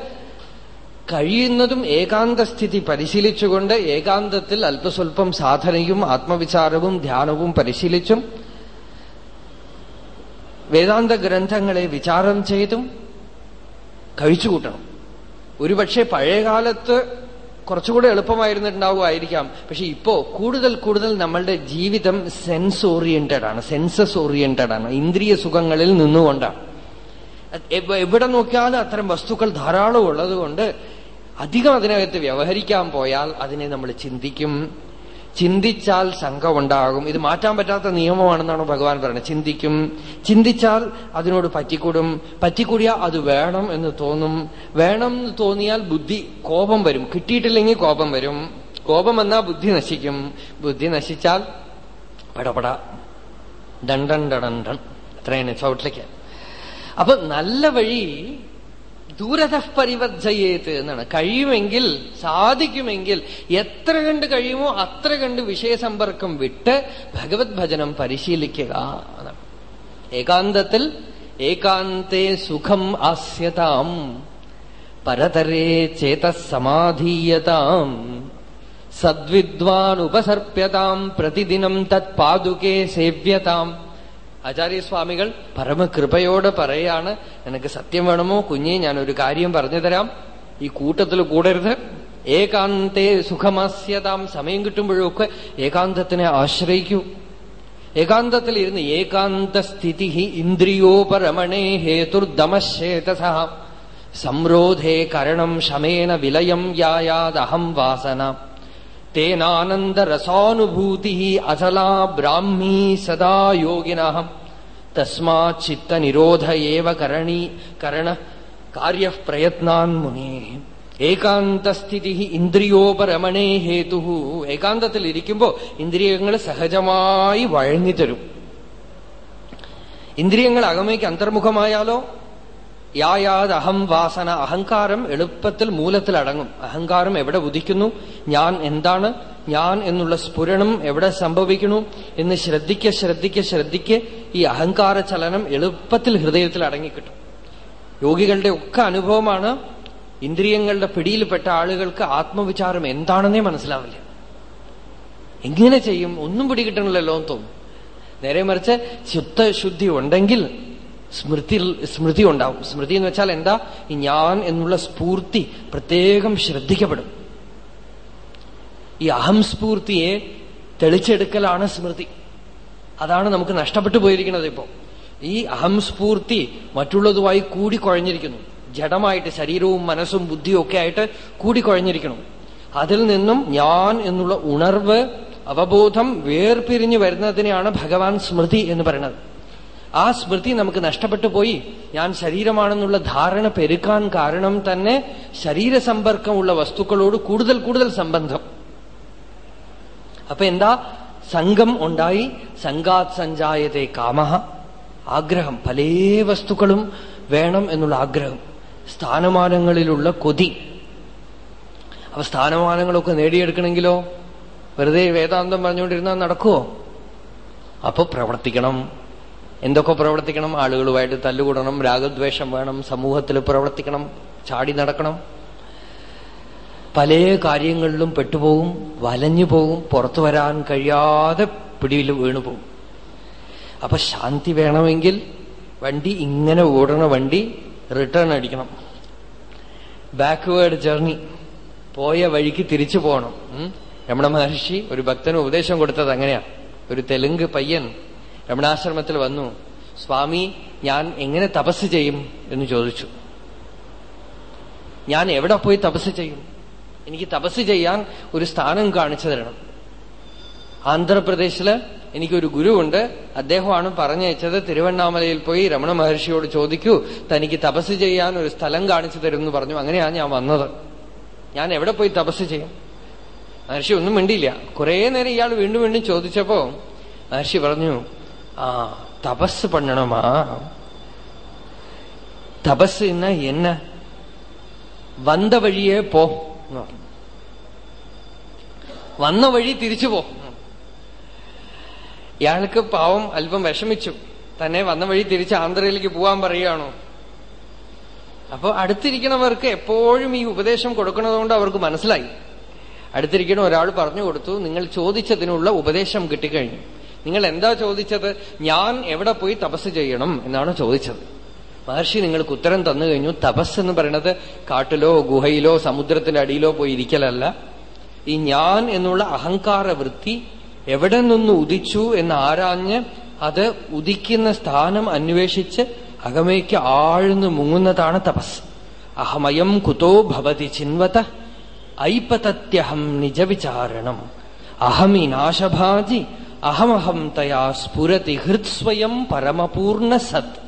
കഴിയുന്നതും ഏകാന്തസ്ഥിതി പരിശീലിച്ചുകൊണ്ട് ഏകാന്തത്തിൽ അല്പസ്വല്പം സാധനയും ആത്മവിചാരവും ധ്യാനവും പരിശീലിച്ചും വേദാന്ത ഗ്രന്ഥങ്ങളെ വിചാരം ചെയ്തും കഴിച്ചുകൂട്ടണം ഒരുപക്ഷെ പഴയകാലത്ത് കുറച്ചുകൂടെ എളുപ്പമായിരുന്നിട്ടുണ്ടാവുമായിരിക്കാം. പക്ഷെ ഇപ്പോ കൂടുതൽ കൂടുതൽ നമ്മളുടെ ജീവിതം സെൻസ് ഓറിയന്റഡ് ആണ് സെൻസസ് ഓറിയന്റഡ് ആണ് ഇന്ദ്രിയ സുഖങ്ങളിൽ നിന്നുകൊണ്ടാണ്. എവിടെ നോക്കിയാലും അത്തരം വസ്തുക്കൾ ധാരാളം ഉള്ളതുകൊണ്ട് അധികം അതിനകത്ത് വ്യവഹരിക്കാൻ പോയാൽ അതിനെ നമ്മൾ ചിന്തിക്കും. ചിന്തിച്ചാൽ സംഘമുണ്ടാകും. ഇത് മാറ്റാൻ പറ്റാത്ത നിയമമാണെന്നാണ് ഭഗവാൻ പറയുന്നത്. ചിന്തിക്കും. ചിന്തിച്ചാൽ അതിനോട് പറ്റിക്കൂടും. പറ്റിക്കൂടിയാൽ അത് വേണം എന്ന് തോന്നും. വേണം എന്ന് തോന്നിയാൽ ബുദ്ധി കോപം വരും. കിട്ടിയിട്ടില്ലെങ്കിൽ കോപം വരും. കോപം വന്നാൽ ബുദ്ധി നശിക്കും. ബുദ്ധി നശിച്ചാൽ പടപട. ഡണ്ടൻ ഡൺ അത്രയാണ് ചവിട്ടിലേക്ക്. അപ്പൊ നല്ല വഴി ദൂരത പരിവർജയേത് എന്നാണ്. കഴിയുമെങ്കിൽ സാധിക്കുമെങ്കിൽ എത്ര കണ്ട് കഴിയുമോ അത്ര കണ്ട് വിഷയസമ്പർക്കം വിട്ട് ഭഗവത് ഭജനം പരിശീലിക്കുക എന്നാണ്. ഏകാന്തത്തിൽ ഏകാന്തേ സുഖം ആസ്യതാം പരതരേ ചേതസമാധീയതാം സദ്വിദ്വാൻ ഉപസർപ്യതാം പ്രതിദിനം തത് പാതുകേ സേവ്യതാം. ആചാര്യസ്വാമികൾ പരമകൃപയോട് പറയാണ് എനിക്ക് സത്യം വേണമോ കുഞ്ഞെ? ഞാൻ ഒരു കാര്യം പറഞ്ഞു തരാം ഈ കൂട്ടത്തിൽ കൂടരുത്. ഏകാന്തേ സുഖമാസ്യതാം. സമയം കിട്ടുമ്പോഴൊക്കെ ഏകാന്തത്തിനെ ആശ്രയിക്കൂ. ഏകാന്തത്തിൽ ഇരുന്ന് ഏകാന്ത സ്ഥിതി ഇന്ദ്രിയോപരമണേ ഹേതുർദമശേതസ സംരോധേ കരണം ശമേന വിലയം യായാദഹം വാസന. തേനാനന്ദരസാനുഭൂതി അചലാ ബ്രാഹ്മീ സദാ യോഗിന. തസ്മാച്ചിത്തനിരോധ ഏവ കരണീ കരണ കാര്യ പ്രയത്നാൻ മുനേ. ഏകാന്തസ്ഥിതി ഇന്ദ്രിയോപരമണേ ഹേതു. ഏകാന്തത്തിൽ ഇരിക്കുമ്പോ ഇന്ദ്രിയങ്ങൾ സഹജമായി വഴങ്ങിത്തരും ഇന്ദ്രിയങ്ങൾ അകമേക്ക് അന്തർമുഖമായാലോ? യായാത് അഹം വാസന. അഹങ്കാരം എളുപ്പത്തിൽ മൂലത്തിൽ അടങ്ങും അഹങ്കാരം എവിടെ ഉദിക്കുന്നു? ഞാൻ എന്താണ്? ഞാൻ എന്നുള്ള സ്ഫുരണം എവിടെ സംഭവിക്കുന്നു? എന്ന് ശ്രദ്ധിക്ക ശ്രദ്ധിക്ക ശ്രദ്ധിക്ക ഈ അഹങ്കാര ചലനം എളുപ്പത്തിൽ ഹൃദയത്തിൽ അടങ്ങിക്കിട്ടും യോഗികളുടെ ഒക്കെ അനുഭവമാണ് ഇന്ദ്രിയങ്ങളുടെ പിടിയിൽപ്പെട്ട ആളുകൾക്ക് ആത്മവിചാരം എന്താണെന്നേ മനസ്സിലാവില്ല. എങ്ങനെ ചെയ്യും? ഒന്നും പിടികിട്ടണില്ലല്ലോ എന്ന് തോന്നും. നേരെ മറിച്ച് ശുദ്ധി ഉണ്ടെങ്കിൽ സ്മൃതി സ്മൃതി ഉണ്ടാവും. സ്മൃതി എന്ന് വെച്ചാൽ എന്താ? ഈ ഞാൻ എന്നുള്ള സ്ഫൂർത്തി പ്രത്യേകം ശ്രദ്ധിക്കപ്പെടും. ഈ അഹം സ്ഫൂർത്തിയെ തെളിച്ചെടുക്കലാണ് സ്മൃതി. അതാണ് നമുക്ക് നഷ്ടപ്പെട്ടു പോയിരിക്കുന്നത് ഇപ്പോ. ഈ അഹം സ്ഫൂർത്തി മറ്റുള്ളതുമായി കൂടിക്കുഴഞ്ഞിരിക്കുന്നു ജഡമായിട്ട് ശരീരവും മനസ്സും ബുദ്ധിയും ഒക്കെ ആയിട്ട് കൂടിക്കുഴഞ്ഞിരിക്കണം അതിൽ നിന്നും ഞാൻ എന്നുള്ള ഉണർവ് അവബോധം വേർപിരിഞ്ഞു വരുന്നതിനെയാണ് ഭഗവാൻ സ്മൃതി എന്ന് പറയുന്നത്. ആ സ്മൃതി നമുക്ക് നഷ്ടപ്പെട്ടു പോയി. ഞാൻ ശരീരമാണെന്നുള്ള ധാരണ പെരുക്കാൻ കാരണം തന്നെ ശരീരസമ്പർക്കമുള്ള വസ്തുക്കളോട് കൂടുതൽ കൂടുതൽ സംബന്ധം. അപ്പൊ എന്താ? സംഘം ഉണ്ടായി. സംഘാത് സഞ്ചായത്തെ കാമഹ. ആഗ്രഹം. പല വസ്തുക്കളും വേണം എന്നുള്ള ആഗ്രഹം. സ്ഥാനമാനങ്ങളിലുള്ള കൊതി. അപ്പൊ സ്ഥാനമാനങ്ങളൊക്കെ നേടിയെടുക്കണമെങ്കിലോ വെറുതെ വേദാന്തം പറഞ്ഞുകൊണ്ടിരുന്നാൽ നടക്കുമോ അപ്പൊ പ്രവർത്തിക്കണം. എന്തൊക്കെ പ്രവർത്തിക്കണം? ആളുകളുമായിട്ട് തല്ലുകൂടണം രാഗദ്വേഷം വേണം സമൂഹത്തിൽ പ്രവർത്തിക്കണം ചാടി നടക്കണം. പല കാര്യങ്ങളിലും പെട്ടുപോകും വലഞ്ഞു പോകും പുറത്തു വരാൻ കഴിയാതെ പിടിയിൽ വീണുപോകും അപ്പൊ ശാന്തി വേണമെങ്കിൽ വണ്ടി ഇങ്ങനെ ഓടണ വണ്ടി റിട്ടേൺ അടിക്കണം. ബാക്ക്വേർഡ് ജേർണി പോയ വഴിക്ക് തിരിച്ചു പോകണം. രമണ മഹർഷി ഒരു ഭക്തന് ഉപദേശം കൊടുത്തത് അങ്ങനെയാ. ഒരു തെലുങ്ക് പയ്യൻ രമണാശ്രമത്തിൽ വന്നു. സ്വാമി ഞാൻ എങ്ങനെ തപസ് ചെയ്യും? എന്ന് ചോദിച്ചു. ഞാൻ എവിടെ പോയി തപസ് ചെയ്യും? എനിക്ക് തപസ് ചെയ്യാൻ ഒരു സ്ഥാനം കാണിച്ചു തരണം. ആന്ധ്രാപ്രദേശിൽ എനിക്കൊരു ഗുരുവുണ്ട്. അദ്ദേഹമാണ് പറഞ്ഞയച്ചത് തിരുവണ്ണാമലയിൽ പോയി രമണ മഹർഷിയോട് ചോദിക്കൂ തനിക്ക് തപസ് ചെയ്യാൻ ഒരു സ്ഥലം കാണിച്ചു തരും എന്ന് പറഞ്ഞു. അങ്ങനെയാണ് ഞാൻ വന്നത്. ഞാൻ എവിടെ പോയി തപസ് ചെയ്യും? മഹർഷി ഒന്നും മിണ്ടിയില്ല. കുറെ നേരം ഇയാൾ വീണ്ടും വീണ്ടും ചോദിച്ചപ്പോ മഹർഷി പറഞ്ഞു ആ തപസ് എന്ന എന്ന വന്ന വഴിയേ പോ. വന്ന വഴി തിരിച്ചു പോ ഇയാൾക്ക് പാവം അല്പം വിഷമിച്ചു തന്നെ വന്ന വഴി തിരിച്ച് ആന്ധ്രയിലേക്ക് പോവാൻ പറയുകയാണോ അപ്പൊ അടുത്തിരിക്കണവർക്ക് എപ്പോഴും ഈ ഉപദേശം കൊടുക്കുന്നതുകൊണ്ട് അവർക്ക് മനസ്സിലായി. അടുത്തിരിക്കണ ഒരാൾ പറഞ്ഞു കൊടുത്തു നിങ്ങൾ ചോദിച്ചതിനുള്ള ഉപദേശം കിട്ടിക്കഴിഞ്ഞു. നിങ്ങൾ എന്താ ചോദിച്ചത്? ഞാൻ എവിടെ പോയി തപസ് ചെയ്യണം എന്നാണ് ചോദിച്ചത്. മഹർഷി നിങ്ങൾക്ക് ഉത്തരം തന്നു കഴിഞ്ഞു. തപസ് എന്ന് പറയുന്നത് കാട്ടിലോ ഗുഹയിലോ സമുദ്രത്തിന്റെ അടിയിലോ പോയി ഇരിക്കലല്ല. ഈ ഞാൻ എന്നുള്ള അഹങ്കാര വൃത്തി എവിടെ നിന്ന് ഉദിച്ചു എന്ന് ആരാഞ്ഞ് അത് ഉദിക്കുന്ന സ്ഥാനം അന്വേഷിച്ച് അകമയ്ക്ക് ആഴ്ന്നു മുങ്ങുന്നതാണ് തപസ്. അഹമയം കുതോ ഭവതി ചിൻവത ഐപതത്യഹം നിജവിചാരണം. അഹമി നാശഭാജി അഹമഹം തയാ സ്ഫുരതി ഹൃത്സ്വയം പരമപൂർണ സത്.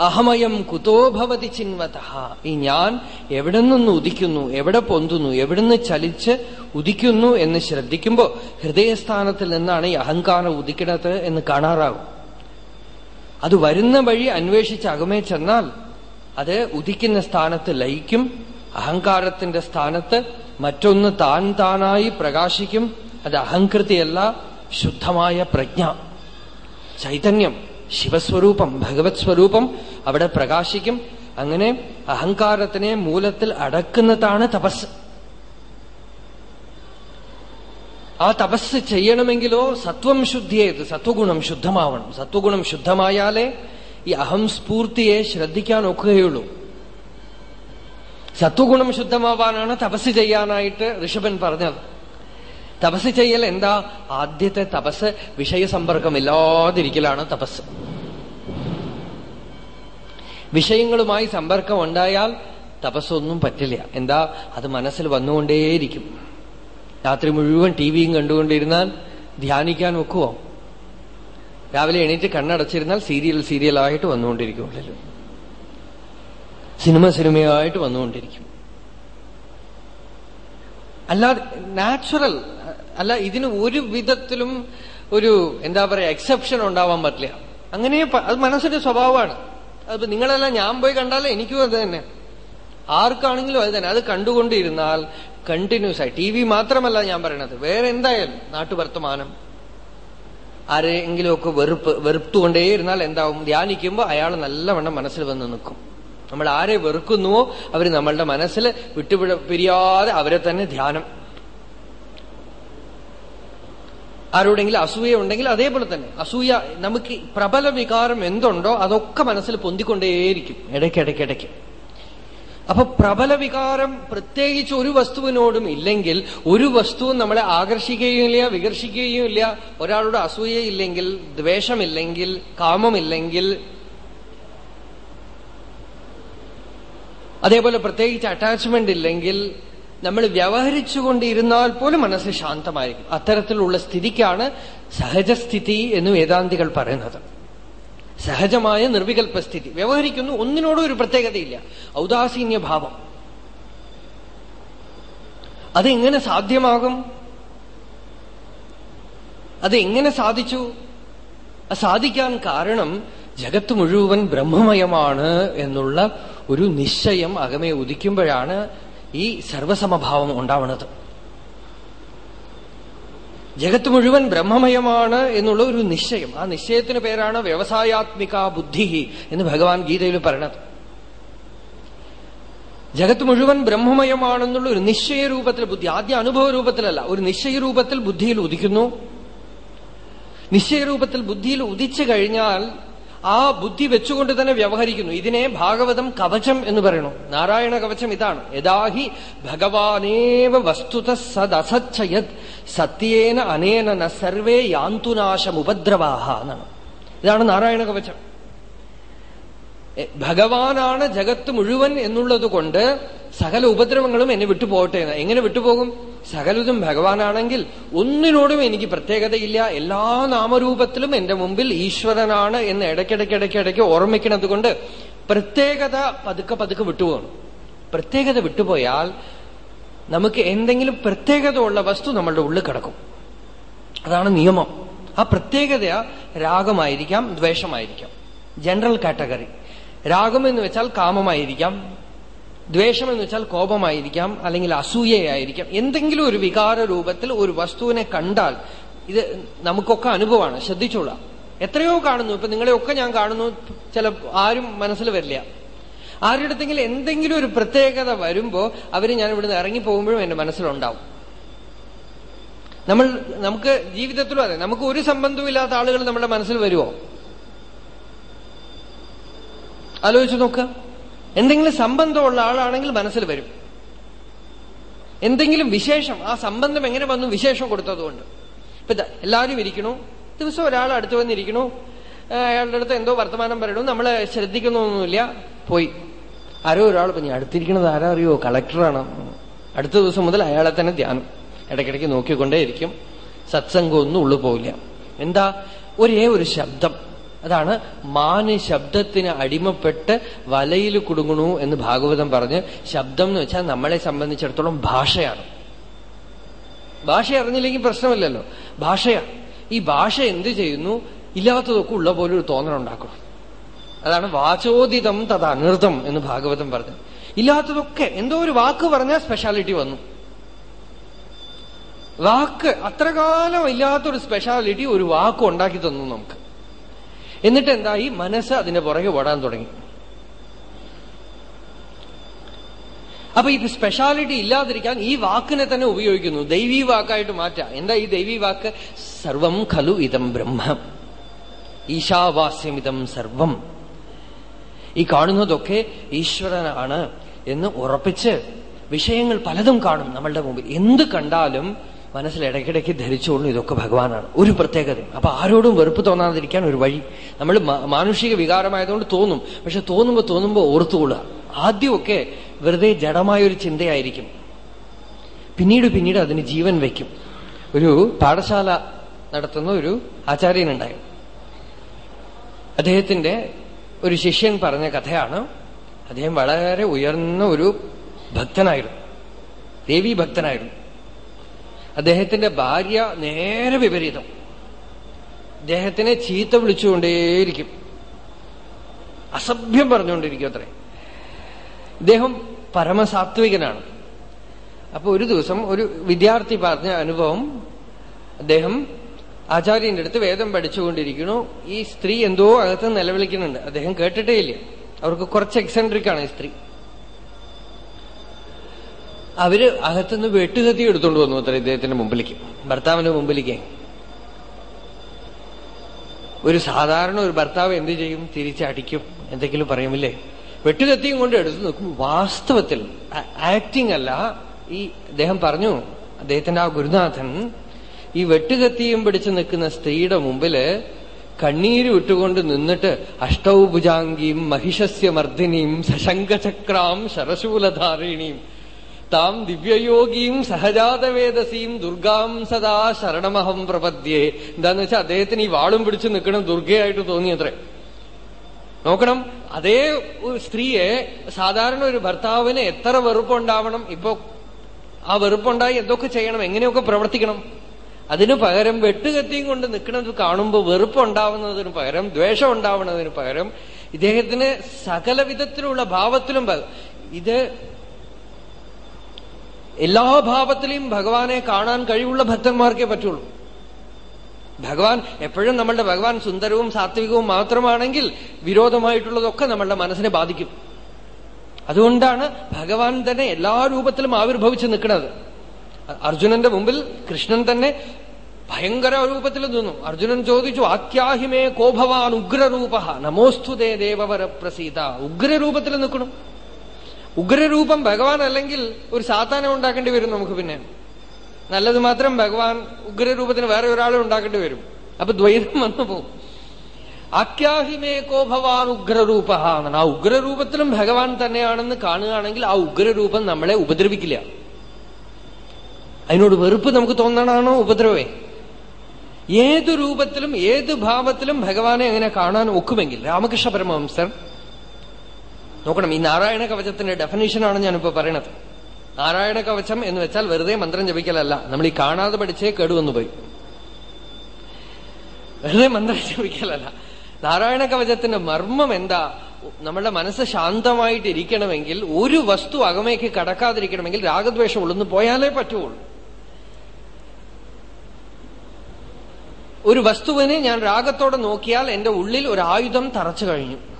അഹമയം കുതോ ഭവതി ഈ ഞാൻ എവിടെ നിന്ന് ഉദിക്കുന്നു എവിടെ പൊന്തുന്നു എവിടുന്ന് ചലിച്ച് ഉദിക്കുന്നു എന്ന് ശ്രദ്ധിക്കുമ്പോ ഹൃദയസ്ഥാനത്തിൽ നിന്നാണ് ഈ അഹങ്കാരം ഉദിക്കണത് എന്ന് കാണാറാകും. അത് വരുന്ന വഴി അന്വേഷിച്ച് അകമേ ചെന്നാൽ അത് ഉദിക്കുന്ന സ്ഥാനത്ത് ലയിക്കും അഹങ്കാരത്തിന്റെ സ്ഥാനത്ത് മറ്റൊന്ന് താൻ താനായി പ്രകാശിക്കും അത് അഹങ്കൃതിയല്ല ശുദ്ധമായ പ്രജ്ഞ. ചൈതന്യം ശിവസ്വരൂപം ഭഗവത് സ്വരൂപം അവിടെ പ്രകാശിക്കും. അങ്ങനെ അഹങ്കാരത്തിനെ മൂലത്തിൽ അടക്കുന്നതാണ് തപസ്. ആ തപസ് ചെയ്യണമെങ്കിലോ സത്വം ശുദ്ധിയേത് സത്വഗുണം ശുദ്ധമാവണം. സത്വഗുണം ശുദ്ധമായാലേ ഈ അഹം സ്ഫൂർത്തിയെ ശ്രദ്ധിക്കാൻ ഒക്കുകയുള്ളൂ. സത്വഗുണം ശുദ്ധമാവാനാണ് തപസ് ചെയ്യാനായിട്ട് ഋഷഭൻ പറഞ്ഞത്. തപസ് ചെയ്യൽ എന്താ? ആദ്യത്തെ തപസ് വിഷയസമ്പർക്കമില്ലാതിരിക്കലാണ് തപസ്. വിഷയങ്ങളുമായി സമ്പർക്കം ഉണ്ടായാൽ തപസ്സൊന്നും പറ്റില്ല. എന്താ? അത് മനസ്സിൽ വന്നുകൊണ്ടേയിരിക്കും. രാത്രി മുഴുവൻ ടി വിയും കണ്ടുകൊണ്ടിരുന്നാൽ ധ്യാനിക്കാൻ ഒക്കുവോ? രാവിലെ എണീറ്റ് കണ്ണടച്ചിരുന്നാൽ സീരിയൽ സീരിയലായിട്ട് വന്നുകൊണ്ടിരിക്കും ഉള്ളിൽ സിനിമ സിനിമയായിട്ട് വന്നുകൊണ്ടിരിക്കും. അല്ലാതെ നാച്ചുറൽ അല്ല ഇതിന് ഒരു വിധത്തിലും ഒരു എന്താ പറയാ എക്സെപ്ഷൻ ഉണ്ടാവാൻ പറ്റില്ല. അങ്ങനെ അത് മനസ്സിന്റെ സ്വഭാവമാണ്. അത് നിങ്ങളെല്ലാം ഞാൻ പോയി കണ്ടാലേ എനിക്കും അത് തന്നെ. ആർക്കാണെങ്കിലും അത് തന്നെ. അത് കണ്ടുകൊണ്ടിരുന്നാൽ കണ്ടിന്യൂസ് ആയി. ടി വി മാത്രമല്ല ഞാൻ പറയണത്. വേറെ എന്തായാലും നാട്ടുവർത്തമാനം. ആരെങ്കിലുമൊക്കെ വെറുപ്പ് വെറുത്തുകൊണ്ടേയിരുന്നാൽ എന്താവും? ധ്യാനിക്കുമ്പോൾ അയാൾ നല്ലവണ്ണം മനസ്സിൽ വന്ന് നിൽക്കും. നമ്മൾ ആരെ വെറുക്കുന്നുവോ അവർ നമ്മളുടെ മനസ്സിൽ വിട്ടുപിഴ പിരിയാതെ അവരെ തന്നെ ധ്യാനം. ആരോടെങ്കിലും അസൂയ ഉണ്ടെങ്കിൽ അതേപോലെ തന്നെ. അസൂയ നമുക്ക് പ്രബല വികാരം എന്തുണ്ടോ അതൊക്കെ മനസ്സിൽ പൊന്തിക്കൊണ്ടേയിരിക്കും. ഇടയ്ക്കിടയ്ക്കിടയ്ക്ക് അപ്പൊ പ്രബല വികാരം പ്രത്യേകിച്ച് ഒരു വസ്തുവിനോടും ഇല്ലെങ്കിൽ ഒരു വസ്തുവും നമ്മളെ ആകർഷിക്കുകയും ഇല്ല വികർഷിക്കുകയും ഇല്ല ഒരാളുടെ അസൂയയില്ലെങ്കിൽ ദ്വേഷമില്ലെങ്കിൽ കാമമില്ലെങ്കിൽ അതേപോലെ പ്രത്യേകിച്ച് അറ്റാച്ച്മെന്റ് ഇല്ലെങ്കിൽ നമ്മൾ വ്യവഹരിച്ചുകൊണ്ടിരുന്നാൽ പോലും മനസ്സ് ശാന്തമായിരിക്കും. അത്തരത്തിലുള്ള സ്ഥിതിക്കാണ് സഹജസ്ഥിതി എന്ന് വേദാന്തികൾ പറയുന്നത്. സഹജമായ നിർവികൽപ്പ സ്ഥിതി വ്യവഹരിക്കുന്നു ഒന്നിനോടും ഒരു പ്രത്യേകതയില്ല. ഔദാസീന്യ ഭാവം അതെങ്ങനെ സാധ്യമാകും? അതെങ്ങനെ സാധിച്ചു? സാധിക്കാൻ കാരണം ജഗത്ത് മുഴുവൻ ബ്രഹ്മമയമാണ് എന്നുള്ള ഒരു നിശ്ചയം അകമേ ഉദിക്കുമ്പോഴാണ് ഈ സർവസമഭാവം ഉണ്ടാവുന്നത് ജഗത്ത് മുഴുവൻ ബ്രഹ്മമയമാണ് എന്നുള്ള ഒരു നിശ്ചയം. ആ നിശ്ചയത്തിന് പേരാണ് വ്യവസായാത്മിക ബുദ്ധി എന്ന് ഭഗവാൻ ഗീതയിൽ പറയണത്. ജഗത്ത് മുഴുവൻ ബ്രഹ്മമയമാണെന്നുള്ള ഒരു നിശ്ചയ രൂപത്തിൽ ബുദ്ധി ആദ്യ അനുഭവ രൂപത്തിലല്ല ഒരു നിശ്ചയ രൂപത്തിൽ ബുദ്ധിയിൽ ഉദിക്കുന്നു. നിശ്ചയ രൂപത്തിൽ ബുദ്ധിയിൽ ഉദിച്ചു കഴിഞ്ഞാൽ ആ ബുദ്ധി വെച്ചുകൊണ്ട് തന്നെ വ്യവഹരിക്കുന്നു. ഇതിനെ ഭാഗവതം കവചം എന്ന് പറയണു. നാരായണ കവചം ഇതാണ്. യഥാഹി ഭഗവാനേവ വസ്തുത സദസച്ഛയത് സത്യേന അനേന ന സർവേ യാന്തുനാശമുപദ്രവാഹ എന്നാണ്. ഇതാണ് നാരായണ കവചം. ഭഗവാനാണ് ജഗത്ത് മുഴുവൻ എന്നുള്ളത് കൊണ്ട് സകല ഉപദ്രവങ്ങളും എന്നെ വിട്ടുപോകട്ടെ എങ്ങനെ വിട്ടുപോകും? സകലതും ഭഗവാനാണെങ്കിൽ ഒന്നിനോടും എനിക്ക് പ്രത്യേകതയില്ല. എല്ലാ നാമരൂപത്തിലും എന്റെ മുമ്പിൽ ഈശ്വരനാണ് എന്ന് ഇടയ്ക്കിടയ്ക്കിടയ്ക്കിടയ്ക്ക് ഓർമ്മിക്കുന്നത് കൊണ്ട് പ്രത്യേകത പതുക്കെ പതുക്കെ വിട്ടുപോകണം പ്രത്യേകത വിട്ടുപോയാൽ നമുക്ക് എന്തെങ്കിലും പ്രത്യേകത ഉള്ള വസ്തു നമ്മളുടെ ഉള്ളിൽ കിടക്കും. അതാണ് നിയമം. ആ പ്രത്യേകത രാഗമായിരിക്കാം ദ്വേഷമായിരിക്കാം. General category. രാഗം എന്ന് വെച്ചാൽ കാമമായിരിക്കാം. ദ്വേഷം എന്ന് വെച്ചാൽ കോപമായിരിക്കാം അല്ലെങ്കിൽ അസൂയയായിരിക്കാം. എന്തെങ്കിലും ഒരു വികാര രൂപത്തിൽ ഒരു വസ്തുവിനെ കണ്ടാൽ ഇത് നമുക്കൊക്കെ അനുഭവമാണ്. ശ്രദ്ധിച്ചോളാം. എത്രയോ കാണുന്നു. ഇപ്പൊ നിങ്ങളെയൊക്കെ ഞാൻ കാണുന്നു. ചില ആരും മനസ്സിൽ വരില്ല. ആരുടെങ്കിലും എന്തെങ്കിലും ഒരു പ്രത്യേകത വരുമ്പോ അവർ ഞാൻ ഇവിടുന്ന് ഇറങ്ങി പോകുമ്പോഴും എന്റെ മനസ്സിലുണ്ടാവും. നമ്മൾ നമുക്ക് ജീവിതത്തിലും അതെ നമുക്ക് ഒരു സംബന്ധവും ഇല്ലാത്ത ആളുകൾ നമ്മുടെ മനസ്സിൽ വരുമോ ആലോചിച്ച് നോക്കുക എന്തെങ്കിലും സംബന്ധമുള്ള ആളാണെങ്കിൽ മനസ്സിൽ വരും. എന്തെങ്കിലും വിശേഷം ആ സംബന്ധം എങ്ങനെ വന്നു വിശേഷം കൊടുത്തതുകൊണ്ട്. ഇപ്പൊ എല്ലാവരും ഇരിക്കണു. ദിവസം ഒരാൾ അടുത്ത് വന്നിരിക്കണു. അയാളുടെ അടുത്ത് എന്തോ വർത്തമാനം പറയണു. നമ്മൾ ശ്രദ്ധിക്കുന്നൊന്നുമില്ല. പോയി. ആരോ ഒരാൾ പിന്നെ അടുത്തിരിക്കണത് ആരാ അറിയോ കളക്ടറാണ്. അടുത്ത ദിവസം മുതൽ അയാളെ തന്നെ ധ്യാനം. ഇടയ്ക്കിടയ്ക്ക് നോക്കിക്കൊണ്ടേയിരിക്കും. സത്സംഗമൊന്നും ഉള്ളു പോവില്ല. എന്താ? ഒരേ ഒരു ശബ്ദം. അതാണ് മാന് ശബ്ദത്തിന് അടിമപ്പെട്ട് വലയിൽ കുടുങ്ങണു എന്ന് ഭാഗവതം പറഞ്ഞ് ശബ്ദം എന്ന് വെച്ചാൽ നമ്മളെ സംബന്ധിച്ചിടത്തോളം ഭാഷയാണ്. ഭാഷ അറിഞ്ഞില്ലെങ്കിൽ പ്രശ്നമില്ലല്ലോ. ഭാഷയാണ് ഈ ഭാഷ എന്ത് ചെയ്യുന്നു? ഇല്ലാത്തതൊക്കെ ഉള്ള പോലെ ഒരു തോന്നൽ തോന്നലുണ്ടാക്കണം അതാണ് വാചോദിതം തത് എന്ന് ഭാഗവതം പറഞ്ഞു. ഇല്ലാത്തതൊക്കെ എന്തോ ഒരു വാക്ക് പറഞ്ഞാൽ സ്പെഷ്യാലിറ്റി വന്നു. വാക്ക് അത്ര കാലം ഇല്ലാത്തൊരു സ്പെഷ്യാലിറ്റി ഒരു വാക്ക് ഉണ്ടാക്കി തന്നു നമുക്ക്. എന്നിട്ട് എന്തായി? മനസ്സ് അതിന്റെ പുറകെ ഓടാൻ തുടങ്ങി. അപ്പൊ ഇത് സ്പെഷ്യാലിറ്റി ഇല്ലാതിരിക്കാൻ ഈ വാക്കിനെ തന്നെ ഉപയോഗിക്കുന്നു. ദൈവീ വാക്കായിട്ട് മാറ്റാം. എന്താ ഈ ദൈവീ വാക്ക്? സർവം ഖലു ഇതം ബ്രഹ്മം. ഈശാവാസ്യം ഇതം സർവം. ഈ കാണുന്നതൊക്കെ ഈശ്വരനാണ് എന്ന് ഉറപ്പിച്ച് വിഷയങ്ങൾ പലതും കാണും നമ്മളുടെ മുമ്പിൽ. എന്ത് കണ്ടാലും മനസ്സിൽ ഇടയ്ക്കിടയ്ക്ക് ധരിച്ചോളൂ ഇതൊക്കെ ഭഗവാനാണ്. ഒരു പ്രത്യേകത അപ്പൊ ആരോടും വെറുപ്പ് തോന്നാതിരിക്കാൻ ഒരു വഴി. നമ്മൾ മാനുഷിക വികാരമായതുകൊണ്ട് തോന്നും. പക്ഷെ തോന്നുമ്പോ തോന്നുമ്പോ ഓർത്തുകൊള്ളുക. ആദ്യമൊക്കെ വെറുതെ ജഡമായൊരു ചിന്തയായിരിക്കും. പിന്നീട് പിന്നീട് അതിന് ജീവൻ വയ്ക്കും. ഒരു പാഠശാല നടത്തുന്ന ഒരു ആചാര്യനുണ്ടായി. അദ്ദേഹത്തിന്റെ ഒരു ശിഷ്യൻ പറഞ്ഞ കഥയാണ് അദ്ദേഹം വളരെ ഉയർന്ന ഒരു ഭക്തനായിരുന്നു. ദേവി ഭക്തനായിരുന്നു. അദ്ദേഹത്തിന്റെ ഭാര്യ നേരെ വിപരീതം. അദ്ദേഹത്തിനെ ചീത്ത വിളിച്ചുകൊണ്ടേയിരിക്കും. അസഭ്യം പറഞ്ഞുകൊണ്ടിരിക്കും അത്രേ. ഇദ്ദേഹം പരമസാത്വികനാണ്. അപ്പൊ ഒരു ദിവസം ഒരു വിദ്യാർത്ഥി പറഞ്ഞ അനുഭവം അദ്ദേഹം ആചാര്യന്റെ അടുത്ത് വേദം പഠിച്ചുകൊണ്ടിരിക്കുന്നു. ഈ സ്ത്രീ എന്തോ അകത്ത് നിലവിളിക്കുന്നുണ്ട്. അദ്ദേഹം കേട്ടിട്ടേ ഇല്ല. അവർക്ക് കുറച്ച് എക്സെൻട്രിക് ആണ് ഈ സ്ത്രീ. അവർ അകത്തുനിന്ന് വെട്ടുകത്തി എടുത്തോണ്ട് വന്നു അത്ര ഇദ്ദേഹത്തിന്റെ മുമ്പിലേക്ക്. ഭർത്താവിന്റെ മുമ്പിലേക്ക്. ഒരു സാധാരണ ഒരു ഭർത്താവ് എന്ത് ചെയ്യും? തിരിച്ചടിക്കും. എന്തെങ്കിലും പറയുമില്ലേ? വെട്ടുകത്തിയും കൊണ്ട് എടുത്തു നോക്കും വാസ്തവത്തിൽ ആക്ടിങ് അല്ല. ഈ അദ്ദേഹം പറഞ്ഞു അദ്ദേഹത്തിന്റെ ആ ഗുരുനാഥൻ ഈ വെട്ടുകത്തിയും പിടിച്ചു നിൽക്കുന്ന സ്ത്രീയുടെ മുമ്പിൽ കണ്ണീര് വിട്ടുകൊണ്ട് നിന്നിട്ട് അഷ്ടൗഭുജാംഗിയും മഹിഷസ്യ മർദ്ദിനിയും സശങ്കചക്രാം ശരശൂലധാരിണിയും താം ദിവ്യയോഗീം സഹജാതവേദസീം ദുർഗാം സദാ ശരണമഹം പ്രപദ്യേ. എന്താന്ന് വെച്ചാൽ അദ്ദേഹത്തിന് ഈ വാളും പിടിച്ചു നിൽക്കണം ദുർഗയായിട്ട് തോന്നിയത്രേ. നോക്കണം അതേ സ്ത്രീയെ സാധാരണ ഒരു ഭർത്താവിന് എത്ര വെറുപ്പുണ്ടാവണം ഇപ്പൊ ആ വെറുപ്പുണ്ടായി എന്തൊക്കെ ചെയ്യണം എങ്ങനെയൊക്കെ പ്രവർത്തിക്കണം. അതിനു പകരം വെട്ടുകത്തിയും കൊണ്ട് നിൽക്കുന്നത് കാണുമ്പോൾ വെറുപ്പുണ്ടാവുന്നതിന് പകരം ദ്വേഷം ഉണ്ടാവുന്നതിന് പകരം ഇദ്ദേഹത്തിന് സകല ഭാവത്തിലും ഇത് എല്ലാ ഭാവത്തിലെയും ഭഗവാനെ കാണാൻ കഴിവുള്ള ഭക്തന്മാർക്കേ പറ്റുള്ളൂ. ഭഗവാൻ എപ്പോഴും നമ്മളുടെ ഭഗവാൻ സുന്ദരവും സാത്വികവും മാത്രമാണെങ്കിൽ വിരോധമായിട്ടുള്ളതൊക്കെ നമ്മളുടെ മനസ്സിനെ ബാധിക്കും. അതുകൊണ്ടാണ് ഭഗവാൻ തന്നെ എല്ലാ രൂപത്തിലും ആവിർഭവിച്ച് നിൽക്കുന്നത്. അർജുനന്റെ മുമ്പിൽ കൃഷ്ണൻ തന്നെ ഭയങ്കര രൂപത്തിൽ നിന്നു. അർജുനൻ ചോദിച്ചു ആത്യാഹിമേ കോഭവാൻ ഉഗ്രരൂപ നമോസ്തുതേ ദേവവര പ്രസീത ഉഗ്രരൂപത്തിൽ നിൽക്കണം. ഉഗ്രരൂപം ഭഗവാൻ അല്ലെങ്കിൽ ഒരു സാത്താനം ഉണ്ടാക്കേണ്ടി വരും നമുക്ക് പിന്നെ. നല്ലത് മാത്രം ഭഗവാൻ ഉഗ്രരൂപത്തിന് വേറെ ഒരാളെ ഉണ്ടാക്കേണ്ടി വരും. അപ്പൊ ദ്വൈതം വന്നു പോകും. ആഖ്യാഹിമേ കോഭവാൻ ഉഗ്രരൂപ എന്നാണ്. ആ ഉഗ്രരൂപത്തിലും ഭഗവാൻ തന്നെയാണെന്ന് കാണുകയാണെങ്കിൽ ആ ഉഗ്രരൂപം നമ്മളെ ഉപദ്രവിക്കില്ല. അതിനോട് വെറുപ്പ് നമുക്ക് തോന്നണാണോ ഉപദ്രവേ? ഏത് രൂപത്തിലും ഏത് ഭാവത്തിലും ഭഗവാനെ അങ്ങനെ കാണാൻ ഒക്കുമെങ്കിൽ രാമകൃഷ്ണ പരമഹംസർ നോക്കണം. ഈ നാരായണ കവചത്തിന്റെ ഡെഫിനേഷനാണ് ഞാനിപ്പോ പറയണത്. നാരായണ കവചം എന്ന് വെച്ചാൽ വെറുതെ മന്ത്രം ജപിക്കലല്ല. നമ്മൾ ഈ കാണാതെ പഠിച്ചേ കേടുവന്നു പോയി. വെറുതെ മന്ത്രം ജപിക്കലല്ല. നാരായണ കവചത്തിന്റെ മർമ്മം എന്താ? നമ്മളുടെ മനസ്സ് ശാന്തമായിട്ടിരിക്കണമെങ്കിൽ ഒരു വസ്തു അകമേക്ക് കടക്കാതിരിക്കണമെങ്കിൽ രാഗദ്വേഷം ഉള്ളെന്ന് പോയാലേ പറ്റുള്ളൂ ഒരു വസ്തുവിനെ ഞാൻ രാഗത്തോടെ നോക്കിയാൽ എന്റെ ഉള്ളിൽ ഒരു ആയുധം തറച്ചു കഴിഞ്ഞു.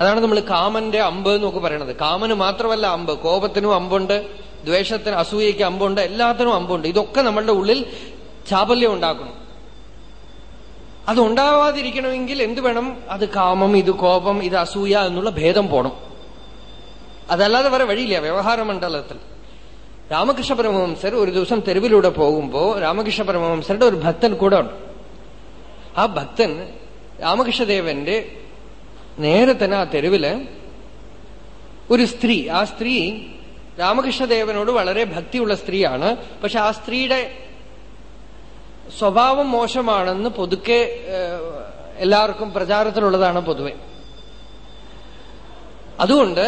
അതാണ് നമ്മൾ കാമന്റെ അമ്പ് എന്നൊക്കെ പറയണത്. കാമന് മാത്രമല്ല അമ്പ്. കോപത്തിനും അമ്പുണ്ട് ദ്വേഷത്തിന് അസൂയയ്ക്ക് അമ്പുണ്ട് എല്ലാത്തിനും അമ്പുണ്ട്. ഇതൊക്കെ നമ്മളുടെ ഉള്ളിൽ ചാപല്യം ഉണ്ടാക്കണം അതുണ്ടാവാതിരിക്കണമെങ്കിൽ എന്ത് വേണം? അത് കാമം ഇത് കോപം ഇത് അസൂയ എന്നുള്ള ഭേദം പോണം. അതല്ലാതെ വേറെ വഴിയില്ല. വ്യവഹാര മണ്ഡലത്തിൽ. രാമകൃഷ്ണ പരമഹംസർ ഒരു ദിവസം തെരുവിലൂടെ പോകുമ്പോ രാമകൃഷ്ണ പരമഹംസരുടെ ഒരു ഭക്തൻ കൂടെ ഉണ്ട്. ആ ഭക്തൻ രാമകൃഷ്ണദേവന്റെ നേരെ തന്നെ ആ തെരുവിൽ ഒരു സ്ത്രീ ആ സ്ത്രീ രാമകൃഷ്ണദേവനോട് വളരെ ഭക്തിയുള്ള സ്ത്രീയാണ് പക്ഷെ ആ സ്ത്രീയുടെ സ്വഭാവം മോശമാണെന്ന് പൊതുക്കെ എല്ലാവർക്കും പ്രചാരത്തിലുള്ളതാണ് പൊതുവെ അതുകൊണ്ട്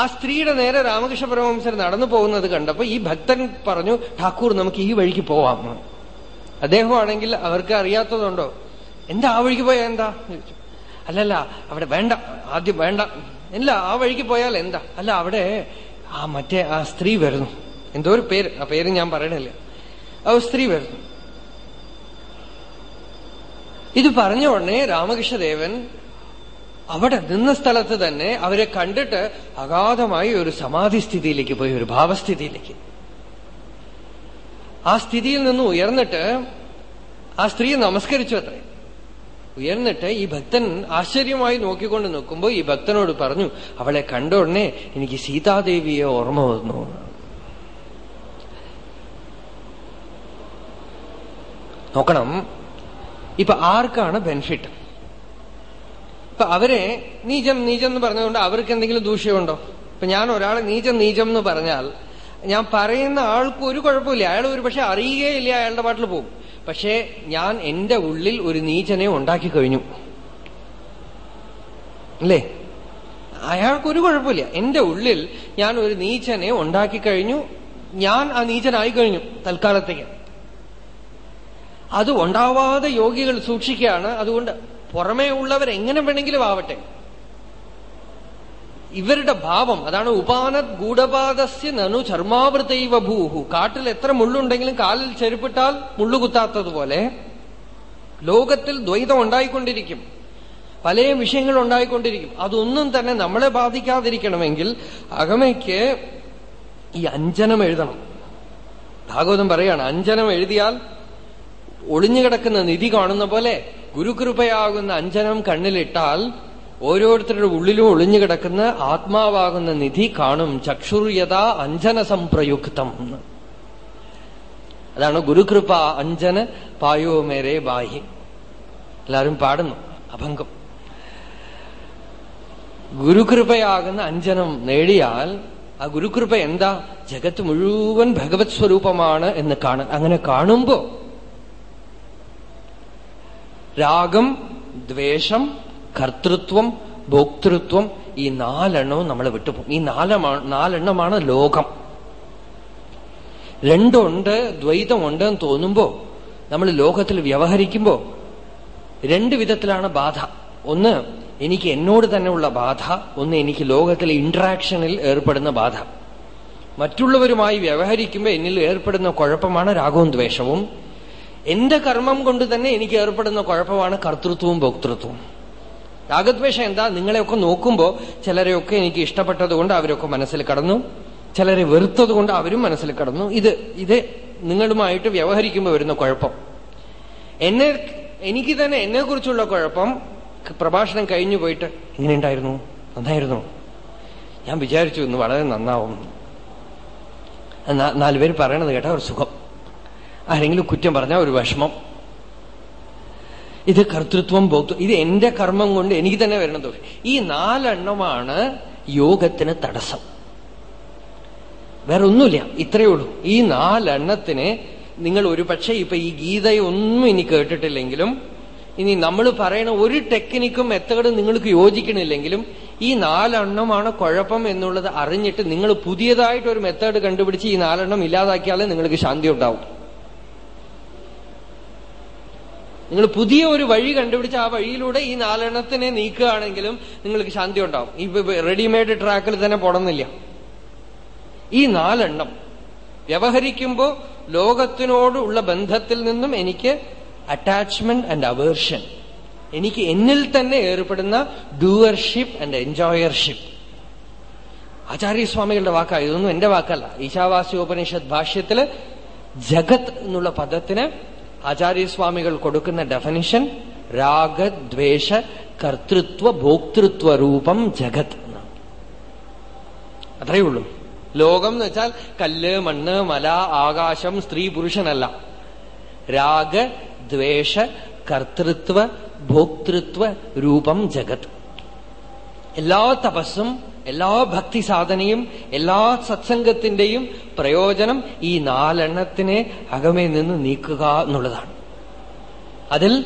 ആ സ്ത്രീയുടെ നേരെ രാമകൃഷ്ണ പരമഹംസർ നടന്നു പോകുന്നത് കണ്ടപ്പോ ഈ ഭക്തൻ പറഞ്ഞു ഠാക്കൂർ നമുക്ക് ഈ വഴിക്ക് പോവാം എന്ന്." അദ്ദേഹമാണെങ്കിൽ അവർക്ക് അറിയാത്തതുണ്ടോ എന്താ ആ വഴിക്ക് പോയാ എന്താ ചോദിച്ചു. അല്ലല്ല അവിടെ വേണ്ട ആദ്യം വേണ്ട. ഇല്ല ആ വഴിക്ക് പോയാൽ എന്താ? അല്ല അവിടെ ആ മറ്റേ ആ സ്ത്രീ വരുന്നു. എന്തോ ഒരു പേര് ആ പേര് ഞാൻ പറയണില്ല. ആ സ്ത്രീ വരുന്നു. ഇത് പറഞ്ഞ ഉടനെ രാമകൃഷ്ണദേവൻ അവിടെ നിന്ന സ്ഥലത്ത് തന്നെ അവരെ കണ്ടിട്ട് അഗാധമായി ഒരു സമാധി സ്ഥിതിയിലേക്ക് പോയി ഒരു ഭാവസ്ഥിതിയിലേക്ക്. ആ സ്ഥിതിയിൽ നിന്ന് ഉയർന്നിട്ട് ആ സ്ത്രീയെ നമസ്കരിച്ചു അത്രേ. ഉയർന്നിട്ട് ഈ ഭക്തൻ ആശ്ചര്യമായി നോക്കിക്കൊണ്ട് നിൽക്കുമ്പോൾ ഈ ഭക്തനോട് പറഞ്ഞു അവളെ കണ്ട ഉടനെ എനിക്ക് സീതാദേവിയെ ഓർമ്മ വന്നു. നോക്കണം ഇപ്പൊ ആർക്കാണ് ബെനിഫിറ്റ് ഇപ്പൊ അവരെ നീചം നീചം എന്ന് പറഞ്ഞതുകൊണ്ട് അവർക്ക് എന്തെങ്കിലും ദൂഷ്യമുണ്ടോ? ഇപ്പൊ ഞാൻ ഒരാളെ നീചം നീചം എന്ന് പറഞ്ഞാൽ ഞാൻ പറയുന്ന ആൾക്ക് ഒരു കുഴപ്പമില്ല. അയാൾ ഒരു പക്ഷെ അറിയുകയില്ല അയാളുടെ പാട്ടിൽ പോകും. പക്ഷേ ഞാൻ എന്റെ ഉള്ളിൽ ഒരു നീചനെ ഉണ്ടാക്കി കഴിഞ്ഞു. അല്ലേ? അയാൾക്കൊരു കുഴപ്പമില്ല. എന്റെ ഉള്ളിൽ ഞാൻ ഒരു നീചനെ ഉണ്ടാക്കി കഴിഞ്ഞു. ഞാൻ ആ നീചനായി കഴിഞ്ഞു തൽക്കാലത്തേക്ക്. അത് ഉണ്ടാവാതെ യോഗികൾ സൂക്ഷിക്കുകയാണ്. അതുകൊണ്ട് പുറമേ ഉള്ളവർ എങ്ങനെ വേണമെങ്കിലും ആവട്ടെ. ഇവരുടെ ഭാവം അതാണ് ഉപാനത് ഗൂഢപാദസ്യ നനു ചർമാവൃതൈവ ഭൂഹു. കാട്ടിൽ എത്ര മുള്ളുണ്ടെങ്കിലും കാലിൽ ചെരുപ്പിട്ടാൽ മുള്ളുകുത്താത്തതുപോലെ ലോകത്തിൽ ദ്വൈതം ഉണ്ടായിക്കൊണ്ടിരിക്കും. പല വിഷയങ്ങൾ ഉണ്ടായിക്കൊണ്ടിരിക്കും. അതൊന്നും തന്നെ നമ്മളെ ബാധിക്കാതിരിക്കണമെങ്കിൽ അകമയ്ക്ക് ഈ അഞ്ജനം എഴുതണം. ഭാഗവതം പറയാണ് അഞ്ജനം എഴുതിയാൽ ഒളിഞ്ഞുകിടക്കുന്ന നിധി കാണുന്ന പോലെ ഗുരുകൃപയാകുന്ന അഞ്ജനം കണ്ണിലിട്ടാൽ ഓരോരുത്തരുടെ ഉള്ളിലും ഒളിഞ്ഞു കിടക്കുന്ന ആത്മാവാകുന്ന നിധി കാണും ചക്ഷുര്യത അഞ്ജന സംപ്രയുക്തം അതാണ് ഗുരുകൃപ അഞ്ജന പായോ മേരെ ബാഹി എല്ലാരും പാടുന്നു. അഭംഗം. ഗുരുകൃപയാകുന്ന അഞ്ജനം നേടിയാൽ ആ ഗുരുകൃപ എന്താ? ജഗത്ത് മുഴുവൻ ഭഗവത് സ്വരൂപമാണ് എന്ന് കാണാൻ. അങ്ങനെ കാണുമ്പോ രാഗം ദ്വേഷം കർത്തൃത്വം ഭോക്തൃത്വം ഈ നാലെണ്ണവും നമ്മൾ വിട്ടുപോകും. ഈ നാല നാലെണ്ണമാണ് ലോകം. രണ്ടുണ്ട് ദ്വൈതമുണ്ട് എന്ന് തോന്നുമ്പോ നമ്മൾ ലോകത്തിൽ വ്യവഹരിക്കുമ്പോ രണ്ട് വിധത്തിലാണ് ബാധ. ഒന്ന് എനിക്ക് എന്നോട് തന്നെയുള്ള ബാധ. ഒന്ന് എനിക്ക് ലോകത്തിലെ ഇന്ററാക്ഷനിൽ ഏർപ്പെടുന്ന ബാധ. മറ്റുള്ളവരുമായി വ്യവഹരിക്കുമ്പോൾ എന്നിൽ ഏർപ്പെടുന്ന കുഴപ്പമാണ് രാഗവും ദ്വേഷവും. എന്റെ കർമ്മം കൊണ്ട് തന്നെ എനിക്ക് ഏർപ്പെടുന്ന കുഴപ്പമാണ് കർത്തൃത്വവും ഭോക്തൃത്വവും. രാഗദ്വേഷം എന്താ? നിങ്ങളെയൊക്കെ നോക്കുമ്പോ ചിലരെയൊക്കെ എനിക്ക് ഇഷ്ടപ്പെട്ടത് കൊണ്ട് അവരൊക്കെ മനസ്സിൽ കടന്നു. ചിലരെ വെറുത്തത് കൊണ്ട് അവരും മനസ്സിൽ കടന്നു. ഇത് ഇത് നിങ്ങളുമായിട്ട് വ്യവഹരിക്കുമ്പോൾ വരുന്ന കുഴപ്പം. എന്നെ എനിക്ക് തന്നെ എന്നെ കുറിച്ചുള്ള കുഴപ്പം പ്രഭാഷണം കഴിഞ്ഞു പോയിട്ട് ഇങ്ങനെ ഉണ്ടായിരുന്നു. നന്നായിരുന്നു. ഞാൻ വിചാരിച്ചു ഇന്ന് വളരെ നന്നാവും. നാലുപേര് പറയണത് കേട്ടാ ഒരു സുഖം. ആരെങ്കിലും കുറ്റം പറഞ്ഞാൽ ഒരു വിഷമം. ഇത് കർത്തൃത്വം ഭോക്തൃ ഇത് എന്റെ കർമ്മം കൊണ്ട് എനിക്ക് തന്നെ വരണം ദോഷം ഈ നാലെണ്ണമാണ് യോഗത്തിന് തടസ്സം. വേറെ ഒന്നുമില്ല ഇത്രയേ ഉള്ളൂ. ഈ നാലെണ്ണത്തിന് നിങ്ങൾ ഒരു പക്ഷേ ഇപ്പൊ ഈ ഗീതയൊന്നും ഇനി കേട്ടിട്ടില്ലെങ്കിലും ഇനി നമ്മൾ പറയണ ഒരു ടെക്നിക്കും മെത്തേഡും നിങ്ങൾക്ക് യോജിക്കണില്ലെങ്കിലും ഈ നാലെണ്ണമാണ് കുഴപ്പം എന്നുള്ളത് അറിഞ്ഞിട്ട് നിങ്ങൾ പുതിയതായിട്ട് ഒരു മെത്തേഡ് കണ്ടുപിടിച്ച് ഈ നാലെണ്ണം ഇല്ലാതാക്കിയാലേ നിങ്ങൾക്ക് ശാന്തി ഉണ്ടാവും. നിങ്ങൾ പുതിയ ഒരു വഴി കണ്ടുപിടിച്ച് ആ വഴിയിലൂടെ ഈ നാലെണ്ണത്തിനെ നീക്കുകയാണെങ്കിലും നിങ്ങൾക്ക് ശാന്തി ഉണ്ടാവും ഈ റെഡിമെയ്ഡ് ട്രാക്കിൽ തന്നെ പോണമെന്നില്ല ഈ നാലെണ്ണം വ്യവഹരിക്കുമ്പോൾ ലോകത്തിനോടുള്ള ബന്ധത്തിൽ നിന്നും എനിക്ക് അറ്റാച്ച്മെന്റ് ആൻഡ് അവേർഷൻ എനിക്ക് എന്നിൽ തന്നെ ഏർപ്പെടുന്ന ഡൂവർഷിപ്പ് ആൻഡ് എൻജോയർഷിപ്പ് ആചാര്യസ്വാമികളുടെ വാക്കാണ് ഇതൊന്നും എന്റെ വാക്കല്ല. ഈശാവാസ്യോപനിഷത് ഭാഷ്യത്തിൽ ജഗത് എന്നുള്ള പദത്തിന് ആചാര്യസ്വാമികൾ കൊടുക്കുന്ന ഡെഫനിഷൻ രാഗദ്വേഷ കർത്തൃത്വ ഭോക്തൃത്വ രൂപം ജഗത് അത്രയേ ഉള്ളൂ. ലോകം എന്ന് വെച്ചാൽ കല്ല് മണ്ണ് മല ആകാശം സ്ത്രീ പുരുഷനല്ല. രാഗ ദ്വേഷ കർത്തൃത്വ ഭോക്തൃത്വ രൂപം ജഗത്. എല്ലാ തപസ്സും എല്ലാ ഭക്തി സാധനയും എല്ലാ സത്സംഗത്തിന്റെയും പ്രയോജനം ഈ നാലെണ്ണത്തിനെ അകമേ നിന്ന് നീക്കുക എന്നുള്ളതാണ്. അതിൽ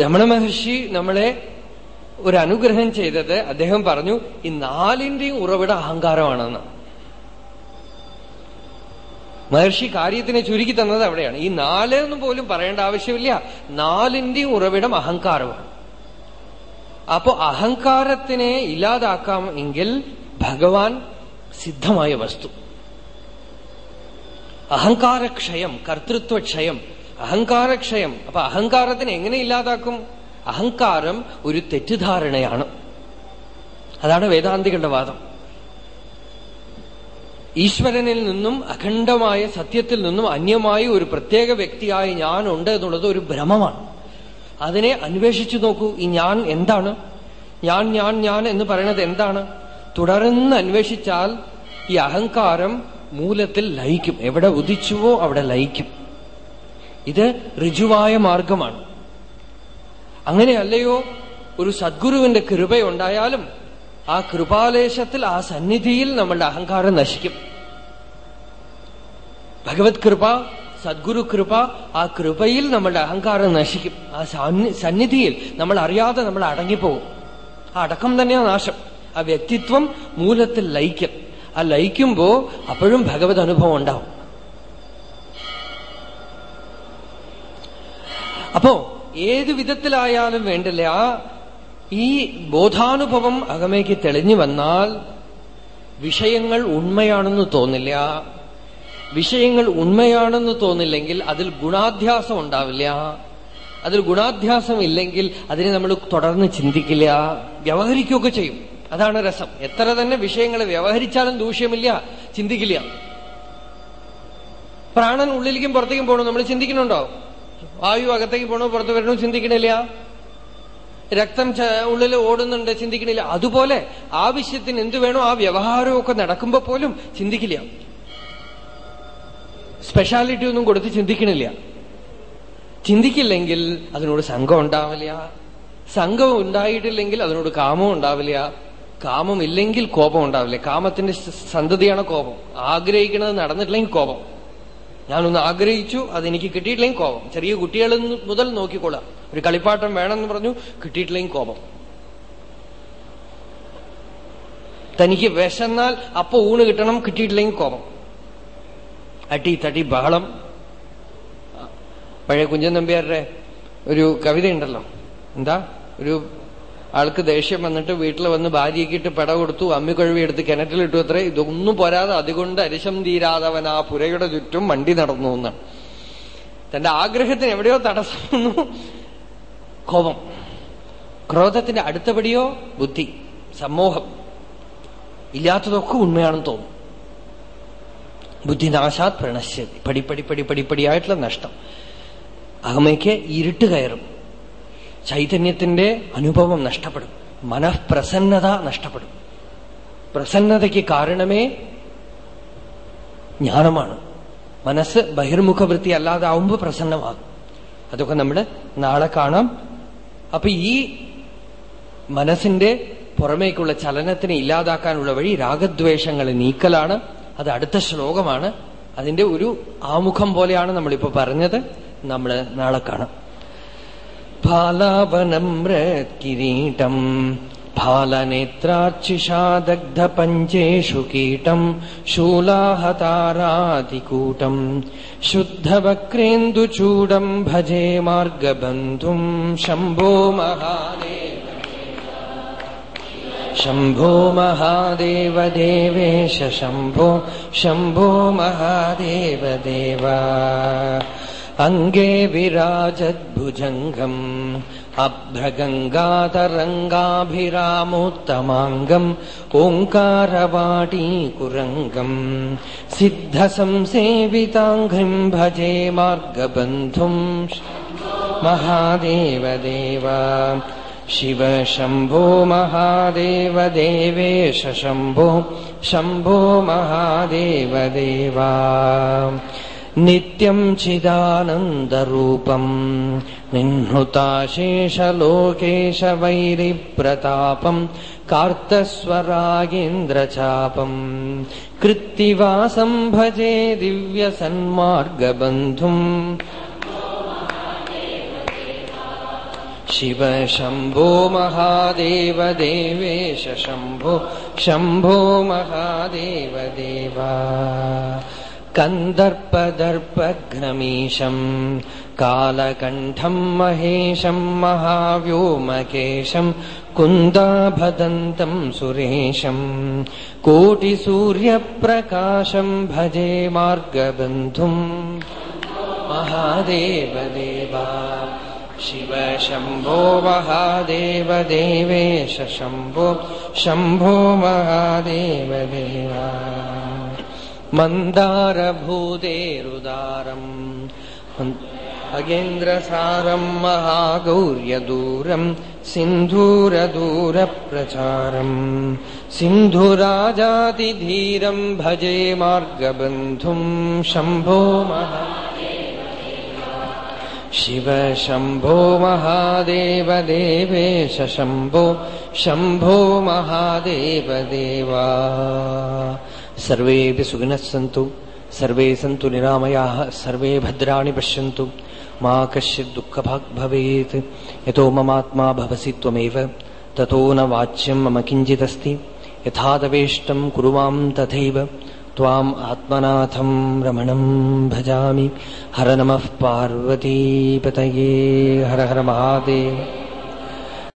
രമണ മഹർഷി നമ്മളെ ഒരു അനുഗ്രഹം ചെയ്തത് അദ്ദേഹം പറഞ്ഞു ഈ നാലിന്റെയും ഉറവിട അഹങ്കാരമാണെന്ന്. മഹർഷി കാര്യത്തിനെ ചുരുക്കി തന്നത് അവിടെയാണ്. ഈ നാല് എന്ന് പോലും പറയേണ്ട ആവശ്യമില്ല. നാലിന്റെയും ഉറവിടം അഹങ്കാരമാണ്. അപ്പോ അഹങ്കാരത്തിനെ ഇല്ലാതാക്കാം എങ്കിൽ ഭഗവാൻ സിദ്ധമായ വസ്തു. അഹങ്കാരക്ഷയം കർത്തൃത്വക്ഷയം അഹങ്കാരക്ഷയം. അപ്പൊ അഹങ്കാരത്തിന് എങ്ങനെ ഇല്ലാതാക്കും? അഹങ്കാരം ഒരു തെറ്റിദ്ധാരണയാണ്. അതാണ് വേദാന്തികളുടെ വാദം. ഈശ്വരനിൽ നിന്നും അഖണ്ഡമായ സത്യത്തിൽ നിന്നും അന്യമായി ഒരു പ്രത്യേക വ്യക്തിയായി ഞാനുണ്ട് എന്നുള്ളത് ഒരു ഭ്രമമാണ്. അതിനെ അന്വേഷിച്ചു നോക്കൂ. ഈ ഞാൻ എന്താണ്? ഞാൻ ഞാൻ ഞാൻ എന്ന് പറയുന്നത് എന്താണ്? തുടർന്ന് അന്വേഷിച്ചാൽ ഈ അഹങ്കാരം മൂലത്തിൽ ലയിക്കും. എവിടെ ഉദിച്ചുവോ അവിടെ ലയിക്കും. ഇത് ഋജുവായ മാർഗമാണ്. അങ്ങനെയല്ലയോ? ഒരു സദ്ഗുരുവിന്റെ കൃപയുണ്ടായാലും ആ കൃപാലേശത്തിൽ ആ സന്നിധിയിൽ നമ്മളുടെ അഹങ്കാരം നശിക്കും. ഭഗവത് കൃപ സദ്ഗുരു കൃപ ആ കൃപയിൽ നമ്മളുടെ അഹങ്കാരം നശിക്കും. ആ സന്നിധിയിൽ നമ്മൾ അറിയാതെ നമ്മൾ അടങ്ങിപ്പോകും. ആ അടക്കം തന്നെയാണ് നാശം. ആ വ്യക്തിത്വം മൂലത്തിൽ ലയിക്കും. ആ ലയിക്കുമ്പോ അപ്പോഴും ഭഗവത് അനുഭവം ഉണ്ടാവും. അപ്പോ ഏത് വിധത്തിലായാലും വേണ്ടില്ല? ഈ ബോധാനുഭവം അകമേക്ക് തെളിഞ്ഞു വന്നാൽ വിഷയങ്ങൾ ഉണ്മയാണെന്ന് തോന്നില്ല. വിഷയങ്ങൾ ഉണ്മയാണെന്ന് തോന്നില്ലെങ്കിൽ അതിൽ ഗുണാധ്യാസം ഉണ്ടാവില്ല. അതിൽ ഗുണാധ്യാസം ഇല്ലെങ്കിൽ അതിനെ നമ്മൾ തുടർന്ന് ചിന്തിക്കില്ല. വ്യവഹരിക്കുകയൊക്കെ ചെയ്യും. അതാണ് രസം. എത്ര തന്നെ വിഷയങ്ങൾ വ്യവഹരിച്ചാലും ദൂഷ്യമില്ല ചിന്തിക്കില്ല. പ്രാണൻ ഉള്ളിലേക്കും പുറത്തേക്കും പോകണം നമ്മൾ ചിന്തിക്കുന്നുണ്ടോ? വായു അകത്തേക്ക് പോകണോ പുറത്ത് വരണോ? ചിന്തിക്കണില്ല. രക്തം ഉള്ളിൽ ഓടുന്നുണ്ട് ചിന്തിക്കണില്ല. അതുപോലെ ആവശ്യത്തിന് എന്തു വേണോ ആ വ്യവഹാരമൊക്കെ നടക്കുമ്പോ പോലും ചിന്തിക്കില്ല. സ്പെഷ്യാലിറ്റി ഒന്നും കൊടുത്ത് ചിന്തിക്കണില്ല. ചിന്തിക്കില്ലെങ്കിൽ അതിനോട് സംഘം ഉണ്ടാവില്ല. സംഘം ഉണ്ടായിട്ടില്ലെങ്കിൽ അതിനോട് കാമം ഉണ്ടാവില്ല. കാമം ഇല്ലെങ്കിൽ കോപം ഉണ്ടാവില്ല. കാമത്തിന്റെ സന്തതിയാണ് കോപം. ആഗ്രഹിക്കുന്നത് നടന്നിട്ടില്ലെങ്കിൽ കോപം. ഞാനൊന്ന് ആഗ്രഹിച്ചു അതെനിക്ക് കിട്ടിയിട്ടില്ലെങ്കിൽ കോപം. ചെറിയ കുട്ടികൾ മുതൽ നോക്കിക്കൊള്ളാം ഒരു കളിപ്പാട്ടം വേണമെന്ന് പറഞ്ഞു കിട്ടിയിട്ടില്ലെങ്കിൽ കോപം. തനിക്ക് വിശന്നാൽ അപ്പൊ ഊണ് കിട്ടണം കിട്ടിയിട്ടില്ലെങ്കിൽ കോപം. അട്ടി തട്ടി ബഹളം. പഴയ കുഞ്ഞൻ നമ്പ്യാരുടെ ഒരു കവിതയുണ്ടല്ലോ. എന്താ? ഒരു ആൾക്ക് ദേഷ്യം വന്നിട്ട് വീട്ടിൽ വന്ന് ഭാര്യയ്ക്കിട്ട് പെട കൊടുത്തു അമ്മിക്കൊഴുവി എടുത്ത് കിണറ്റിലിട്ടു അത്രേ. ഇതൊന്നും പോരാതെ അതുകൊണ്ട് അരിശം തീരാതവൻ ആ പുരയുടെ ചുറ്റും വണ്ടി നടന്നു എന്നാണ് തന്റെ ആഗ്രഹത്തിന് എവിടെയോ തടസ്സം കോപം. ക്രോധത്തിന്റെ അടുത്തപടിയോ ബുദ്ധി സമ്മോഹം ഇല്ലാത്തതൊക്കെ ഉണ്മയാണെന്ന് തോന്നും. ബുദ്ധിനാശാത് പ്രണശ്യതി. പടിപ്പടി പടി പടിപ്പടിയായിട്ടുള്ള നഷ്ടം. അഹമയ്ക്ക് ഇരുട്ട് കയറും. ചൈതന്യത്തിന്റെ അനുഭവം നഷ്ടപ്പെടും. മനഃപ്രസന്നത നഷ്ടപ്പെടും. പ്രസന്നതയ്ക്ക് കാരണമേ ജ്ഞാനമാണ്. മനസ്സ് ബഹിർമുഖ വൃത്തി അല്ലാതാവുമ്പോൾ പ്രസന്നമാകും. അതൊക്കെ നമ്മൾ നാളെ കാണാം. അപ്പൊ ഈ മനസ്സിന്റെ പുറമേക്കുള്ള ചലനത്തിനെ ഇല്ലാതാക്കാനുള്ള വഴി രാഗദ്വേഷങ്ങളെ നീക്കലാണ്. അത് അടുത്ത ശ്ലോകമാണ് അതിന്റെ ഒരു ആമുഖം പോലെയാണ് നമ്മളിപ്പോ പറഞ്ഞത് നമ്മൾ നാളെ കാണാം फालावनम् किरीटम् फालनेत्रार्चिषा दग्धपञ्चेषु कीटम् शूलाहतारातिकूटम् शुद्धवक्रेन्दुचूडम् भजे मार्गबन्धुम् शम्भो महादेव शम्भो महादेव देवेश शम्भो शम्भो महादेव देवा अङ्गे विराजद्भुजङ्गम् अभ्रगङ्गातरङ्गाभिरामोत्तमाङ्गम् ओङ्कारवाटीकुरङ्गम् सिद्धसंसेविताङ्घ्रिम् भजे मार्गबन्धुम्। महादेव देव शिव शम्भो महादेव देवेश शम्भो शम्भो महादेव देवा नित्यम् चिदानन्दरूपम् निह्नुताशेषलोकेशवैरिप्रतापम् कार्तस्वरागेन्द्रचापम्। कृत्तिवासम् भजे दिव्यसन्मार्गबन्धुम् शिव शम्भो महादेव देवेश शम्भो शम्भो महादेव देवा कन्दर्पदर्पघ्नमीशम् कालकण्ठम् महेशम् महाव्योमकेशम् कुन्दाभदन्तम् सुरेशम्। कोटिसूर्यप्रकाशम् भजे मार्गबन्धुम्। महादेव देवा शिव शम्भो महादेव देवेश शम्भो शम्भो महादेव देवा मन्दारभूतेरुदारम् अगेन्द्रसारम् महागौर्यदूरम् सिन्धूरदूरप्रचारम् सिन्धुराजातिधीरम् भजे मार्गबन्धुम् शम्भो महा शिव शम्भो महादेव देवेश शम्भो शम्भो महादेव देवा सर्वेऽपि सुखिनः सन्तु सर्वे सन्तु निरामयाः सर्वे भद्राणि पश्यन्तु। मा कश्चित् दुःखभाग् भवेत् यतो ममात्मा भवसि त्वमेव ततो न वाच्यम् मम किञ्चिदस्ति। यथादवेष्टम् कुरु माम् तथैव त्वाम् आत्मनाथम् रमणम् भजामि। हर नमः पार्वतीपतये। हर हर महादेव